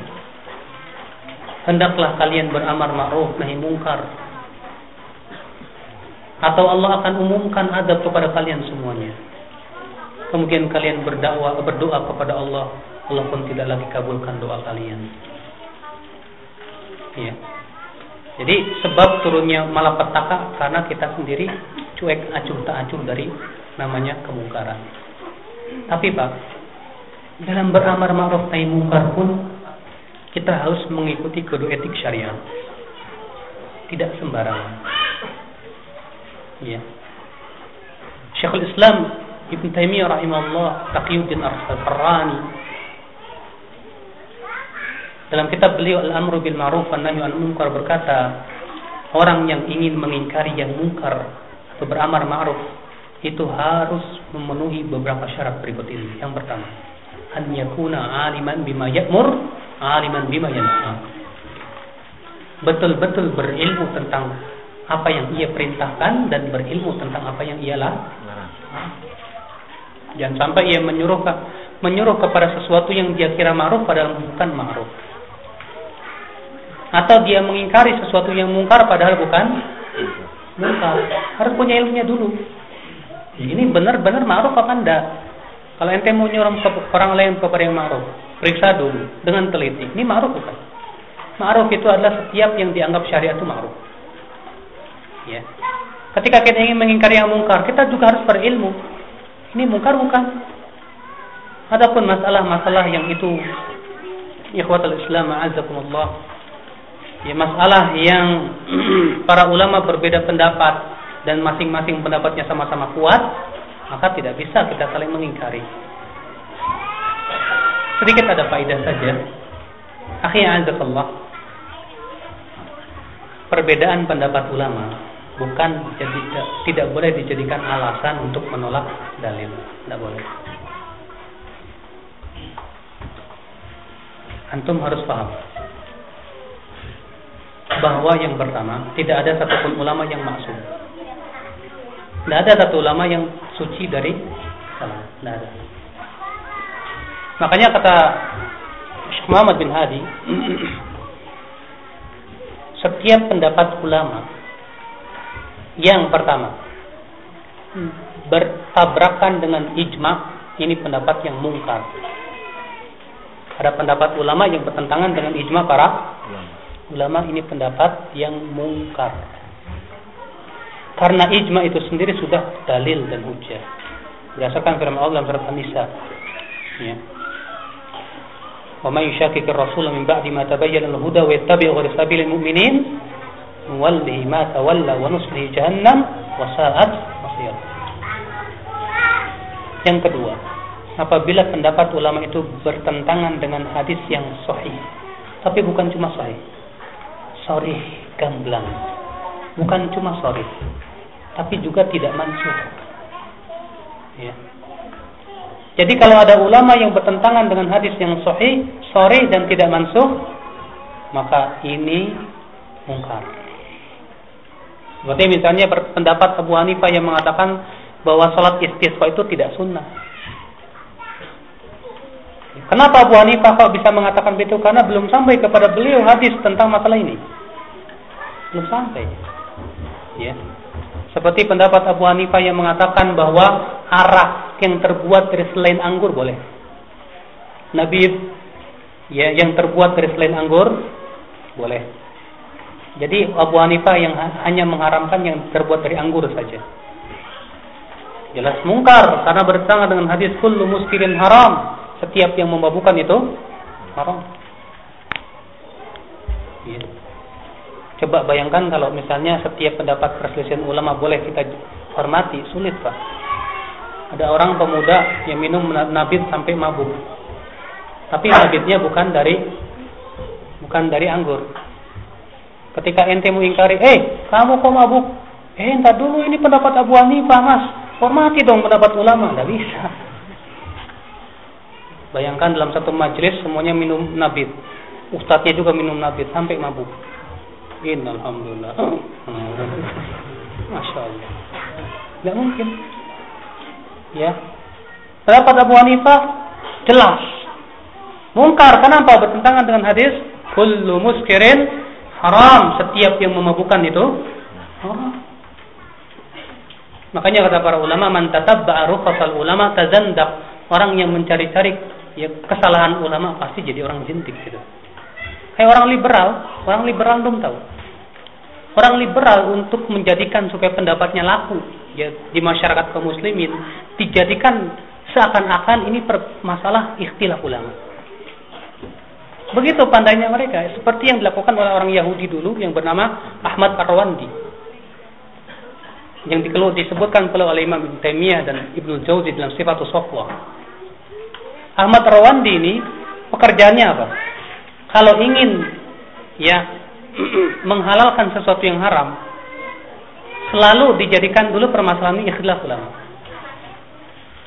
Hendaklah kalian beramar ma'ruf nahi munkar atau Allah akan umumkan adab kepada kalian semuanya. Kemudian kalian berdakwah berdoa kepada Allah, Allah pun tidak lagi kabulkan doa kalian. Ya. Jadi sebab turunnya malapetaka karena kita sendiri cuek acuh tak acuh dari namanya kemungkaran. Tapi Pak, dalam beramar ma'ruf nahi mungkar pun kita harus mengikuti kode etik syariat. Tidak sembarangan. Ya. Syekhul Islam Ibn Taimiyah rahimahullah Taqiyuddin Ar-Rani Dalam kitab beliau Al-Amru bil Ma'ruf wan Nahyu anil Munkar berkata, orang yang ingin mengingkari yang mungkar atau beramar ma'ruf itu harus memenuhi beberapa syarat berikut ini. Yang pertama, an yakuna aliman bima ya'mur, aliman bima yanha. Betul-betul berilmu tentang apa yang ia perintahkan dan berilmu tentang apa yang ia larang. Jangan sampai ia menyuruh menyuruh kepada sesuatu yang dia kira ma'ruf padahal bukan ma'ruf. Atau dia mengingkari sesuatu yang mungkar padahal bukan mungkar. Harus punya ilmunya dulu. Ini benar-benar ma'ruf apa enggak kalau ente mau nyuruh orang lain kepada yang ma'ruf periksa dulu dengan teliti. Ini ma'ruf bukan? Ma'ruf itu adalah setiap yang dianggap syariat itu ma'ruf. Ya. Ketika kita ingin mengingkari yang mungkar kita juga harus berilmu. Ini mungkar bukan? Adapun masalah-masalah yang itu ikhwatul Islam a'azzakumullah. Ya masalah yang para ulama berbeda pendapat dan masing-masing pendapatnya sama-sama kuat, maka tidak bisa kita saling mengingkari. Sedikit ada faedah saja. Akhirnya azakallah. Perbedaan pendapat ulama bukan jadi tidak boleh dijadikan alasan untuk menolak dalil. Tidak boleh. Antum harus paham bahwa yang pertama tidak ada satupun ulama yang maksum. Tidak ada satu ulama yang suci dari salah. Tidak ada. Makanya kata Syekh Muhammad bin Hadi, setiap pendapat ulama yang pertama bertabrakan dengan ijma ini pendapat yang mungkar. Ada pendapat ulama yang bertentangan dengan ijma para ulama ini pendapat yang mungkar. Karena ijma itu sendiri sudah dalil dan hujah. Berdasarkan firman Allah dalam surat An-Nisa. Ya. Wa may yushaqiqir rasul min ba'di ma tabayyana al-huda wa yattabi' ghayra sabilil mu'minin nuwallihi ma tawalla wa nuslihi jahannam wa sa'at masir. Yang kedua, apabila pendapat ulama itu bertentangan dengan hadis yang sahih, tapi bukan cuma sahih, sorry gamblang. Bukan cuma sorry, tapi juga tidak mansuh. Ya. Jadi kalau ada ulama yang bertentangan dengan hadis yang sahih, sorry dan tidak mansuh, maka ini mungkar. Seperti misalnya pendapat Abu Hanifah yang mengatakan bahwa salat istisqa itu tidak sunnah. Kenapa Abu Hanifah kok bisa mengatakan begitu? Karena belum sampai kepada beliau hadis tentang masalah ini. Belum sampai. Ya. Seperti pendapat Abu Hanifah yang mengatakan bahwa arak yang terbuat dari selain anggur boleh. Nabi ya yang terbuat dari selain anggur boleh. Jadi Abu Hanifah yang hanya mengharamkan yang terbuat dari anggur saja. Jelas mungkar karena bertentangan dengan hadis kullu muskirin haram setiap yang memabukkan itu haram. Ya. Coba bayangkan kalau misalnya setiap pendapat perselisihan ulama boleh kita hormati, sulit pak. Ada orang pemuda yang minum nabit sampai mabuk. Tapi nabitnya bukan dari bukan dari anggur. Ketika ente mau ingkari, eh kamu kok mabuk? Eh entar dulu ini pendapat Abu Hanifah mas. Hormati dong pendapat ulama, nggak bisa. Bayangkan dalam satu majelis semuanya minum nabit. Ustadznya juga minum nabit sampai mabuk. Innalhamdulillah. Masya Allah. Tidak mungkin. Ya. Pendapat Abu Hanifah jelas. Mungkar. Kenapa? Bertentangan dengan hadis. Kullu muskirin haram. Setiap yang memabukkan itu haram. Makanya kata para ulama, man tatabba'a rukhsal ulama tazandaq. Orang yang mencari-cari ya kesalahan ulama pasti jadi orang jintik gitu. Kayak orang liberal, orang liberal belum tahu. Orang liberal untuk menjadikan supaya pendapatnya laku ya di masyarakat kaum muslimin dijadikan seakan-akan ini per masalah ikhtilaf ulama. Begitu pandainya mereka, seperti yang dilakukan oleh orang Yahudi dulu yang bernama Ahmad Arwandi. Yang dikeluh disebutkan oleh Imam Ibn Taimiyah dan Ibnu Jauzi dalam Sifatus Sofwa Ahmad Rawandi ini pekerjaannya apa? Kalau ingin ya menghalalkan sesuatu yang haram, selalu dijadikan dulu permasalahan ini ikhtilaf ulama.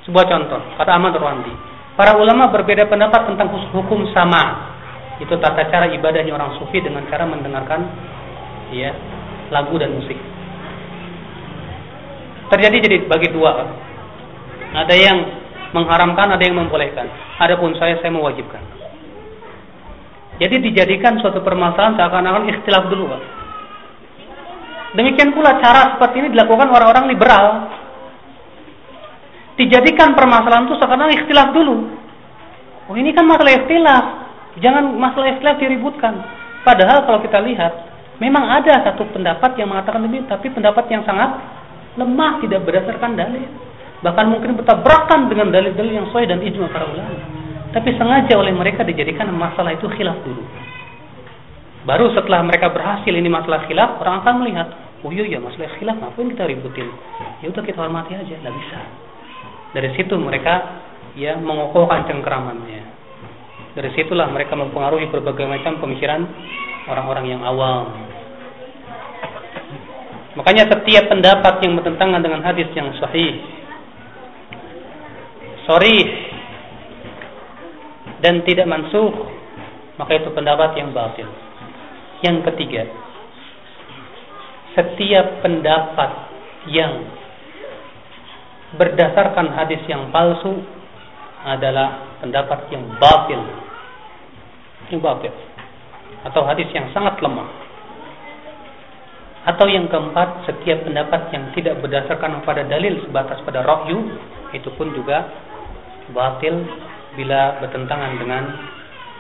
Sebuah contoh, kata Ahmad Rwandi. Para ulama berbeda pendapat tentang hukum sama. Itu tata cara ibadahnya orang sufi dengan cara mendengarkan ya lagu dan musik. Terjadi jadi bagi dua. Ada yang mengharamkan, ada yang membolehkan. Adapun saya saya mewajibkan. Jadi dijadikan suatu permasalahan seakan-akan ikhtilaf dulu. Demikian pula cara seperti ini dilakukan orang-orang liberal. Dijadikan permasalahan itu seakan-akan ikhtilaf dulu. Oh ini kan masalah ikhtilaf. Jangan masalah ikhtilaf diributkan. Padahal kalau kita lihat, memang ada satu pendapat yang mengatakan lebih, tapi pendapat yang sangat lemah, tidak berdasarkan dalil. Bahkan mungkin bertabrakan dengan dalil-dalil yang sesuai dan ijma para ulama. Tapi sengaja oleh mereka dijadikan masalah itu khilaf dulu. Baru setelah mereka berhasil ini masalah khilaf, orang akan melihat, oh iya ya masalah khilaf ngapain kita ributin? Ya udah kita hormati aja, nggak bisa. Dari situ mereka ya mengokohkan cengkeramannya. Dari situlah mereka mempengaruhi berbagai macam pemikiran orang-orang yang awam. Makanya setiap pendapat yang bertentangan dengan hadis yang sahih, sorry dan tidak mansuh maka itu pendapat yang batil. Yang ketiga, setiap pendapat yang berdasarkan hadis yang palsu adalah pendapat yang batil. Yang batil. Atau hadis yang sangat lemah. Atau yang keempat, setiap pendapat yang tidak berdasarkan pada dalil sebatas pada rohyu, itu pun juga batil bila bertentangan dengan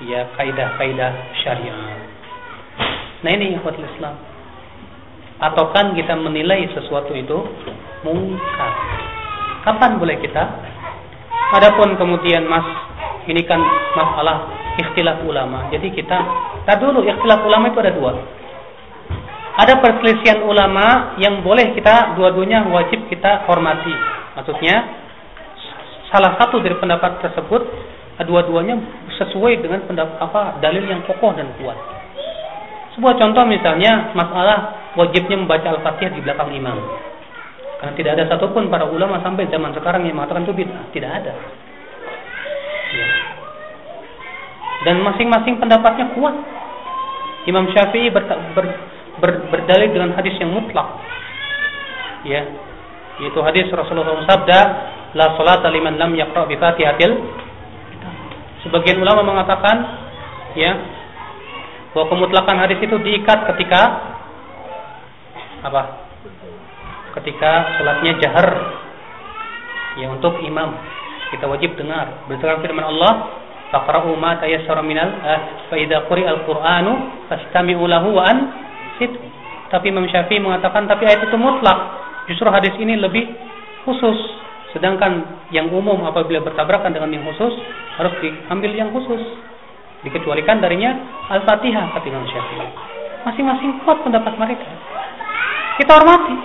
ya kaidah-kaidah syariah. Nah ini ikhwat Islam. Atau kan kita menilai sesuatu itu mungkar. Kapan boleh kita? Adapun kemudian Mas ini kan masalah ikhtilaf ulama. Jadi kita tak dulu ikhtilaf ulama itu ada dua. Ada perselisihan ulama yang boleh kita dua-duanya wajib kita hormati. Maksudnya salah satu dari pendapat tersebut dua-duanya sesuai dengan pendapat apa dalil yang kokoh dan kuat. Sebuah contoh misalnya masalah wajibnya membaca Al-Fatihah di belakang imam. Karena tidak ada satupun para ulama sampai zaman sekarang yang mengatakan itu bid'ah, tidak ada. Ya. Dan masing-masing pendapatnya kuat. Imam Syafi'i ber, ber, ber, berdalil dengan hadis yang mutlak. Ya, yaitu hadis Rasulullah SAW la salata liman lam yaqra bi Fatihatil Sebagian ulama mengatakan ya bahwa kemutlakan hadis itu diikat ketika apa? Ketika salatnya jahar. Ya untuk imam. Kita wajib dengar. Berdasarkan firman Allah faqra'u ma tayassara minal eh, fa idza quri'al qur'anu fastami'u lahu wa an tapi Imam Syafi'i mengatakan tapi ayat itu mutlak. Justru hadis ini lebih khusus Sedangkan yang umum apabila bertabrakan dengan yang khusus harus diambil yang khusus. Dikecualikan darinya Al-Fatihah kata Imam Syafi'i. Masing-masing kuat pendapat mereka. Kita hormati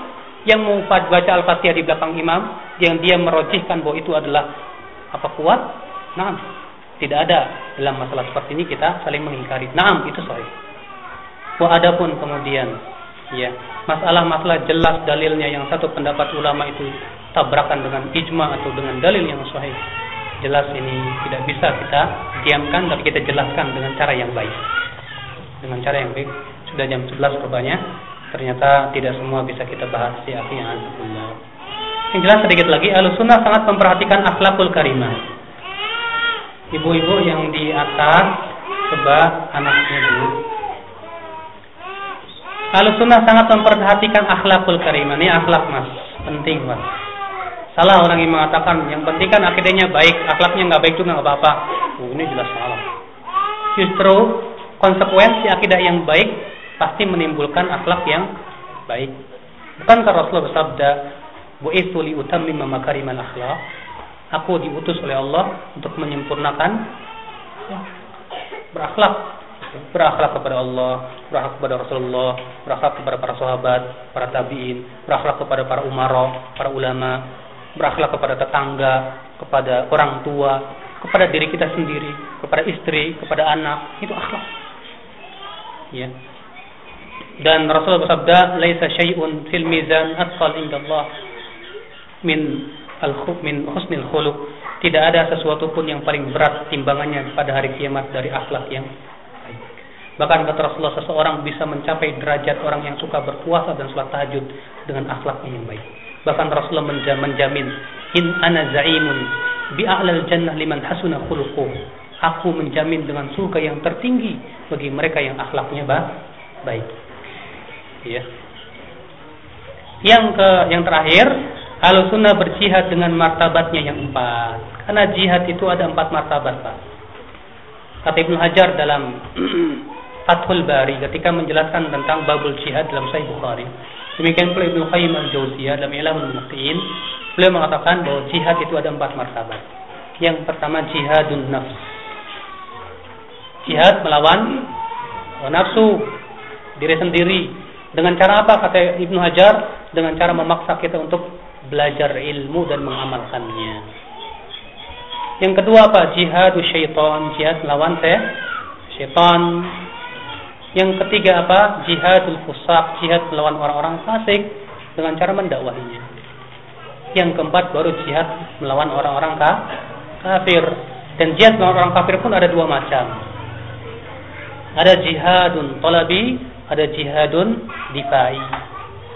yang mau baca Al-Fatihah di belakang imam yang dia merojihkan bahwa itu adalah apa kuat. Nah, tidak ada dalam masalah seperti ini kita saling mengingkari. Naam itu sahih. Wa adapun kemudian ya masalah-masalah jelas dalilnya yang satu pendapat ulama itu tabrakan dengan ijma atau dengan dalil yang sahih. Jelas ini tidak bisa kita diamkan tapi kita jelaskan dengan cara yang baik. Dengan cara yang baik. Sudah jam 11 rupanya. Ternyata tidak semua bisa kita bahas di akhirnya alhamdulillah. Yang jelas sedikit lagi, Sunnah sangat memperhatikan akhlakul karimah. Ibu-ibu yang di atas coba anaknya dulu. Sunnah sangat memperhatikan akhlakul karimah. Ini akhlak mas, penting mas. Salah orang yang mengatakan yang penting kan akidahnya baik, akhlaknya nggak baik juga nggak apa-apa. Oh, ini jelas salah. Justru konsekuensi akidah yang baik pasti menimbulkan akhlak yang baik. Bukankah Rasulullah bersabda, "Bu'itsu li utammima makarimal akhlak." Aku diutus oleh Allah untuk menyempurnakan berakhlak berakhlak kepada Allah, berakhlak kepada Rasulullah, berakhlak kepada para sahabat, para tabiin, berakhlak kepada para umara, para ulama, berakhlak kepada tetangga, kepada orang tua, kepada diri kita sendiri, kepada istri, kepada anak, itu akhlak. Ya. Dan Rasulullah bersabda, "Laisa syai'un fil mizan atqal indallah min al min husnil khuluq." Tidak ada sesuatu pun yang paling berat timbangannya pada hari kiamat dari akhlak yang baik. Bahkan kata Rasulullah seseorang bisa mencapai derajat orang yang suka berpuasa dan sholat tahajud dengan akhlaknya yang baik. Bahkan Rasulullah menjamin, "In ana za'imun bi a'lal jannah liman hasuna khuluquh." Aku menjamin dengan surga yang tertinggi bagi mereka yang akhlaknya baik. Ya. Yang ke yang terakhir, Ahlu sunnah berjihad dengan martabatnya yang empat. Karena jihad itu ada empat martabat, Pak. Kata Ibnu Hajar dalam Fathul Bari ketika menjelaskan tentang babul jihad dalam Sahih Bukhari. Demikian pula Ibnu Qayyim al-Jauziyah dalam Ilhamul Muqtiin, beliau mengatakan bahwa jihad itu ada empat martabat. Yang pertama jihadun nafs. Jihad melawan nafsu diri sendiri. Dengan cara apa kata Ibnu Hajar? Dengan cara memaksa kita untuk belajar ilmu dan mengamalkannya. Yang kedua apa? Jihadu syaitan, jihad melawan syaitan. Yang ketiga apa? Jihadul fusak, jihad melawan orang-orang fasik dengan cara mendakwahinya. Yang keempat baru jihad melawan orang-orang kafir. Dan jihad melawan orang kafir pun ada dua macam. Ada jihadun tolabi, ada jihadun difai.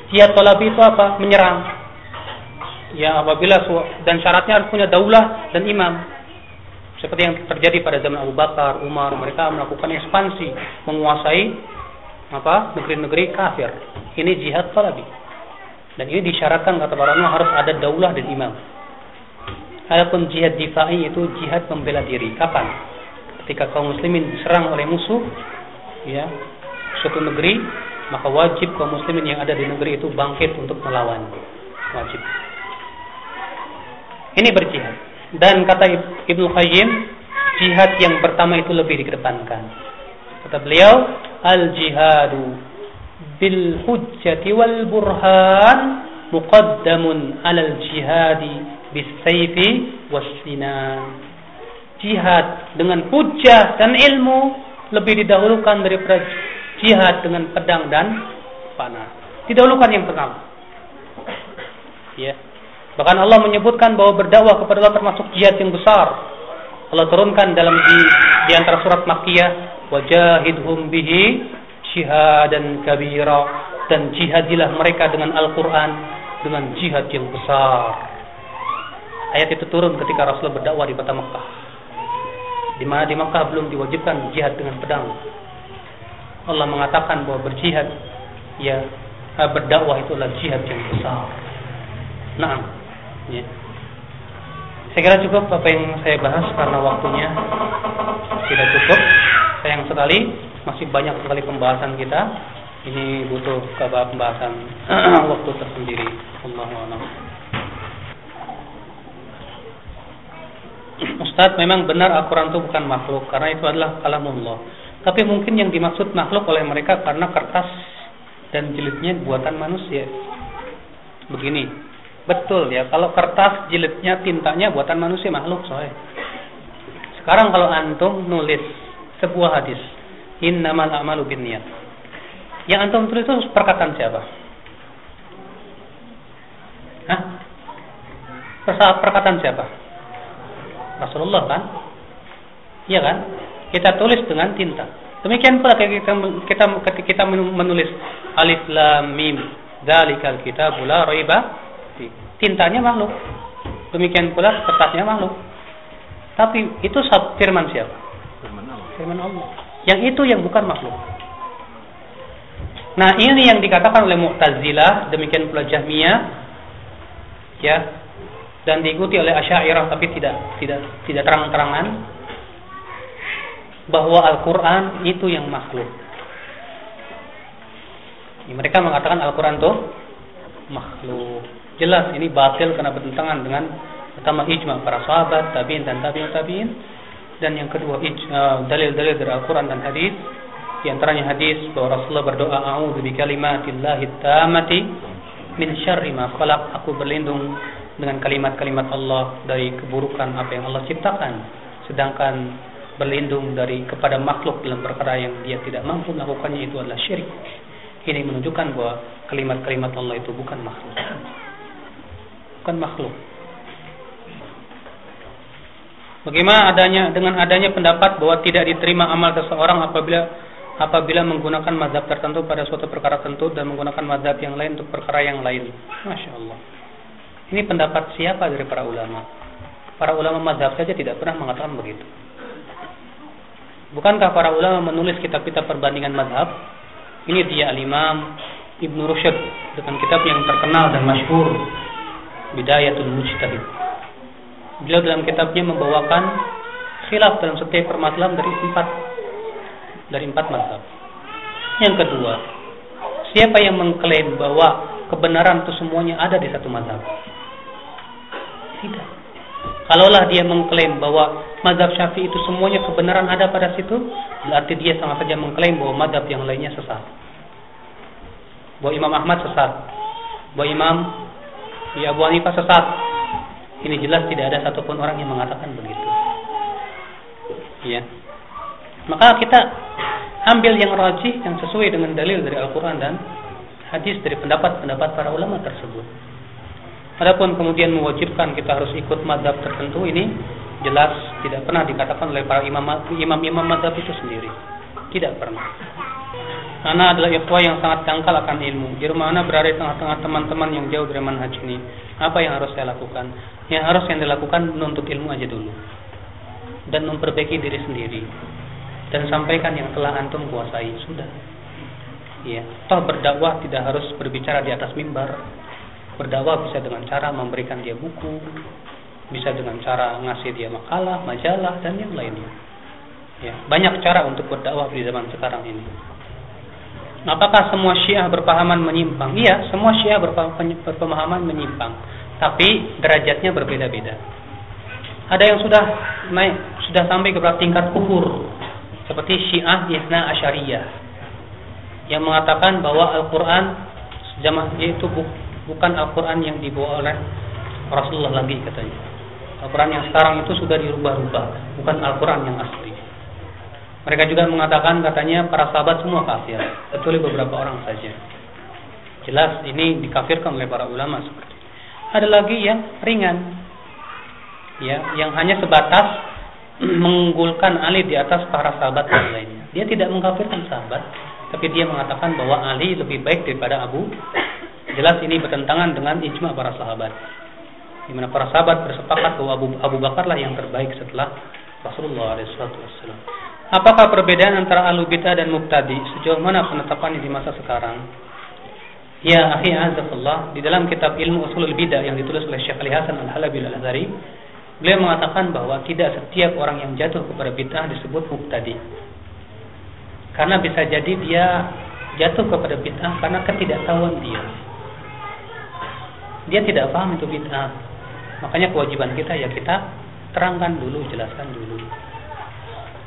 Jihad tolabi itu apa? Menyerang ya apabila dan syaratnya harus punya daulah dan imam seperti yang terjadi pada zaman Abu Bakar, Umar, mereka melakukan ekspansi, menguasai apa negeri-negeri kafir. Ini jihad talabi. Dan ini disyaratkan kata para ulama harus ada daulah dan imam. Adapun jihad difai itu jihad membela diri. Kapan? Ketika kaum muslimin diserang oleh musuh, ya, suatu negeri, maka wajib kaum muslimin yang ada di negeri itu bangkit untuk melawan. Wajib. Ini berjihad. Dan kata Ibnu Qayyim, jihad yang pertama itu lebih dikedepankan. Kata beliau, al-jihadu bil hujjati wal burhan muqaddamun alal jihadi bis sayfi was sinan. Jihad dengan hujjah dan ilmu lebih didahulukan daripada jihad dengan pedang dan panah. Didahulukan yang pertama. Ya. Bahkan Allah menyebutkan bahwa berdakwah kepada Allah termasuk jihad yang besar. Allah turunkan dalam di, di antara surat Makkiyah, wajahidhum bihi jihadan kabira dan jihadilah mereka dengan Al-Qur'an dengan jihad yang besar. Ayat itu turun ketika Rasulullah berdakwah di kota Makkah. Di mana di Makkah belum diwajibkan jihad dengan pedang. Allah mengatakan bahwa berjihad ya berdakwah itu adalah jihad yang besar. Nah, Ya. Saya kira cukup apa yang saya bahas karena waktunya tidak cukup. Sayang sekali masih banyak sekali pembahasan kita. Ini butuh kabar pembahasan waktu tersendiri. Allahu Ustadz memang benar Al-Quran itu bukan makhluk karena itu adalah kalamullah. Tapi mungkin yang dimaksud makhluk oleh mereka karena kertas dan jilidnya buatan manusia. Begini, Betul ya, kalau kertas jilidnya tintanya buatan manusia makhluk soalnya. Sekarang kalau antum nulis sebuah hadis, innamal a'malu binniyat. Yang antum tulis itu perkataan siapa? Hah? Perkataan siapa? Rasulullah kan? Iya kan? Kita tulis dengan tinta. Demikian pula kita kita kita menulis alif lam mim dzalikal kitabul la raiba tintanya makhluk. Demikian pula kertasnya makhluk. Tapi itu firman siapa? Firman Allah. Firman Allah. Yang itu yang bukan makhluk. Nah, ini yang dikatakan oleh Mu'tazilah, demikian pula Jahmiyah, ya, dan diikuti oleh Asy'ariyah tapi tidak tidak tidak terang-terangan bahwa Al-Qur'an itu yang makhluk. Mereka mengatakan Al-Quran itu makhluk. Jelas ini batil karena bertentangan dengan pertama ijma para sahabat, tabi'in dan tabi'in tabi'in dan yang kedua uh, dalil-dalil dari Al-Qur'an dan hadis di antaranya hadis bahwa Rasulullah berdoa a'udzu bikalimatillahi tammati min syarri ma khalaq aku berlindung dengan kalimat-kalimat Allah dari keburukan apa yang Allah ciptakan sedangkan berlindung dari kepada makhluk dalam perkara yang dia tidak mampu melakukannya itu adalah syirik. Ini menunjukkan bahwa kalimat-kalimat Allah itu bukan makhluk. Bukan makhluk. Bagaimana adanya dengan adanya pendapat bahwa tidak diterima amal seseorang apabila apabila menggunakan mazhab tertentu pada suatu perkara tertentu dan menggunakan mazhab yang lain untuk perkara yang lain. Masya Allah. Ini pendapat siapa dari para ulama? Para ulama mazhab saja tidak pernah mengatakan begitu. Bukankah para ulama menulis kitab-kitab perbandingan mazhab? Ini dia al-Imam Ibn Rushd dengan kitab yang terkenal dan masyhur Bidayatul Mujtahid. Beliau dalam kitabnya membawakan khilaf dalam setiap permasalahan dari empat dari empat mazhab. Yang kedua, siapa yang mengklaim bahwa kebenaran itu semuanya ada di satu mazhab? Tidak. Kalaulah dia mengklaim bahwa mazhab Syafi'i itu semuanya kebenaran ada pada situ, berarti dia sama saja mengklaim bahwa mazhab yang lainnya sesat. Bahwa Imam Ahmad sesat, bahwa Imam ya Abu Hanifah sesat. Ini jelas tidak ada satupun orang yang mengatakan begitu. Ya. Maka kita ambil yang rajih yang sesuai dengan dalil dari Al-Quran dan hadis dari pendapat-pendapat para ulama tersebut. Adapun kemudian mewajibkan kita harus ikut madhab tertentu ini jelas tidak pernah dikatakan oleh para imam imam madhab itu sendiri. Tidak pernah. Karena adalah ikhwah yang sangat dangkal akan ilmu. Di rumah mana berada di tengah-tengah teman-teman yang jauh dari manhaj ini. Apa yang harus saya lakukan? Yang harus yang dilakukan menuntut ilmu aja dulu. Dan memperbaiki diri sendiri. Dan sampaikan yang telah antum kuasai. Sudah. Ya, toh berdakwah tidak harus berbicara di atas mimbar Berdakwah bisa dengan cara memberikan dia buku, bisa dengan cara ngasih dia makalah, majalah dan yang lainnya. Ya, banyak cara untuk berdakwah di zaman sekarang ini. Apakah semua Syiah berpahaman menyimpang? Iya, semua Syiah berpemahaman menyimpang, tapi derajatnya berbeda-beda. Ada yang sudah naik, sudah sampai ke tingkat kufur, seperti Syiah Yahna Asyariyah, yang mengatakan bahwa Al-Quran zaman itu bukan Al-Quran yang dibawa oleh Rasulullah lagi katanya. Al-Quran yang sekarang itu sudah dirubah-rubah, bukan Al-Quran yang asli. Mereka juga mengatakan katanya para sahabat semua kafir, kecuali beberapa orang saja. Jelas ini dikafirkan oleh para ulama seperti. Ada lagi yang ringan, ya, yang hanya sebatas mengunggulkan Ali di atas para sahabat yang lainnya. Dia tidak mengkafirkan sahabat, tapi dia mengatakan bahwa Ali lebih baik daripada Abu Jelas ini bertentangan dengan ijma para sahabat. Di mana para sahabat bersepakat bahwa Abu, Abu Bakar lah yang terbaik setelah Rasulullah SAW. Apakah perbedaan antara alu bid'ah dan mubtadi? Sejauh mana penetapannya di masa sekarang? Ya, akhi azakallah, di dalam kitab Ilmu Usulul Bidah yang ditulis oleh Syekh Ali Hasan Al-Halabi Al-Azhari, beliau mengatakan bahwa tidak setiap orang yang jatuh kepada bid'ah disebut mubtadi. Karena bisa jadi dia jatuh kepada bid'ah karena ketidaktahuan dia dia tidak paham itu bid'ah. Makanya kewajiban kita ya kita terangkan dulu, jelaskan dulu.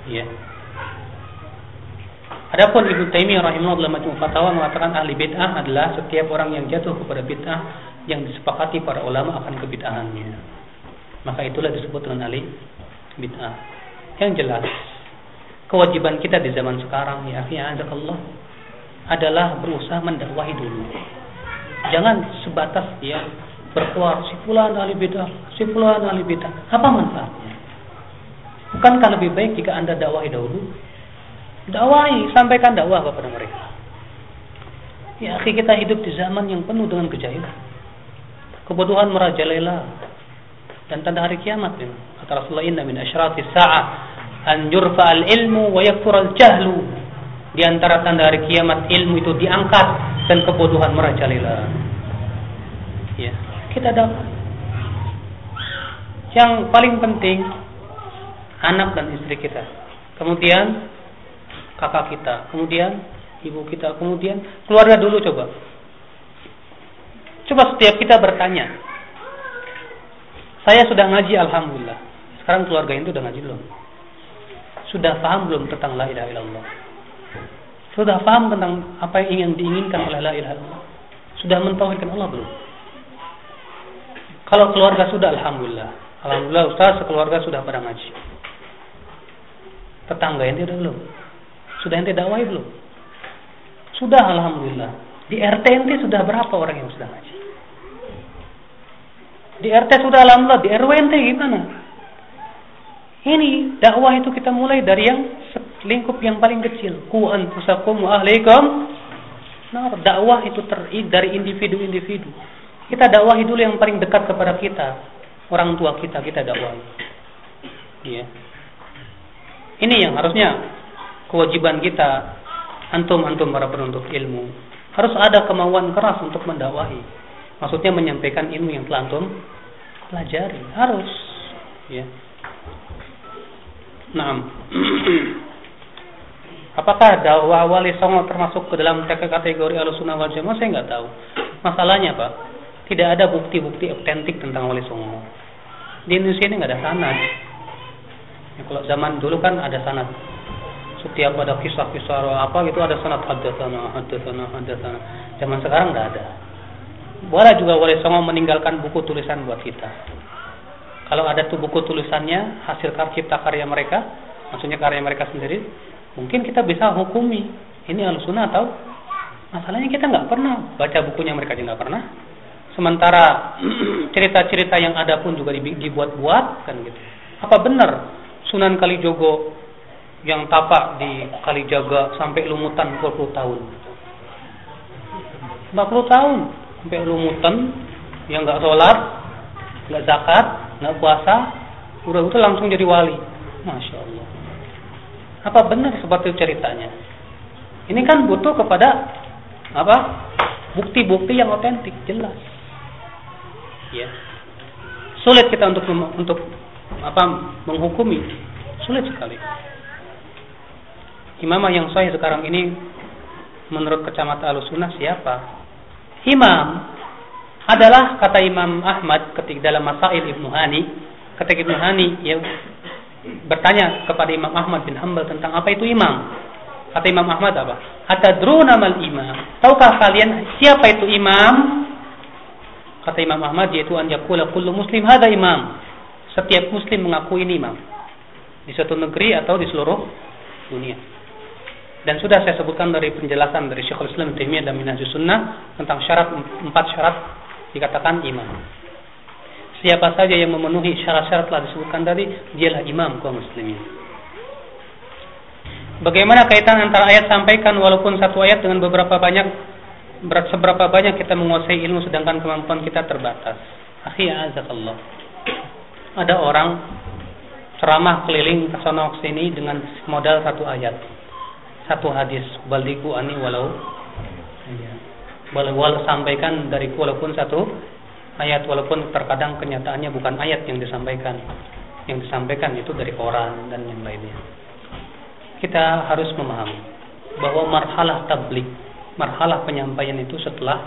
Ya. Adapun Ibnu Taimiyah rahimahullah dalam majmu' fatwa mengatakan ahli bid'ah adalah setiap orang yang jatuh kepada bid'ah yang disepakati para ulama akan kebid'ahannya. Maka itulah disebut dengan ahli bid'ah. Yang jelas kewajiban kita di zaman sekarang ya fi Allah adalah berusaha mendakwahi dulu Jangan sebatas dia berkeluar si fulan ahli bidah, si fulan ahli bidah. Apa manfaatnya? Bukankah lebih baik jika Anda dakwahi dahulu? Dakwahi, sampaikan dakwah kepada mereka. Ya, kita hidup di zaman yang penuh dengan kejahilan. Kebodohan merajalela dan tanda hari kiamat ini. Kata Rasulullah inna min asyrati sa'ah an yurfa al-ilmu wa yakfur al-jahlu. Di antara tanda hari kiamat ilmu itu diangkat dan kebodohan merajalela. Ya, kita dapat. Yang paling penting anak dan istri kita. Kemudian kakak kita, kemudian ibu kita, kemudian keluarga dulu coba. Coba setiap kita bertanya. Saya sudah ngaji alhamdulillah. Sekarang keluarga itu sudah ngaji belum? Sudah paham belum tentang la ilaha illallah? Sudah paham tentang apa yang ingin diinginkan oleh la ilaha illallah? Sudah mentauhidkan Allah belum? Kalau keluarga sudah alhamdulillah. Alhamdulillah Ustaz sekeluarga sudah pada ngaji. Tetangga ente udah belum? Sudah ente dakwahi belum? Sudah alhamdulillah. Di RT ente sudah berapa orang yang sudah ngaji? Di RT sudah alhamdulillah, di RW ente gimana? Ini dakwah itu kita mulai dari yang lingkup yang paling kecil. Ku anfusakum wa Nah, dakwah itu ter dari individu-individu. Kita dakwahi dulu yang paling dekat kepada kita, orang tua kita kita dakwahi. Iya. Ini yang harusnya kewajiban kita antum-antum para penuntut ilmu. Harus ada kemauan keras untuk mendakwahi. Maksudnya menyampaikan ilmu yang telah antum pelajari. Harus. Ya. Nah. Apakah dakwah wali songo termasuk ke dalam kategori alusunah wal jamaah? Saya nggak tahu. Masalahnya pak, tidak ada bukti-bukti otentik tentang wali songo. Di Indonesia ini nggak ada sanad. Ya, kalau zaman dulu kan ada sanad. Setiap ada kisah-kisah apa gitu ada sanad hadatsana, hadatsana, hadatsana. Zaman sekarang nggak ada. Boleh juga wali songo meninggalkan buku tulisan buat kita. Kalau ada tuh buku tulisannya hasil cipta karya mereka, maksudnya karya mereka sendiri, mungkin kita bisa hukumi ini alusuna atau masalahnya kita nggak pernah baca bukunya mereka juga nggak pernah sementara cerita-cerita yang ada pun juga dibuat-buat kan gitu apa benar Sunan Kalijogo yang tapak di Kalijaga sampai lumutan 40 tahun 40 tahun sampai lumutan yang nggak sholat nggak zakat nggak puasa udah itu langsung jadi wali masya Allah apa benar seperti ceritanya? Ini kan butuh kepada apa? Bukti-bukti yang otentik, jelas. Ya. Sulit kita untuk untuk apa menghukumi, sulit sekali. Imamah yang sahih sekarang ini menurut kacamata Ahlussunnah siapa? Imam adalah kata Imam Ahmad ketika dalam Masail Ibnu Hani, ketika Ibnu Hani ya bertanya kepada Imam Ahmad bin Hanbal tentang apa itu imam. Kata Imam Ahmad apa? Atadruna mal imam? Tahukah kalian siapa itu imam? Kata Imam Ahmad yaitu an kullu muslim hada imam. Setiap muslim mengaku ini imam. Di suatu negeri atau di seluruh dunia. Dan sudah saya sebutkan dari penjelasan dari Syekhul Islam Taimiyah dan Minhajus Sunnah tentang syarat empat syarat dikatakan imam. Siapa saja yang memenuhi syarat-syarat telah disebutkan tadi, dialah imam kaum muslimin. Bagaimana kaitan antara ayat sampaikan walaupun satu ayat dengan beberapa banyak berat seberapa banyak kita menguasai ilmu sedangkan kemampuan kita terbatas. Akhi azakallah. Ada orang ceramah keliling ke sana sini dengan modal satu ayat. Satu hadis, baliku ani walau walau sampaikan dari walaupun satu ayat walaupun terkadang kenyataannya bukan ayat yang disampaikan. Yang disampaikan itu dari Quran dan yang lainnya. Kita harus memahami bahwa marhalah tablik, marhalah penyampaian itu setelah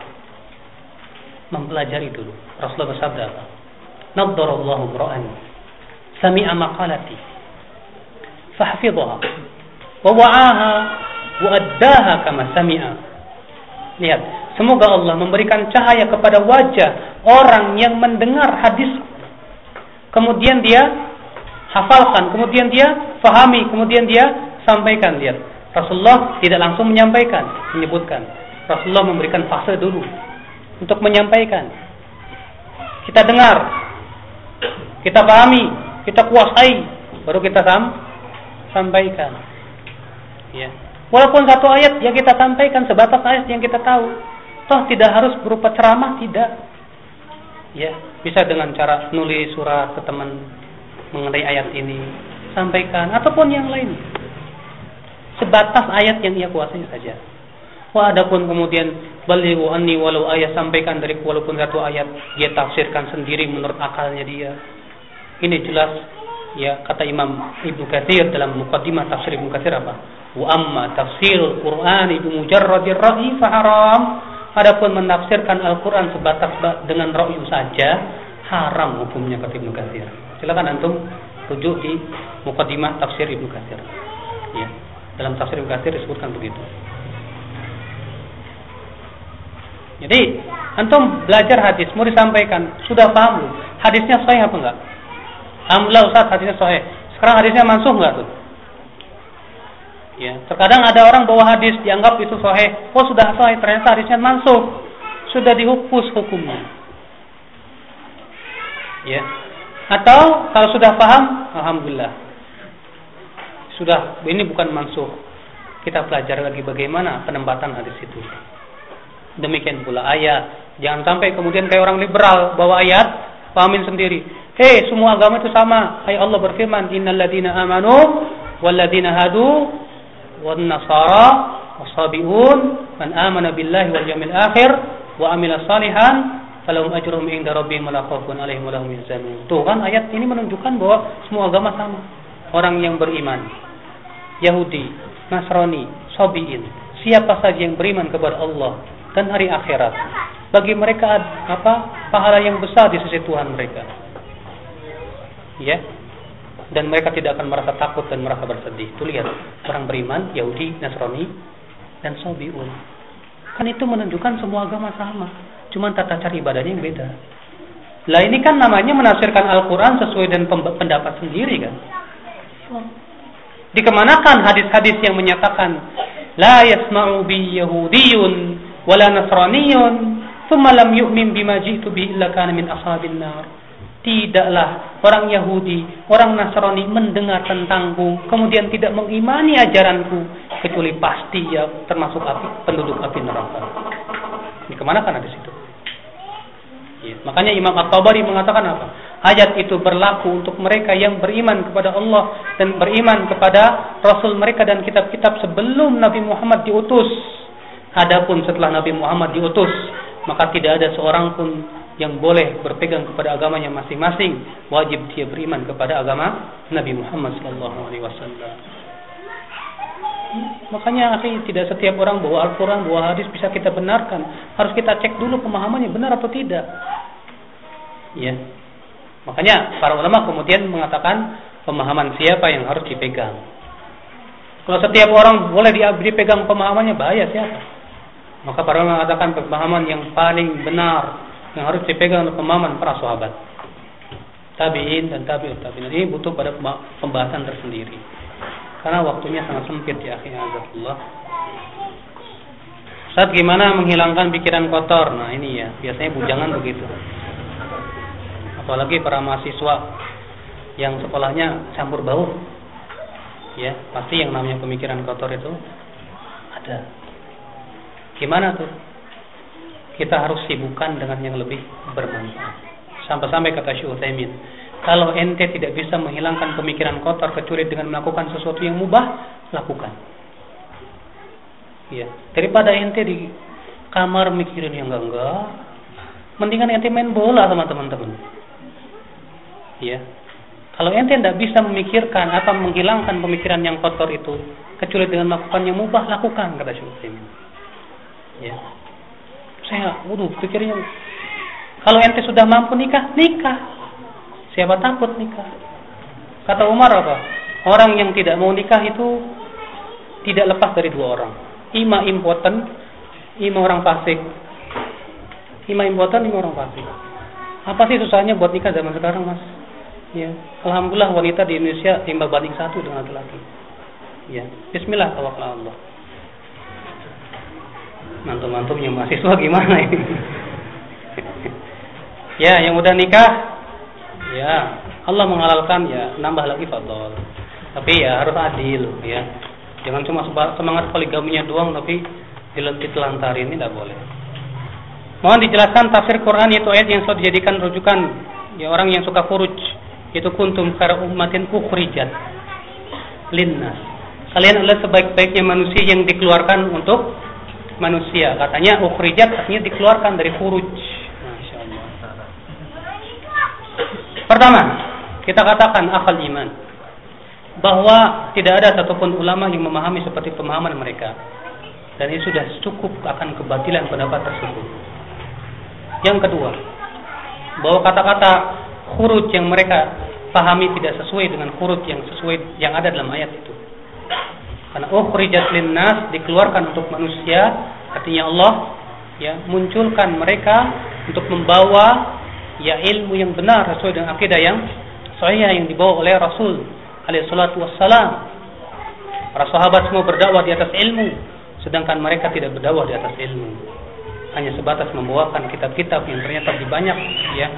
mempelajari dulu. Rasulullah bersabda apa? Naddarallahu ra'an sami'a maqalati fahfidhaha wa wa'aha kama sami'a. Lihat, semoga Allah memberikan cahaya kepada wajah orang yang mendengar hadis kemudian dia hafalkan, kemudian dia fahami, kemudian dia sampaikan dia. Rasulullah tidak langsung menyampaikan, menyebutkan. Rasulullah memberikan fase dulu untuk menyampaikan. Kita dengar, kita pahami, kita kuasai, baru kita sam sampaikan. Ya. Walaupun satu ayat yang kita sampaikan sebatas ayat yang kita tahu, toh tidak harus berupa ceramah, tidak ya bisa dengan cara nulis surat ke teman mengenai ayat ini sampaikan ataupun yang lain sebatas ayat yang ia kuasai saja Wah adapun kemudian balighu anni walau ayat sampaikan dari walaupun satu ayat dia tafsirkan sendiri menurut akalnya dia. Ini jelas ya kata Imam Ibnu Katsir dalam mukaddimah tafsir Ibnu Katsir apa? Wa amma tafsirul Qur'an bi mujarradir ra'yi fa haram Adapun menafsirkan Al-Quran sebatas dengan ra'yu saja haram hukumnya kata Ibnu Katsir. Silakan antum rujuk di mukadimah tafsir Ibnu Katsir. Ya. Dalam tafsir Ibnu Katsir disebutkan begitu. Jadi antum belajar hadis mau disampaikan sudah paham? Hadisnya sahih apa enggak? Alhamdulillah Ustaz hadisnya sahih. Sekarang hadisnya mansuh enggak tuh? Ya, terkadang ada orang bawa hadis dianggap itu sahih. Oh sudah sahih, ternyata hadisnya masuk. Sudah dihapus hukumnya. Ya. Atau kalau sudah paham, alhamdulillah. Sudah, ini bukan mansuh. Kita pelajari lagi bagaimana penempatan hadis itu. Demikian pula ayat. Jangan sampai kemudian kayak orang liberal bawa ayat, pahamin sendiri. Hei, semua agama itu sama. Hai Allah berfirman, "Innalladzina amanu walladzina hadu wan nasara wasabiun man amana billahi wal yawmil akhir wa amila salihan falahum ajruhum inda rabbihim khaufun wala hum yahzanun." Tuh kan ayat ini menunjukkan bahwa semua agama sama. Orang yang beriman, Yahudi, Nasrani, Sabiin, siapa saja yang beriman kepada Allah dan hari akhirat, bagi mereka apa pahala yang besar di sisi Tuhan mereka ya dan mereka tidak akan merasa takut dan merasa bersedih. Tuh lihat orang beriman Yahudi, Nasrani dan Sobiun. Kan itu menunjukkan semua agama sama, cuma tata cara ibadahnya yang beda. Lah ini kan namanya menafsirkan Al-Quran sesuai dengan pendapat sendiri kan. Dikemanakan hadis-hadis yang menyatakan la yasma'u bi yahudiyun wala nasraniyun thumma lam yu'min bima ji'tu bi illa kana min ashabin nar tidaklah orang Yahudi, orang Nasrani mendengar tentangku, kemudian tidak mengimani ajaranku, kecuali pasti ya termasuk api, penduduk api neraka. Ini ke mana kan ada situ? Ya, makanya Imam At-Tabari mengatakan apa? Ayat itu berlaku untuk mereka yang beriman kepada Allah dan beriman kepada Rasul mereka dan kitab-kitab sebelum Nabi Muhammad diutus. Adapun setelah Nabi Muhammad diutus, maka tidak ada seorang pun yang boleh berpegang kepada agamanya masing-masing wajib dia beriman kepada agama Nabi Muhammad sallallahu alaihi wasallam. Makanya akhi tidak setiap orang bawa Al-Qur'an, bawa hadis bisa kita benarkan. Harus kita cek dulu pemahamannya benar atau tidak. Ya. Makanya para ulama kemudian mengatakan pemahaman siapa yang harus dipegang. Kalau setiap orang boleh dipegang pemahamannya bahaya siapa? Maka para ulama mengatakan pemahaman yang paling benar yang harus dipegang oleh pemahaman para sahabat. Tabi'in dan tabi'ut tabi'in. Ini butuh pada pembahasan tersendiri. Karena waktunya sangat sempit ya akhirnya azabullah. Saat gimana menghilangkan pikiran kotor? Nah ini ya, biasanya bujangan begitu. Apalagi para mahasiswa yang sekolahnya campur bau. Ya, pasti yang namanya pemikiran kotor itu ada. Gimana tuh? Kita harus sibukkan dengan yang lebih bermanfaat. Sampai-sampai kata Syekh Utsaimin, kalau ente tidak bisa menghilangkan pemikiran kotor kecuali dengan melakukan sesuatu yang mubah, lakukan. Ya, daripada ente di kamar mikirin yang enggak-enggak, mendingan ente main bola sama teman-teman. Ya. Kalau ente tidak bisa memikirkan atau menghilangkan pemikiran yang kotor itu kecuali dengan melakukan yang mubah, lakukan kata Syekh Utsaimin. Ya. Saya, waduh, pikirnya kalau ente sudah mampu nikah, nikah. Siapa takut nikah? Kata Umar apa? Orang yang tidak mau nikah itu tidak lepas dari dua orang. Ima impoten, ima orang fasik. Ima impoten, ima orang fasik. Apa sih susahnya buat nikah zaman sekarang, Mas? Ya, alhamdulillah wanita di Indonesia timbal banding satu dengan laki-laki. Ya, Bismillah tawakal Allah mantum-mantumnya mahasiswa gimana ini? ya, yang udah nikah, ya Allah menghalalkan ya nambah lagi fadol. Tapi ya harus adil ya. Jangan cuma semangat poligaminya doang tapi ditelantarin ini tidak boleh. Mohon dijelaskan tafsir Quran yaitu ayat yang selalu dijadikan rujukan ya orang yang suka furuj itu kuntum khaira ummatin ukhrijat linnas. Kalian adalah sebaik-baiknya manusia yang dikeluarkan untuk manusia. Katanya ukhrijat artinya dikeluarkan dari furuj. Pertama, kita katakan akal iman bahwa tidak ada satupun ulama yang memahami seperti pemahaman mereka. Dan ini sudah cukup akan kebatilan pendapat tersebut. Yang kedua, bahwa kata-kata huruf yang mereka pahami tidak sesuai dengan huruf yang sesuai yang ada dalam ayat itu. Karena ukhrijat linnas dikeluarkan untuk manusia, artinya Allah ya munculkan mereka untuk membawa ya ilmu yang benar sesuai dengan akidah yang sahih yang dibawa oleh Rasul alaihi salatu wassalam. Para sahabat semua berdakwah di atas ilmu, sedangkan mereka tidak berdakwah di atas ilmu. Hanya sebatas membawakan kitab-kitab yang ternyata lebih banyak ya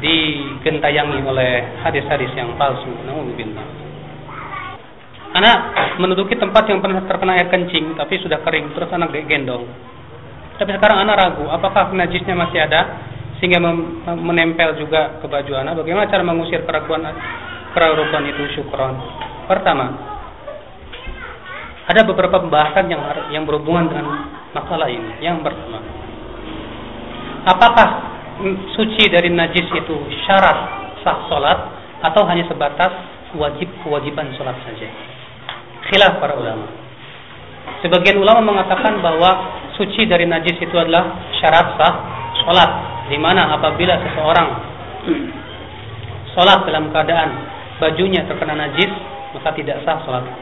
digentayangi oleh hadis-hadis yang palsu. Nauzubillah. Anak menduduki tempat yang pernah terkena air kencing tapi sudah kering terus anak gendong. Tapi sekarang anak ragu apakah najisnya masih ada sehingga menempel juga ke baju anak. Bagaimana cara mengusir keraguan keraguan itu syukron? Pertama, ada beberapa pembahasan yang yang berhubungan dengan masalah ini. Yang pertama, apakah suci dari najis itu syarat sah solat atau hanya sebatas wajib kewajiban solat saja? Khilaf para ulama. Sebagian ulama mengatakan bahwa suci dari najis itu adalah syarat sah solat di mana apabila seseorang sholat dalam keadaan bajunya terkena najis maka tidak sah sholatnya.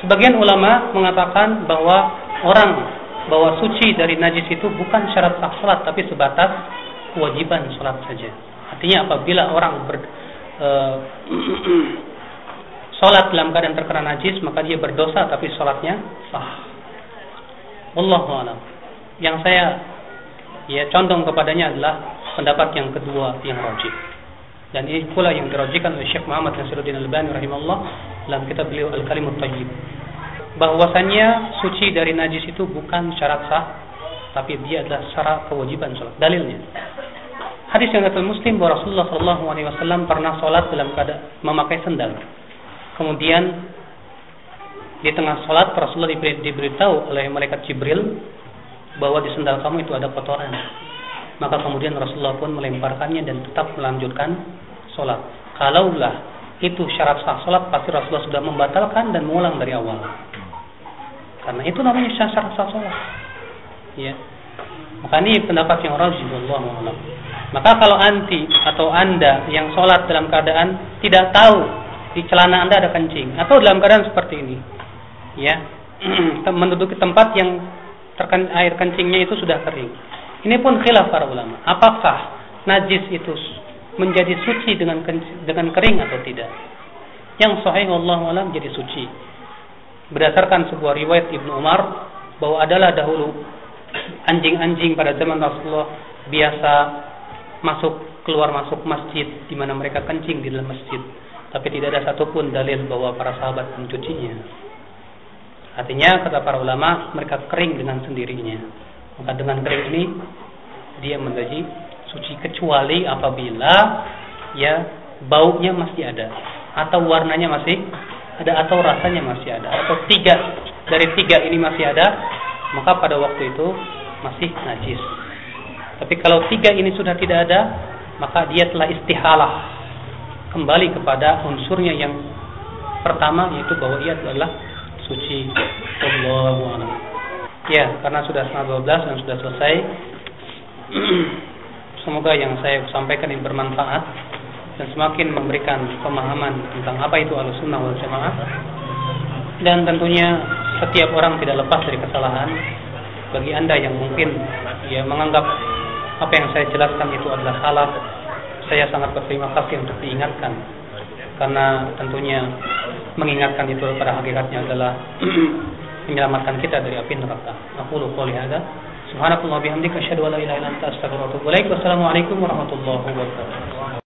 Sebagian ulama mengatakan bahwa orang bahwa suci dari najis itu bukan syarat sah sholat tapi sebatas kewajiban sholat saja. Artinya apabila orang ber, e, sholat dalam keadaan terkena najis maka dia berdosa tapi sholatnya sah. Wallahu a'lam. Yang saya ya condong kepadanya adalah pendapat yang kedua yang rajih. Dan ini pula yang dirajikan oleh Syekh Muhammad Nasiruddin Al-Albani rahimahullah dalam kitab beliau Al-Kalimut Thayyib. Bahwasanya suci dari najis itu bukan syarat sah, tapi dia adalah syarat kewajiban salat. Dalilnya hadis yang datang Muslim bahwa Rasulullah Shallallahu Alaihi Wasallam pernah sholat dalam keadaan memakai sendal. Kemudian di tengah sholat Rasulullah diberitahu oleh malaikat Jibril bahwa di sendal kamu itu ada kotoran. Maka kemudian Rasulullah pun melemparkannya dan tetap melanjutkan sholat. Kalaulah itu syarat sah sholat, pasti Rasulullah sudah membatalkan dan mengulang dari awal. Karena itu namanya syarat sah sholat. Ya. Maka ini pendapat yang rajih Allah Maka kalau anti atau anda yang sholat dalam keadaan tidak tahu di celana anda ada kencing atau dalam keadaan seperti ini, ya menduduki tempat yang terken, air kencingnya itu sudah kering. Ini pun khilaf para ulama. Apakah najis itu menjadi suci dengan dengan kering atau tidak? Yang sahih Allah alam jadi suci. Berdasarkan sebuah riwayat Ibnu Umar bahwa adalah dahulu anjing-anjing pada zaman Rasulullah biasa masuk keluar masuk masjid di mana mereka kencing di dalam masjid tapi tidak ada satupun dalil bahwa para sahabat mencucinya Artinya kata para ulama mereka kering dengan sendirinya. Maka dengan kering ini dia menjadi suci kecuali apabila ya baunya masih ada atau warnanya masih ada atau rasanya masih ada atau tiga dari tiga ini masih ada maka pada waktu itu masih najis. Tapi kalau tiga ini sudah tidak ada maka dia telah istihalah kembali kepada unsurnya yang pertama yaitu bahwa ia adalah suci. Allahu a'lam. Ya, karena sudah setengah 12 dan sudah selesai. Semoga yang saya sampaikan ini bermanfaat dan semakin memberikan pemahaman tentang apa itu al-sunnah wal jamaah. Dan tentunya setiap orang tidak lepas dari kesalahan. Bagi anda yang mungkin ya menganggap apa yang saya jelaskan itu adalah salah, saya sangat berterima kasih untuk diingatkan karena tentunya mengingatkan itu pada hakikatnya adalah menyelamatkan kita dari api neraka. Aku lupa Subhanakallah bihamdika la ilaha illa anta. Wassalamualaikum warahmatullahi wabarakatuh.